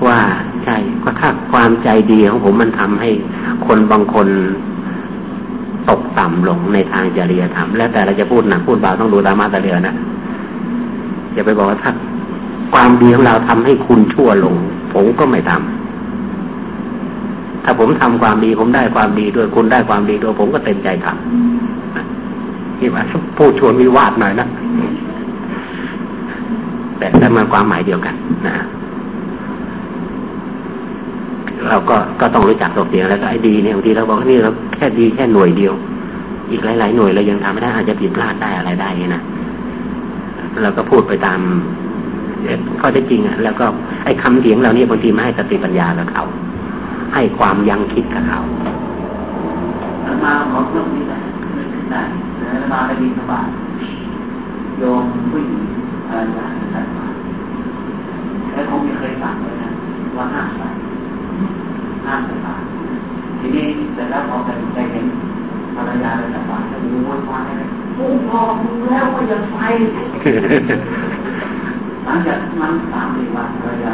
ว่าใช่ก็ถ้าความใจดีของผมมันทำให้คนบางคนตกต่ำลงในทางจริยธรรมแล้วแต่เราจะพูดหนักพูดเบาต้องดูตามาตาเรือนะอย่าไปบอกว่าถ้าความดีของเราทำให้คุณชั่วลง ผมก็ไม่ทำ ถ้าผมทำความดีผมได้ความดีด้วยคุณได้ความดีด้วยผมก็เต็มใจทำที่ว่าพูดชวนวิวาทหน่อยนะแต่แต่มาความหมายเดียวกันนะเราก็ก็ต้องรู้จักตกเสียงแล้วก็ไอ้ดีเนี่ยบางทีเราบอกนี่เราแค่ดีแค่หน่วยเดียว อีกหลาย ๆ หน่วยเรายังทำไม่ได้อาจจะผิดพลาดได้อะไรได้นะเราก็พูดไปตามข้อเท็จจริงอะแล้วก็ไอ้คำเสียงเรานี่บางทีไม่ให้สติปัญญากับเขา ให้ความยังคิดกับเขามาขอเรื่องนี้ได้ได้แล้วมาไปดีสบายโยมผู้หญิงอะไรอย่างนี้แล้วคงไม่เคยสั่งเลยนะว่าห้ามไปห้ามไปบาทีนี้แต่แล้วพอไปไปเห็นภรรยาไปจับบาตรจะมีวุ่นวายเลยโอ้พอมึงแล้วก็ยังไปหลังจากนั้นสามสี่วันภรรยา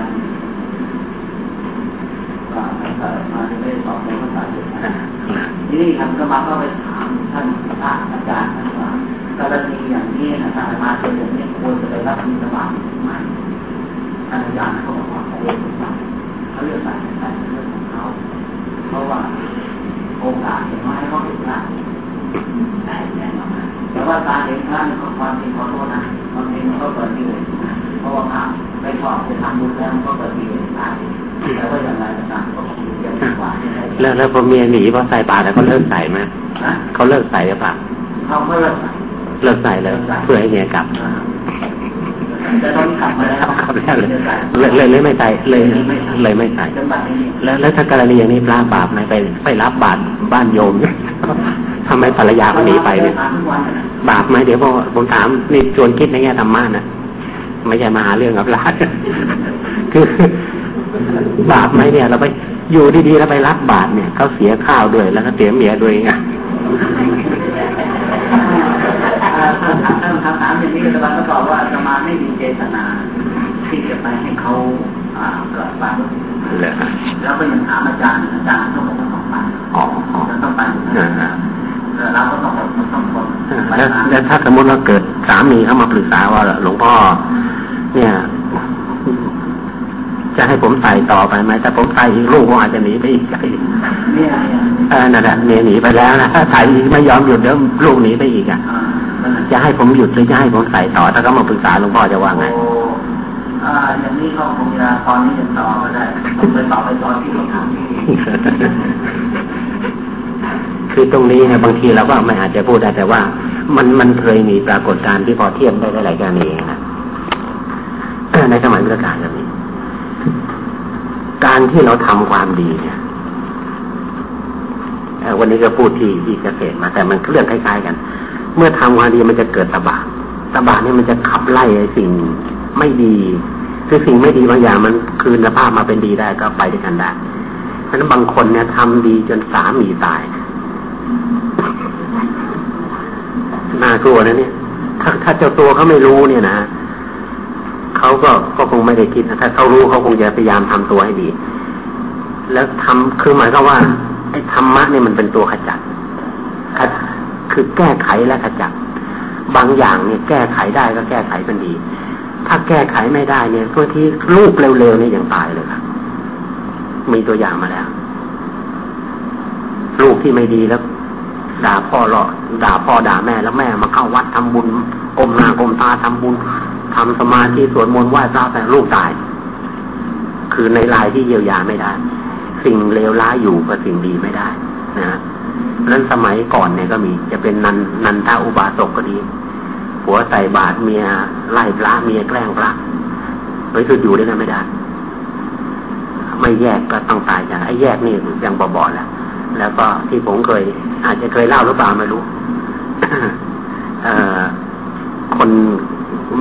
ก็มาจะไม่ตอบในภาษาเดีนที่นี้ครับก็มาก็ไปถามท่านพระอาจารย์ท่านว่ากรณีอย่างนี้นะครับมาเจออย่างนี้ควรจะไปรับมีสมาธิไหมท่านอาจารย์เขาบอกว่าเขาเลือกเขาเลือกใส่ใส่เรื่องของเขาเพราะว่าโอกาสอย่างน้อยเขาเห็นพระได้แน่นอนแต่ว่าการเห็นพระนี่ก็ความจริงขอโทษนะบางทีมันก็เกิดที่เลยเพราะว่าพระไปชอบไปทำบุญแล้วมันก็เกิดที่เลยได้ แต่ว่าอย่างไรก็ตามก็คงเรียนกว่าแล้วแล้วพอเมียหนีเพราะใส่บาตรแล้วเขาเลิกใส่ไหมเขาเลิกใส่หรือเปล่าเขาก็เลิกใส่เลิกใส่เลยเพื่อให้เมียกลับแต่ตอนนี้กลับมาแล้วกลับแล้วเลยเลยเลยไม่ใส่เลยเลยไม่ใส่แล้วแล้วถ้ากรณีอย่างนี้ปลาบาปไหมไปไปรับบาตรบ้านโยมทำไมภรรยาเขาหนีไปเนี่ยบาปไหมเดี๋ยวผมถามนี่ชวนคิดในแง่ธรรมะนะไม่ใช่มาหาเรื่องกับร้านคือ บาปไหมเนี่ย เราไปอยู่ดีๆแล้วไปรับบาตรเนี่ยเขาเสียข้าวด้วยแล้วก็เสียเมียด้วยไงคำถามอย่างนี้อาจารย์ก็ตอบว่าจะมาไม่มีเจตนา ที่จะไปให้เขาเกิดบาปแล้วก็ยังถามอาจารย์อาจารย์ต้องต้องไปต้องไปเราก็ต้องต้องคนแล้วถ้าสมมติว่าเกิดสามีเข้ามาปรึกษาว่าหลวงพ่อเนี่ย จะให้ผมใส่ต่อไปไหมถ้าผมใส่อีกลูกผมอาจจะหนีไปอีกไกลเออนั่นแหละเมียหนีไปแล้วนะถ้าใส่ไม่ยอมหยุดเดี๋ยวลูกหนีไปอีกอะจะให้ผมหยุดหรือจะให้ผมใส่ต่อ ถ้าเขามาปรึกษาหลวงพ่อจะว่าไงอ่าอย่างนี้เขาคงจะตอนนี้ยังต่อก็ได้ต้องไปต่อไปตอนที่เขาทำที่คือตรงนี้นะบางทีเราก็ไม่อาจจะพูดได้แต่ว่า มันมันเคยมีปรากฏการณ์ที่พอเทียบได้หลายการเองนะในสมัยพุทธกาลแบบนี้ การที่เราทำความดีเนี่ยวันนี้ก็พูดที่ที่เกษตรมาแต่มันเรื่องคล้ายๆกัน เมื่อทำความดีมันจะเกิดตบะตบะนี่มันจะขับไล่สิ่งไม่ดีคือสิ่งไม่ดีบางอย่างมันคืนสภาพมาเป็นดีได้ก็ไปด้วยกันได้เพราะนั้นบางคนเนี่ยทำดีจนสามีตายน่ากลัวนะเนี่ย ถ้าถ้าเจ้าตัวเขาไม่รู้เนี่ยนะ เขาก็ก็คงไม่ได้คิดถ้าเขารู้เขาคงจะพยายามทำตัวให้ดี แล้วทำคือหมายก็ว่าไอ้ธรรมะเนี่ยมันเป็นตัวขจัดคือแก้ไขและขจัด บางอย่างเนี่ยแก้ไขได้ก็แก้ไขเป็นดี ถ้าแก้ไขไม่ได้เนี่ยบางทีลูกเร็วๆนี่ยังตายเลยครับมีตัวอย่างมาแล้วลูกที่ไม่ดีแล้ว ด่าพ่อหรอด่าพ่อด่าแม่แล้วแม่มาเข้าวัดทำบุญกลมหน้ากลมตาทำบุญ ทำสมาธิสวดมนต์ไหว้พระแต่ลูกตาย คือในลายที่เยียวยาไม่ได้ สิ่งเลวร้ายอยู่กับสิ่งดีไม่ได้นะนั้นสมัยก่อนเนี่ยก็มี จะเป็นนันนันทาอุบาสกก็ดีผัวใส่บาตรเมียไล่พระเมียแกล้งพระเฮ้ยคืออยู่ได้วยกันไม่ได้ ไม่แยกก็ต้องตายจากไอ้แยกนี่ยังบอๆแล้วแล้วก็ที่ผมเคย อาจจะเคยเล่าหรือเปล่าไม่รู้เออคน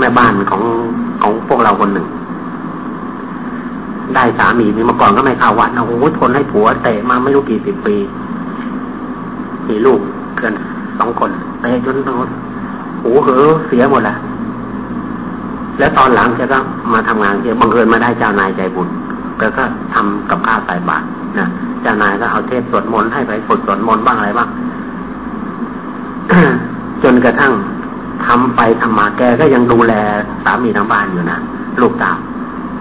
แม่บ้านของของพวกเราคนหนึ่ง ได้สามีนี่มาก่อนก็ไม่เข้าวัดนะโอ้ทนให้ผัวเตะมาไม่รู้กี่สิบปี มีลูกเกินสองคนเตะจนโดนหูเหอเสียหมดแล้วแล้วตอนหลังแกก็มาทำงานเกบังเอิญมาได้เจ้านายใจบุญแกก็ทำกับข้าวใส่บาตรนะเจ้านายก็เอาเทศสวดมนต์ให้ไปฝึกสวดมนต์บ้างอะไรบ้างจนกระทั่ง ทำไปทำมาแกก็ยังดูแลสามีทางบ้านอยู่นะลูกตาม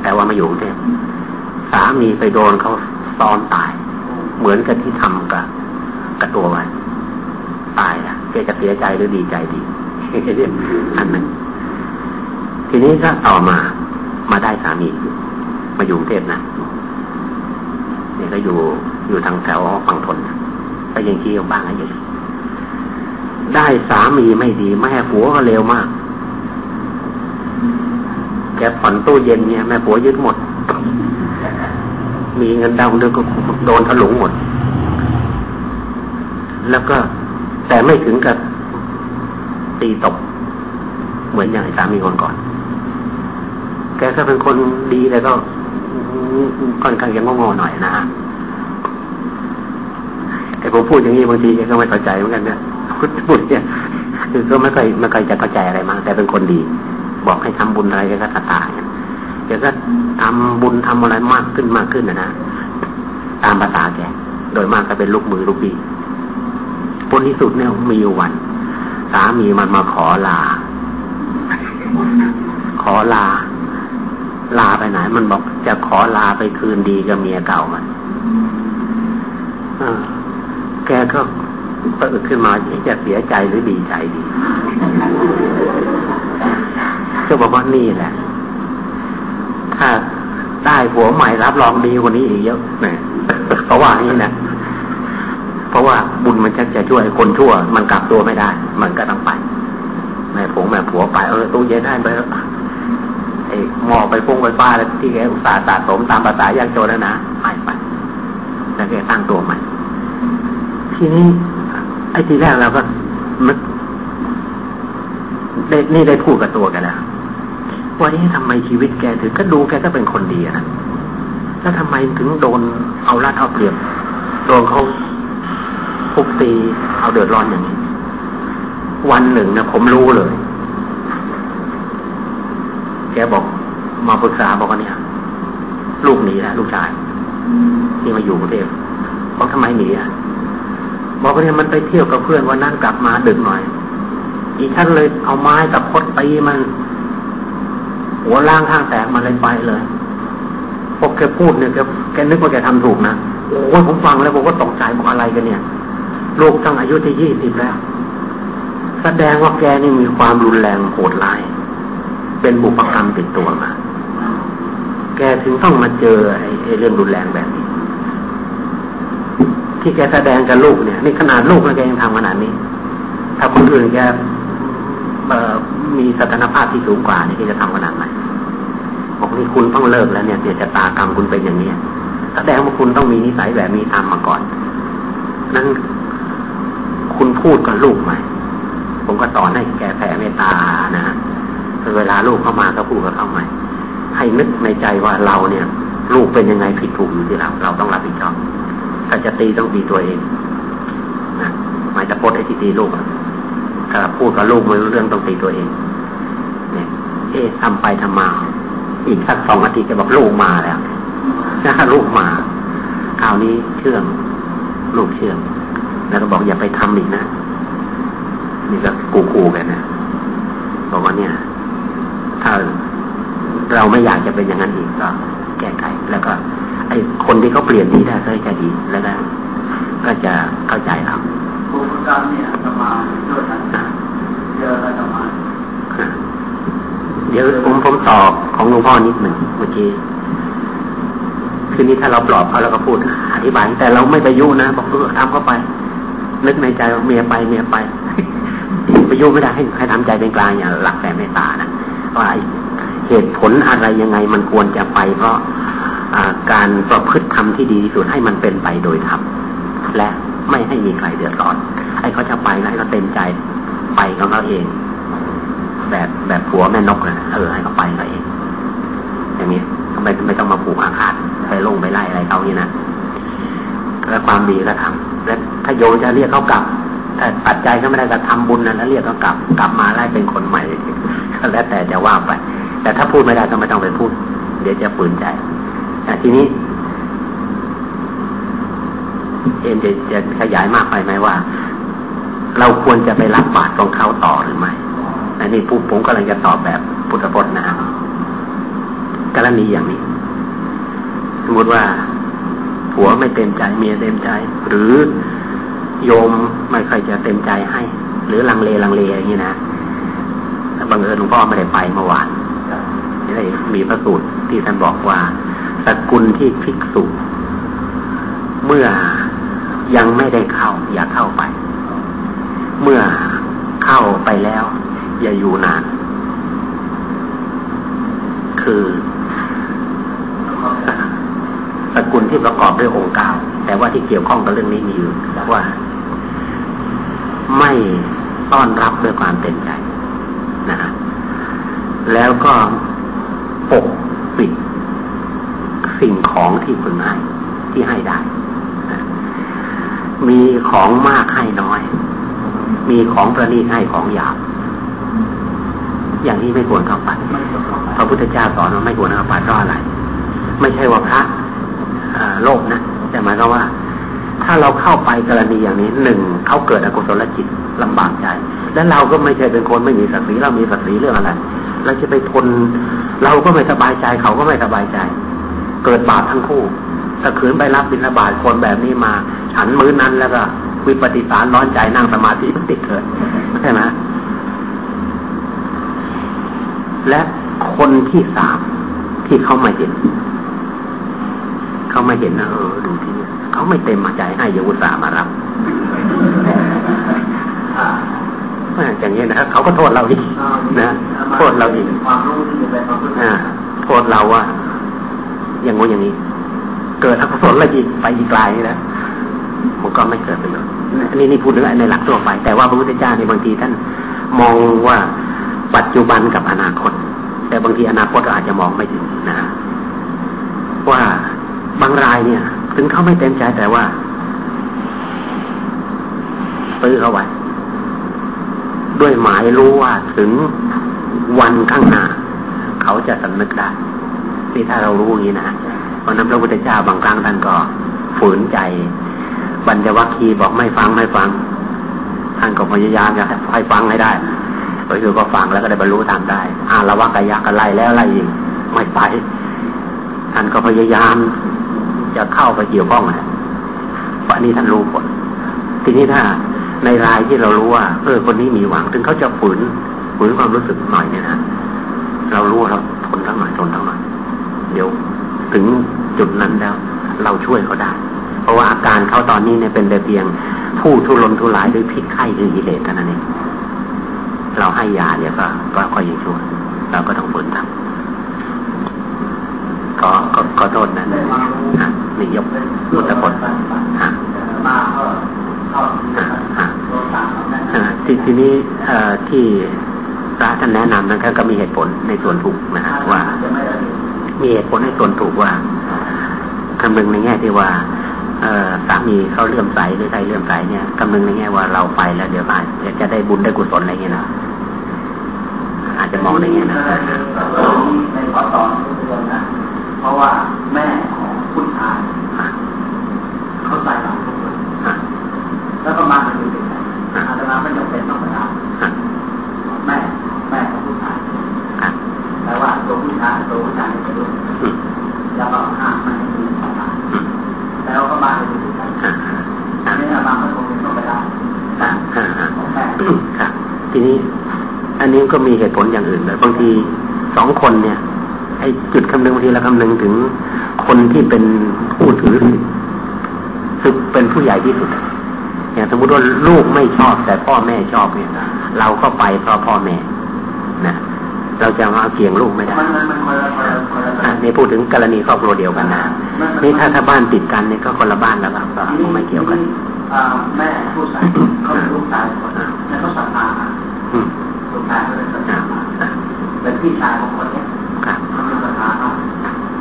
แต่ว่ามาอยู่กรุงเทพสามีไปโดนเขาซ้อนตาย เหมือนกับที่ทำกับกับตัวไว้ตายอะแกจะเสียใจหรือดีใจดีอันหนึ่งทีนี้ก็ต่อมามาได้สามี มาอยู่กรุงเทพนะเนี่ยก็อยู่อยู่ทางแถวฝั่งทนก็ยังขี้บ้างอะอยู่ ได้สามีไม่ดี แม่ผัวก็เร็วมาก แกผ่อนตู้เย็นเนี่ยแม่ผัวยึดหมด มีเงินดาวเดือนก็โดนถลุงหมด แล้วก็แต่ไม่ถึงกับตีตก เหมือนอย่างสามีคนก่อน แกก็เป็นคนดีแต่ก็ค่อนข้างยังงงๆหน่อยนะฮะแต่ผมพูดอย่างนี้บางทีแกก็ไม่เข้าใจเหมือนกันเนี่ย พูดพูดเนี่ยคือก็ไม่เคยไม่เคยจะเข้าใจอะไรมาแต่เป็นคนดี บอกให้ทำบุญอะไรแกก็ตาตาเนี่ยแกก็ทำบุญทำอะไรมากขึ้นมากขึ้นนะนะตามภาษาแกโดยมากก็เป็นลูกมือลูกบีผลที่สุดเนี่ยมีวัน สามีมันมาขอลา ขอลา ลาไปไหน มันบอกจะขอลาไปคืนดีกับเมียเก่ามันแกก็ เปิดขึ้นมาจะเสียใจหรือดีใจดีก็บอกว่านี่แหละ ถ้าได้ผัวใหม่รับรองดีกว่านี้อีกเยอะเนี่ยเพราะว่านี่นะเพราะว่าบุญมันชักจะช่วยคนชั่ว มันกลับตัวไม่ได้ มันก็ต้องไปแม่ผงแม่ผัวไปเออตู้เย็นได้ไปแล้วไอ้หม้อไปฟุ้งไปฟ้าแล้วที่แกอุตส่าห์สะสมตามภาษายากจนแล้วนะหายไปแล้วแกตั้งตัวใหม่ทีนี้ ไอ้ทีแรกเราก็นึกได้นี่ได้พูดกับตัวกันแล้วว่านี่ทำไมชีวิตแกถึงก็ดูแกก็เป็นคนดีนะแล้วทำไมถึงโดนเอาลัดเอาเปรียบโดนเขาทุบตีเอาเดือดร้อนอย่างนี้ วันหนึ่งนะผมรู้เลย แกบอกมาปรึกษาบอกว่าเนี่ย ลูกหนีแล้วลูกชายที่มาอยู่กรุงเทพบอกทำไมหนีอะ บอกว่าเนี่ยมันไปเที่ยวกับเพื่อนวันนั้นกลับมาดึกหน่อย อีท่านเลยเอาไม้กับพดตีมัน หัวล่างข้างแตกมันเลยไปเลยพวกแกพูดเนี่ยแกแกนึกว่าแกทำถูกนะโอ้ยผมฟังแล้วผมก็ตกใจบอกอะไรกันเนี่ยลูกตั้งอายุที่ยี่สิบแล้ว แสดงว่าแกนี่มีความรุนแรงโหดร้าย เป็นบุพกรรมติดตัวมา แกถึงต้องมาเจอไอ้เรื่องรุนแรงแบบนี้ ที่แกแสดงกับลูกเนี่ยนี่ขนาดลูกแกยังทำขนาดนี้ ถ้าคนอื่นแกมีสถานภาพที่สูงกว่านี่แกจะทำขนาดไหนบอกนี่คุณต้องเลิกแล้วเนี่ยเดี๋ยวจะตากรรมคุณเป็นอย่างนี้แสดงว่าคุณต้องมีนิสัยแบบนี้ทำมาก่อน นั้นคุณพูดกับลูกไหมผมก็ตอนให้แกแผ่เมตตานะฮะเวลาลูกเข้ามาก็พูดกับเขาใหม่ให้นึกในใจว่าเราเนี่ย ลูกเป็นยังไงผิดถูกอยู่ที่เรา เราต้องรับผิดชอบ ถ้าจะตีต้องตีตัวเองนะหมายจะพดไอ้ที่ตีลูกถ้าพูดกับลูกไม่รู้เรื่องต้องตีตัวเอง เนี่ย เอ๊ะทำไปทำมา อีกสักสองอาทิตย์จะบอกลูกมาแล้วนะลูกมาคราวนี้เชื่องลูกเชื่องแล้วก็บอกอย่าไปทำอีกนะนี่ก็กูกูกันนะบอกว่าเนี่ย ถ้าเราไม่อยากจะเป็นอย่างนั้นอีกก็ แก้ไขแล้วก็ คนที่เขาเปลี่ยนนี้ได้ก็จะดีแล้วก็ก็จะเข้าใจเราบุคกรรมเนี่ยประมาณด้วยนะเจออะไรประมาณเดี๋ยวผมผมตอบของหลวงพ่อนิดหนึ่งเมื่อกี้คืนนี้ถ้าเราปลอบเขาเราก็พูดอธิบายแต่เราไม่ไปยุ่นะบอกเออทำเข้าไปนึกในใจว่าเมียไปเมียไปไปยุ่ไม่ได้ให้ให้ทำใจเป็นกลางอย่างหลักแต่เมตตานะว่าเหตุผลอะไรยังไงมันควรจะไป เพราะ การประพฤติธรรมที่ดีที่สุดให้มันเป็นไปโดยธรรมและไม่ให้มีใครเดือดร้อนให้เขาจะไปให้เขาเต็มใจไปของเขาเอง แบบแบบผัวแม่นกนะเออให้เขาไปเขาเอง อย่างนี้ไม่ไม่ต้องมาผูกอาฆาตไปลงไปไล่อะไรเขานี่นะแล้วความดีก็ทำแล้วถ้าโยจะเรียกเขากลับ ถ้าปัจจัยก็ไม่ได้ก็ทำบุญนะแล้วเรียกเขากลับ กลับมาไล่เป็นคนใหม่ก็แล้วแต่จะว่าไป แต่ถ้าพูดไม่ได้ก็ไม่ต้องไปพูด เดี๋ยวจะฝืนใจ ทีนี้เอ็นจะจะขยายมากไปไหมว่า เราควรจะไปรับบาตรของเขาต่อหรือไม่อันนี้ผู้ผมกำลังจะตอบแบบพุทธพจน์นะกรณีอย่างนี้ สมมติว่าผัวไม่เต็มใจเมียเต็มใจ หรือโยมไม่ค่อยจะเต็มใจให้ หรือลังเลลังเลอย่างนี้นะบังเอิญหลวงพ่อไม่ได้ไปเมื่อวานนี่ได้มีพระสูตรที่ท่านบอกว่า สกุลที่ภิกษุ เมื่อยังไม่ได้เข้า อย่าเข้าไป เมื่อเข้าไปแล้ว อย่าอยู่นาน คือสกุลที่ประกอบด้วยองค์เก้าแต่ว่าที่เกี่ยวข้องกับเรื่องนี้มีอยู่ว่า ไม่ต้อนรับด้วยความเต็มใจนะฮะแล้วก็ปกปิดสิ่ง ของที่พึงให้ที่ให้ได้ มีของมากให้น้อย มีของประณีตให้ของหยาบ อย่างนี้ไม่ควรเข้าไปพระพุทธเจ้าสอนว่าไม่ควรเข้าไปเพราะอะไร ไม่ใช่ว่าพระโลภนะ แต่หมายก็ว่า ถ้าเราเข้าไปกรณีอย่างนี้หนึ่งเขาเกิดอกุศลจิตลำบากใจ และเราก็ไม่ใช่เป็นคนไม่มีศักดิ์ศรีเรามีศักดิ์ศรีเรื่องอะไร เราจะไปทนเราก็ไม่สบายใจเขาก็ไม่สบายใจ เกิดบาปทั้งคู่ ถ้าขืนไปรับบิณฑบาตคนแบบนี้มา ฉันมื้อนั้นแล้วก็วิปฏิสารร้อนใจนั่งสมาธิติดเถิดใช่ไหมและคนที่สามที่เขาไม่เห็น เขาไม่เห็นนะเออดูที่เขาไม่เต็มใจให้ยอุสามารับอย่างนี้นะเขาก็โทษเราอีกนะโทษเราอีกโทษเราว่า อย่างงู้อย่างนี้ เกิดอกุศลละอีกไปอีกไกลแล้วมันก็ไม่เกิดประโยชน์อันนี้นี่พูดถึงในหลักทั่วไป แต่ว่าพระพุทธเจ้าในบางทีท่านมองว่าปัจจุบันกับอนาคต แต่บางทีอนาคตก็อาจจะมองไม่ถึงนะว่าบางรายเนี่ย ถึงเขาไม่เต็มใจแต่ว่าซื้อเขาไว้ด้วยหมายรู้ว่าถึงวันข้างหน้า เขาจะสำนึกได้ ที่ถ้าเรารู้อย่างนี้นะเพราะนั้นพระพุทธเจ้าบางครั้งท่านก็ฝืนใจบัญจวัคคีบอกไม่ฟังไม่ฟัง ท่านก็พยายามจะให้ฟังให้ได้ก็คือก็ฟังแล้วก็ได้บรรลุตามได้อาละวักายักษ์ก็ไล่แล้วไล่อีกไม่ไป ท่านก็พยายามจะเข้าไปเกี่ยวข้องนะเพราะนี้ท่านรู้ผลทีนี้ถ้าในรายที่เรารู้ว่าเออคนนี้มีหวัง ถึงเขาจะฝืนฝืนความรู้สึกหน่อยเนี่ยนะเรารู้เราทนทั้งหน่อยทนทั้งหน่อย เดี๋ยวถึงจุดนั้นแล้ว เราช่วยเขาได้ เพราะว่าอาการเขาตอนนี้เนี่ยเป็นแต่เพียง ผู้ทุรนทุรายด้วยพิษไข้คือกิเลสเท่านั้นเองเราให้ยาเนี่ยก็ก็ค่อยช่วย เราก็ต้องฝืนทำก็ก็ก็โทษนะนะนี่ยกพุทธพจน์ฮะทีทีนี้ที่พระท่านแนะนำนะครับก็มีเหตุผลในส่วนถูกนะว่า มีเหตุผลให้ส่วนถูกว่าคำนึงในแง่ที่ว่าเออสามีเขาเลื่อมใสหรือใครเลื่อมใสเนี่ยคำนึงในแง่ว่าเราไปแล้วเดี๋ยวมาจะได้บุญได้กุศลอะไรเงี้ยนะอาจจะมองในแง่นะในข้อตอนนะเพราะว่าแม่ของคุณอายเขาใส่หลังทุกคนแล้วก็มาเป็นเด็กอาตมาไม่จำเป็นต้องไปทำแม่แม่ของทางตัวใจไปด้วยแล้วก็ห้ามไม่ให้มีต่อมาแล้วก็มาดูที่กันอันนี้บางคนคงต้องไปได้ของแม่ ครับ ทีนี้ อันนี้ก็มีเหตุผลอย่างอื่นเลยบางทีสองคนเนี่ย ไอ้จุดคำนึงบางทีเราคำนึงถึงคนที่เป็นผู้ถือสึกเป็นผู้ใหญ่ที่สุดอย่างสมมติว่าลูกไม่ชอบแต่พ่อแม่ชอบเนี่ยเราก็ไปเพราะพ่อแม่นะเราจะมาเกี่ยงลูกไม่ได้มันมันมันคนละคนละคนละอะนี่พูดถึงกรณีครอบครัวเดียวกันนะนี่ถ้าถ้าบ้านติดกันเนี่ยก็คนละบ้านแล้วครับก็ไม่เกี่ยวกันแม่ผู้ชายเขาเป็นลูกชายคนแล้วเขาสัมภาระอืม ลูกชายเขาเป็นสัมอ่าภาระอ่าเป็นพี่ชายของคนนี้ครับเขาเป็นสัมภาระ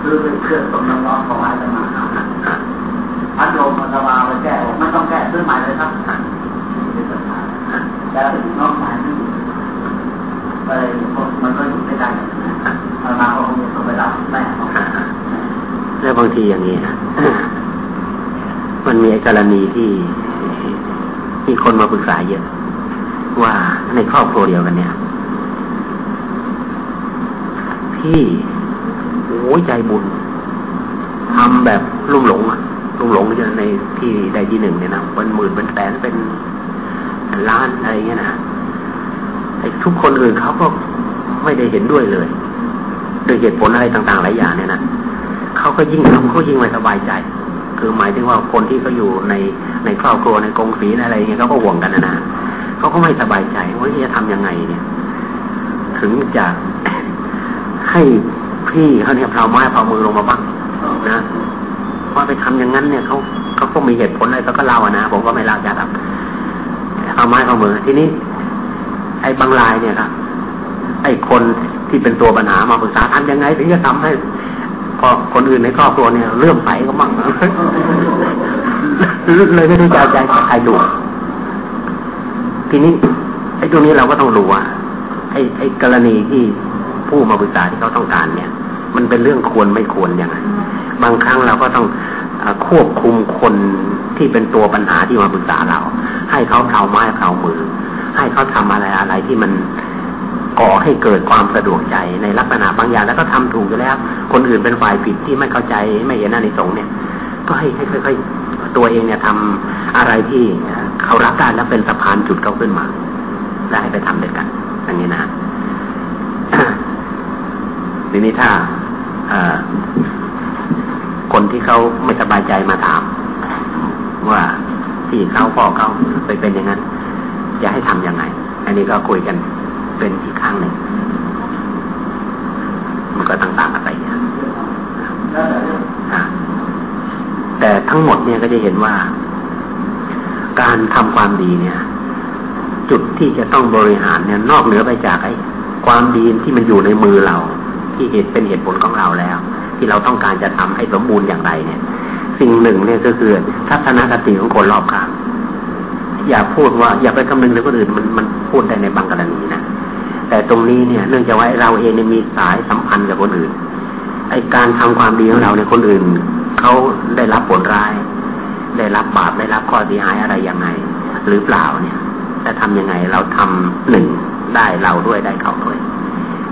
คือเป็นเครื่องตกน้องๆของอ้จะมาอ่าอ่าพัดลมมันจะมาไปแก้ไม่ต้องแก้ซื้อใหม่เลยครับเป็นสัมภาระแล้วถึงน้องชายนี่ไปมันก็อยู่ไม่ได้เอามาเขาคงจะไปรับแม่ของแล้วบางทีอย่างนี้นะมันมีกรณีที่มีคนมาปรึกษาเยอะ ว่าในครอบครัวเดียวกันเนี่ย พี่โอ้ยใจบุญทำแบบลุ่มหลงอะลุ่มหลงจะในที่ใดที่หนึ่งเนี่ยนะเป็นหมื่นเป็นแสนเป็นล้านอะไรเงี้ยนะไอ้ทุกคนอื่นเขาก็ไม่ได้เห็นด้วยเลยโดยเหตุผลอะไรต่าง ๆ หลายอย่างเนี่ยนะเขาก็ยิ่งทำเขายิ่งไม่สบายใจ คือหมายถึงว่าคนที่เขาอยู่ในในครอบครัวในกองศรีในอะไรเงี้ยเขาก็ห่วงกันนะนะ เขาก็ไม่สบายใจว่าจะทำยังไงเนี่ย ถึงจะให้พี่เขาเนี่ยเผาไม้เผามือลงมาบ้างนะว่าไปทำอย่างนั้นเนี่ยเขาเขาก็มีเหตุผลอะไรเขาก็เล่าอะนะผมก็ไม่เล่าจะทำเอาไม้เผามือ ทีนี้ ไอ้บางรายเนี่ยครับไอ้คนที่เป็นตัวปัญหามาปรึกษาทำยังไงถึงจะทำให้ พอคนอื่นในครอบครัวเนี่ยเลื่อมใสก็มั่งเลยไม่รู้จใจใครดู ทีนี้ไอ้ตรงนี้เราก็ต้องรู้ว่าไอ้ไอ้กรณีที่ผู้มาปรึกษาที่เขาต้องการเนี่ย มันเป็นเรื่องควรไม่ควรย่างไรบางครั้งเราก็ต้องอควบคุมคนที่เป็นตัวปัญหาที่มาปรึกษาเรา ให้เขาเผาไม้เผามือ ให้เขาทำอะไรอะไรที่มันก่อให้เกิดความสะดวกใจในลักษณะบางอย่างแล้วก็ทำถูกอยู่แล้ว คนอื่นเป็นฝ่ายผิดที่ไม่เข้าใจไม่เห็นหน้าในสงเนี่ย ก็ให้ให้ค่อยๆ ตัวเองเนี่ยทำอะไรที่เขารักได้แล้วเป็นสะพานจุดเขาขึ้นมาแล้ไปทำด้วยกันอย่างนี้นะทีนี้ถ้าคนที่เขาไม่สบายใจมาถาม ว่าพี่เขาพ่อเขาไปเป็นอย่างนั้นจะให้ทำยังไง อันนี้ก็คุยกันเป็นอีกข้างหนึ่งมันก็ต่างๆกันไปอย่างแล้วแต่เรื่องอะ แต่ทั้งหมดเนี่ยก็จะเห็นว่า การทำความดีเนี่ย จุดที่จะต้องบริหารเนี่ย นอกเหนือไปจากไอ้ความดีที่มันอยู่ในมือเรา ที่เหตุเป็นเหตุผลของเราแล้ว ที่เราต้องการจะทำให้สมบูรณ์อย่างไรเนี่ย สิ่งหนึ่งเนี่ยก็คือทัศนคติของคนรอบข้างอย่าพูดว่าอย่าไปคำนึงถึงคนอื่นมันมันพูดได้ในบางกรณีนะแต่ตรงนี้เนี่ย เนื่องจากว่าเราเองมีสายสัมพันธ์กับคนอื่นไอการทำความดีของเราในคนอื่น เขาได้รับผลร้าย ได้รับบาปได้รับข้อเสียหายอะไรยังไง หรือเปล่าเนี่ยจะทำยังไงเราทำหนึ่งได้เราด้วยได้เขาด้วย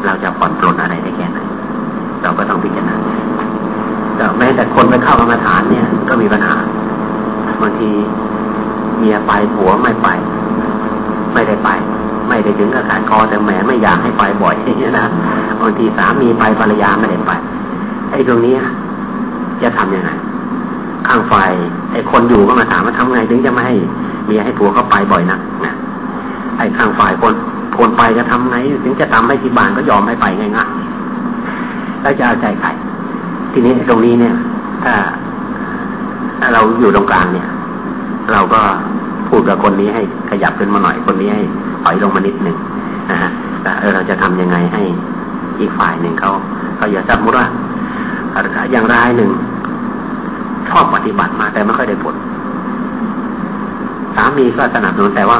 เราจะผ่อนปลนอะไรได้แค่ไหนเราก็ต้องพิจารณาแต่แม้แต่คนไปเข้ากรรมฐานเนี่ยก็มีปัญหาบางทีเมียไปผัวไม่ไป ไม่ได้ไป ไม่ได้ถึงกับการคอแต่แหมไม่อยากให้ไปบ่อยอย่างเงี้ยนะบางทีสามีไปภรรยาไม่ได้ไปไอ้ตรงนี้ จะทำยังไง ข้างฝ่ายไอ้คนอยู่ก็มาถามว่าทำไงถึงจะไม่ให้เมียให้ผัวเขาไปบ่อยนักนะไอ้ข้างฝ่ายคนคนไปจะทำไงถึงจะทำให้ที่บ้านก็ยอมให้ไปง่ายๆแล้วจะเอาใจใครทีนี้ตรงนี้เนี่ย ถ้าถ้าเราอยู่ตรงกลางเนี่ย เราก็พูดกับคนนี้ให้ขยับขึ้นมาหน่อยคนนี้ให้ถอยลงมานิดหนึ่งนะฮะแต่เออเราจะทำยังไงให้อีกฝ่ายหนึ่งเขาเขาอย่าสมมติว่า อย่างรายหนึ่ง ชอบปฏิบัติมาแต่ไม่ค่อยได้ผล สามีก็สนับสนุนแต่ว่า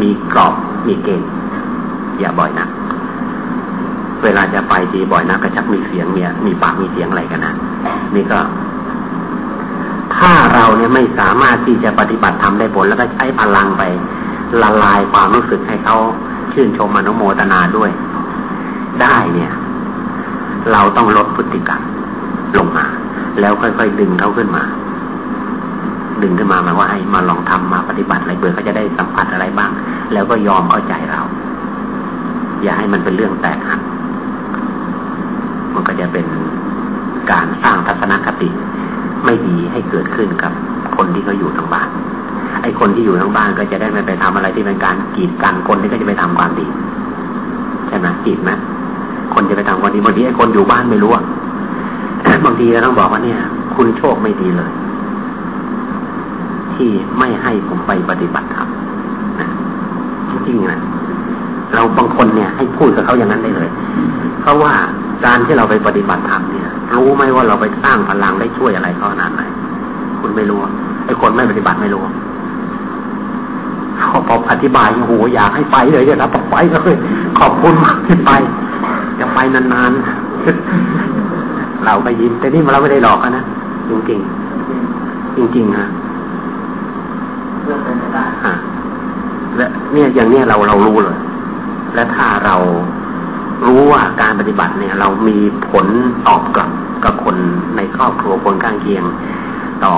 มีกรอบมีเกณฑ์อย่าบ่อยนะเวลาจะไปทีบ่อยนะก็ชักมีเสียงเมียมีปากมีเสียงอะไรกันนะนี่ก็ ถ้าเราเนี่ยไม่สามารถที่จะปฏิบัติทำได้ผลแล้วก็ใช้พลังไป ละลายความรู้สึกให้เขาชื่นชมอนุโมทนาด้วย ได้เนี่ย เราต้องลดพฤติกรรม ลงมา แล้วค่อยๆดึงเขาขึ้นมา ดึงขึ้นมาหมายว่าให้มาลองทำมาปฏิบัติอะไรเบื่อเขาจะได้สัมผัสอะไรบ้าง แล้วก็ยอมเข้าใจเรา อย่าให้มันเป็นเรื่องแตกหักมันก็จะเป็นการสร้างทัศนคติ ไม่ดีให้เกิดขึ้นกับคนที่เขาอยู่ทางบ้าน ไอ้คนที่อยู่ทางบ้านก็จะได้ไม่ไปทำอะไรที่เป็นการกีดกันคนที่ก็จะไปทำความดีใช่ไหมกีดไหมคนจะไปทำความดีบางทีไอ้คนอยู่บ้านไม่รู้อะ บางทีเราต้องบอกว่าเนี่ย คุณโชคไม่ดีเลย ที่ไม่ให้ผมไปปฏิบัติธรรมจริงๆนะเราบางคนเนี่ย ให้พูดกับเขาอย่างนั้นได้เลย เพราะว่าการที่เราไปปฏิบัติธรรมเนี่ย รู้ไหมว่าเราไปสร้างพลังได้ช่วยอะไรเขาขนาดไหนคุณไม่รู้ไอ้คนไม่ปฏิบัติไม่รู้เขาพออธิบายโอ้โหอยากให้ไปเลยเนี่ยนะต้องไปเลยขอบคุณมากที่ไปจะไปนานๆ เราก็ยิ้ม แต่นี่เราไม่ได้หลอกนะจริงๆจริงๆฮะเรื่องเป็นไปได้และเนี่ยอย่างเนี้ยเราเรารู้เลย และถ้าเรารู้ว่าการปฏิบัติเนี่ย เรามีผลตอบกลับกับคนในครอบครัวคนข้างเคียง ต่อ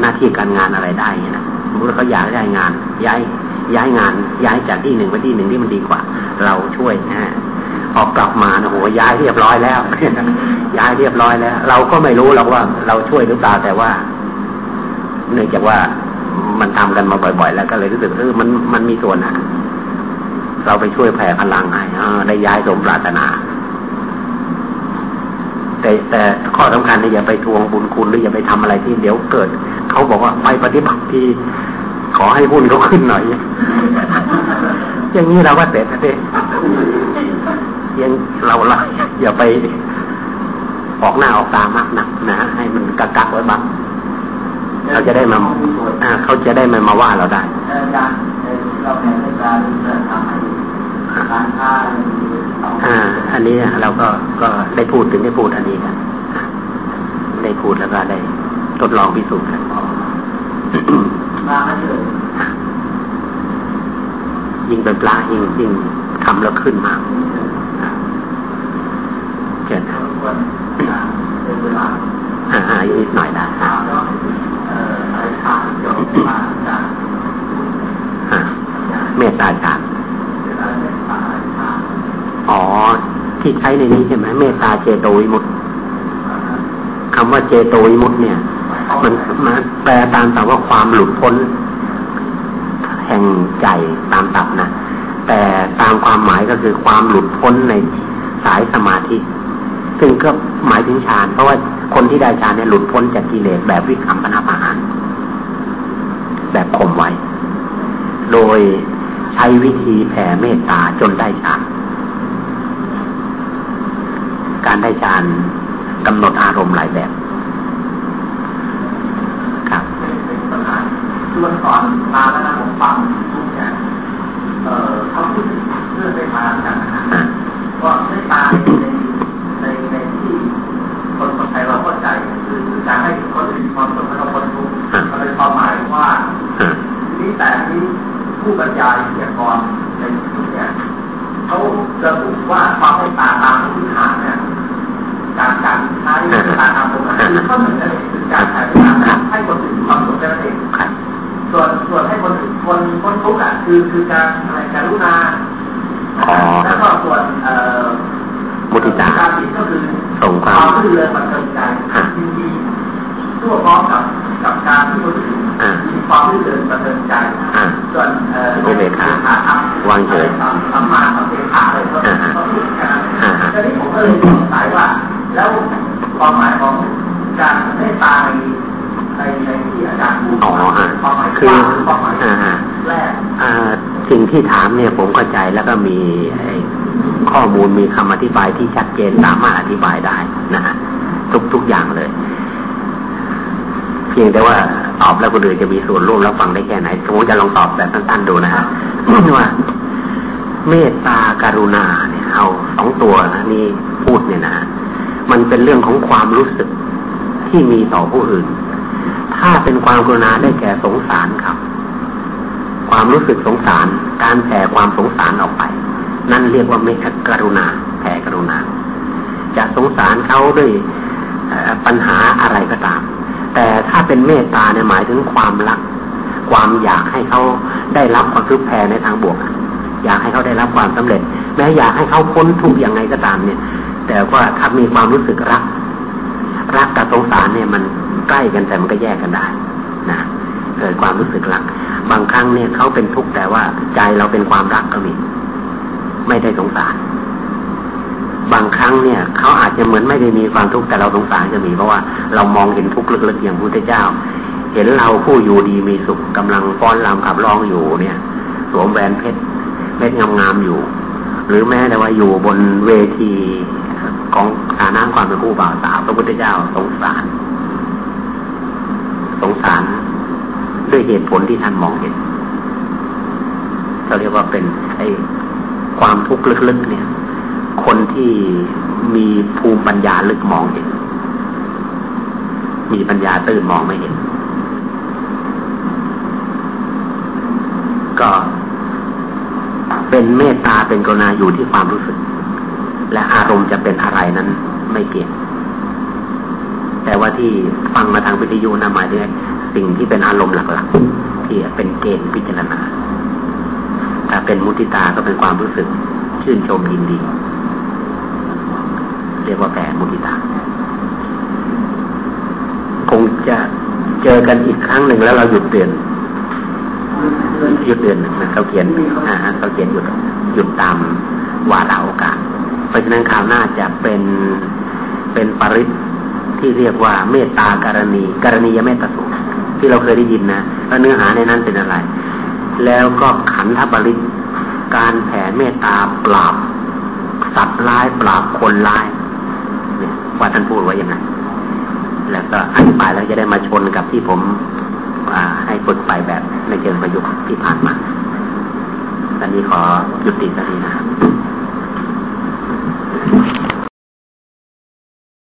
หน้าที่การงานอะไรได้นะเมื่อเขาอยากได้งาน ย้ายย้ายงาน ย้ายจากที่หนึ่งไปที่หนึ่งที่มันดีกว่า เราช่วยนะ พอกลับมานะโหย้ายเรียบร้อยแล้ว ย้ายเรียบร้อยแล้ว เราก็ไม่รู้หรอกว่า เราช่วยหรือเปล่าแต่ว่า เนื่องจากว่ามันทำกันมาบ่อย ๆ แล้วก็เลยรู้สึกเออมันมันมีส่วนนะเราไปช่วยแผ่พลังให้ได้ย้ายสมปรารถนา แต่แต่ข้อสำคัญเนี่ยอย่าไปทวงบุญคุณหรืออย่าไปทำอะไรที่เดี๋ยวเกิดเขาบอกว่าไปปฏิบัติที่ขอให้บุญเขาขึ้นหน่อย อย่างนี้เราก็เสร็จ เลยยังเราละอย่าไปออกหน้าออกตามากนักนะให้มันกักกักไว้บ้างเราจะได้มาเขาจะได้ม่มาว่าเราได้อันนี้เราก็ก็ได้พูดถึงได้พูดอันนี้กันได้พูดแล้วก็ได้ทดลองพิสูจน์กันยิ่งเป็นปลายิ่งยิ่งทำแล้วขึ้นมา เกิดอ่าอ่าอีกหน่อยได้เมตตาจารอ๋อ ที่ใช้ในนี้ใช่ไหมเมตตาเจโตวิมุตคำว่าเจโตวิมุตเนี่ย มันมาแปลตามแต่ว่าความหลุดพ้น แห่งใจตามตับนะแต่ตามความหมายก็คือความหลุดพ้นในสายสมาธิ ซึ่งก็หมายถึงฌานเพราะว่าคนที่ได้ฌานเนี่ยหลุดพ้นจากกิเลสแบบวิคัมปนาปาหารแบบข่มไว้ โดยใช้วิธีแผ่เมตตาจนได้ฌานการได้ฌานกำหนดอารมณ์หลายแบบครับช่วงตอนมาแล้วนะผมฟังทุกอย่างเออเขาพูดเรื่องได้มากันนะว่าได้ตาในในในที่คนคนไทยเราเข้าใจคื อการให้คนอื่นความสุขและความทุกข์มันเป็นความหมายว่านี้แต่นี้ผู้บรรยายเสียกรในที่เนี่ยเขาระบุว่าความให้ตาตามพื้นฐานเนี่ยการการใช้การทำผมคือเขาเหมือนกันคือการใช้การให้คนอื่นความสุขแค่นั้นเองส่วนส่วนให้คนอื่นคนคนทุกข์อะคือคือการอะไรการรุณาแล้วก็ส่วนเอ่อมุทิตาการผิดก็คือส่งความรื่นเริงบันเทิงใจยินดี ทั่วพร้อมกับกับการที่คนอื่นมีความรื่นเริงบันเทิงใจส่วนเอ่อเบคาวางเฉยสัมมาสัมเบคาอะไรก็ก็พูดกันทีนี้ผมก็เลยสงสัยว่า แล้วความหมายของการเมตตาในในในที่อาจารย์พูดความหมายคือความหมายแรกสิ่งที่ถามเนี่ยผมเข้าใจแล้วก็มีข้อมูลมีคำอธิบายที่ชัดเจนสามารถอธิบายได้นะฮะทุกทุกอย่างเลย พียงแต่ว่าตอบแล้วคนอื่นจะมีส่วนร่วมแล้วฟังได้แค่ไหนสมมติจะลองตอบแบบสั้นๆดูนะฮะว่าเมตตาการุณาเนี่ยเอาสองตัวนะนี่พูดเนี่ยนะมันเป็นเรื่องของความรู้สึกที่มีต่อผู้อื่น ถ้าเป็นความกรุณาได้แก่สงสารครับ ความรู้สึกสงสาร การแผ่ความสงสารออกไป นั่นเรียกว่าเมตตากรุณาแผ่กรุณา จะสงสารเขาด้วยปัญหาอะไรก็ตาม แต่ถ้าเป็นเมตตาเนี่ยหมายถึงความรัก ความอยากให้เขาได้รับความทุกข์แพรในทางบวก อยากให้เขาได้รับความสำเร็จ แม้อยากให้เขาพ้นทุกข์อย่างไงก็ตามเนี่ย แต่ว่าถ้ามีความรู้สึกรัก รักกับสงสารเนี่ยมันใกล้กันแต่มันก็แยกกันได้นะเกิดความรู้สึกรัก บางครั้งเนี่ยเขาเป็นทุกข์แต่ว่าใจเราเป็นความรักก็มี ไม่ได้สงสาร บางครั้งเนี่ยเขาอาจจะเหมือนไม่ได้มีความทุกข์แต่เราสงสารจะมีเพราะว่าเรามองเห็นทุกข์ลึกๆอย่างพระพุทธเจ้า เห็นเราผู้อยู่ดีมีสุขกำลังฟ้อนรำขับร้องอยู่เนี่ย สวมแหวนเพชรเพชรงามๆอยู่ หรือแม้แต่ว่าอยู่บนเวทีของฐานะความเป็นผู้บ่าวสาวพระพุทธเจ้าสงสาร สงสารด้วยเหตุผลที่ท่านมองเห็นเราเรียกว่าเป็นไอ้ความทุกข์ลึกๆเนี่ย คนที่มีภูมิปัญญาลึกมองเห็น มีปัญญาตื่นมองไม่เห็น ก็เป็นเมตตาเป็นกรุณาอยู่ที่ความรู้สึก และอารมณ์จะเป็นอะไรนั้นไม่เกี่ยงแต่ว่าที่ฟังมาทางวิทยุนะหมายถึงสิ่งที่เป็นอารมณ์หลักๆที่เป็นเกณฑ์พิจารณาถ้าเป็นมุติตาก็เป็นความรู้สึกชื่นชมยินดี เรียกว่าแผ่มุติตาคงจะเจอกันอีกครั้งหนึ่งแล้วเราหยุดเตือนหยุดเดือนนะเขาเขียนอ่าเขาเขียนหยุดหยุดตามวาระโอกาส เพราะฉะนั้นข่าวหน้าจะเป็นเป็นปริศที่เรียกว่าเมตตาการณีการณียเมตตาสูตรที่เราเคยได้ยินนะแล้วเนื้อหาในนั้นเป็นอะไร แล้วก็ขันธบริศการแผ่เมตตาปราบสัตว์ร้ายปราบคนร้าย ว่าท่านพูดไว้ยังไงแล้วก็อธิบายแล้วจะได้มาชนกับที่ผมให้ฝึกไปแบบในเชิงประยุกต์ที่ผ่านมาตอนนี้ขอยุติตอนนี้นะครับ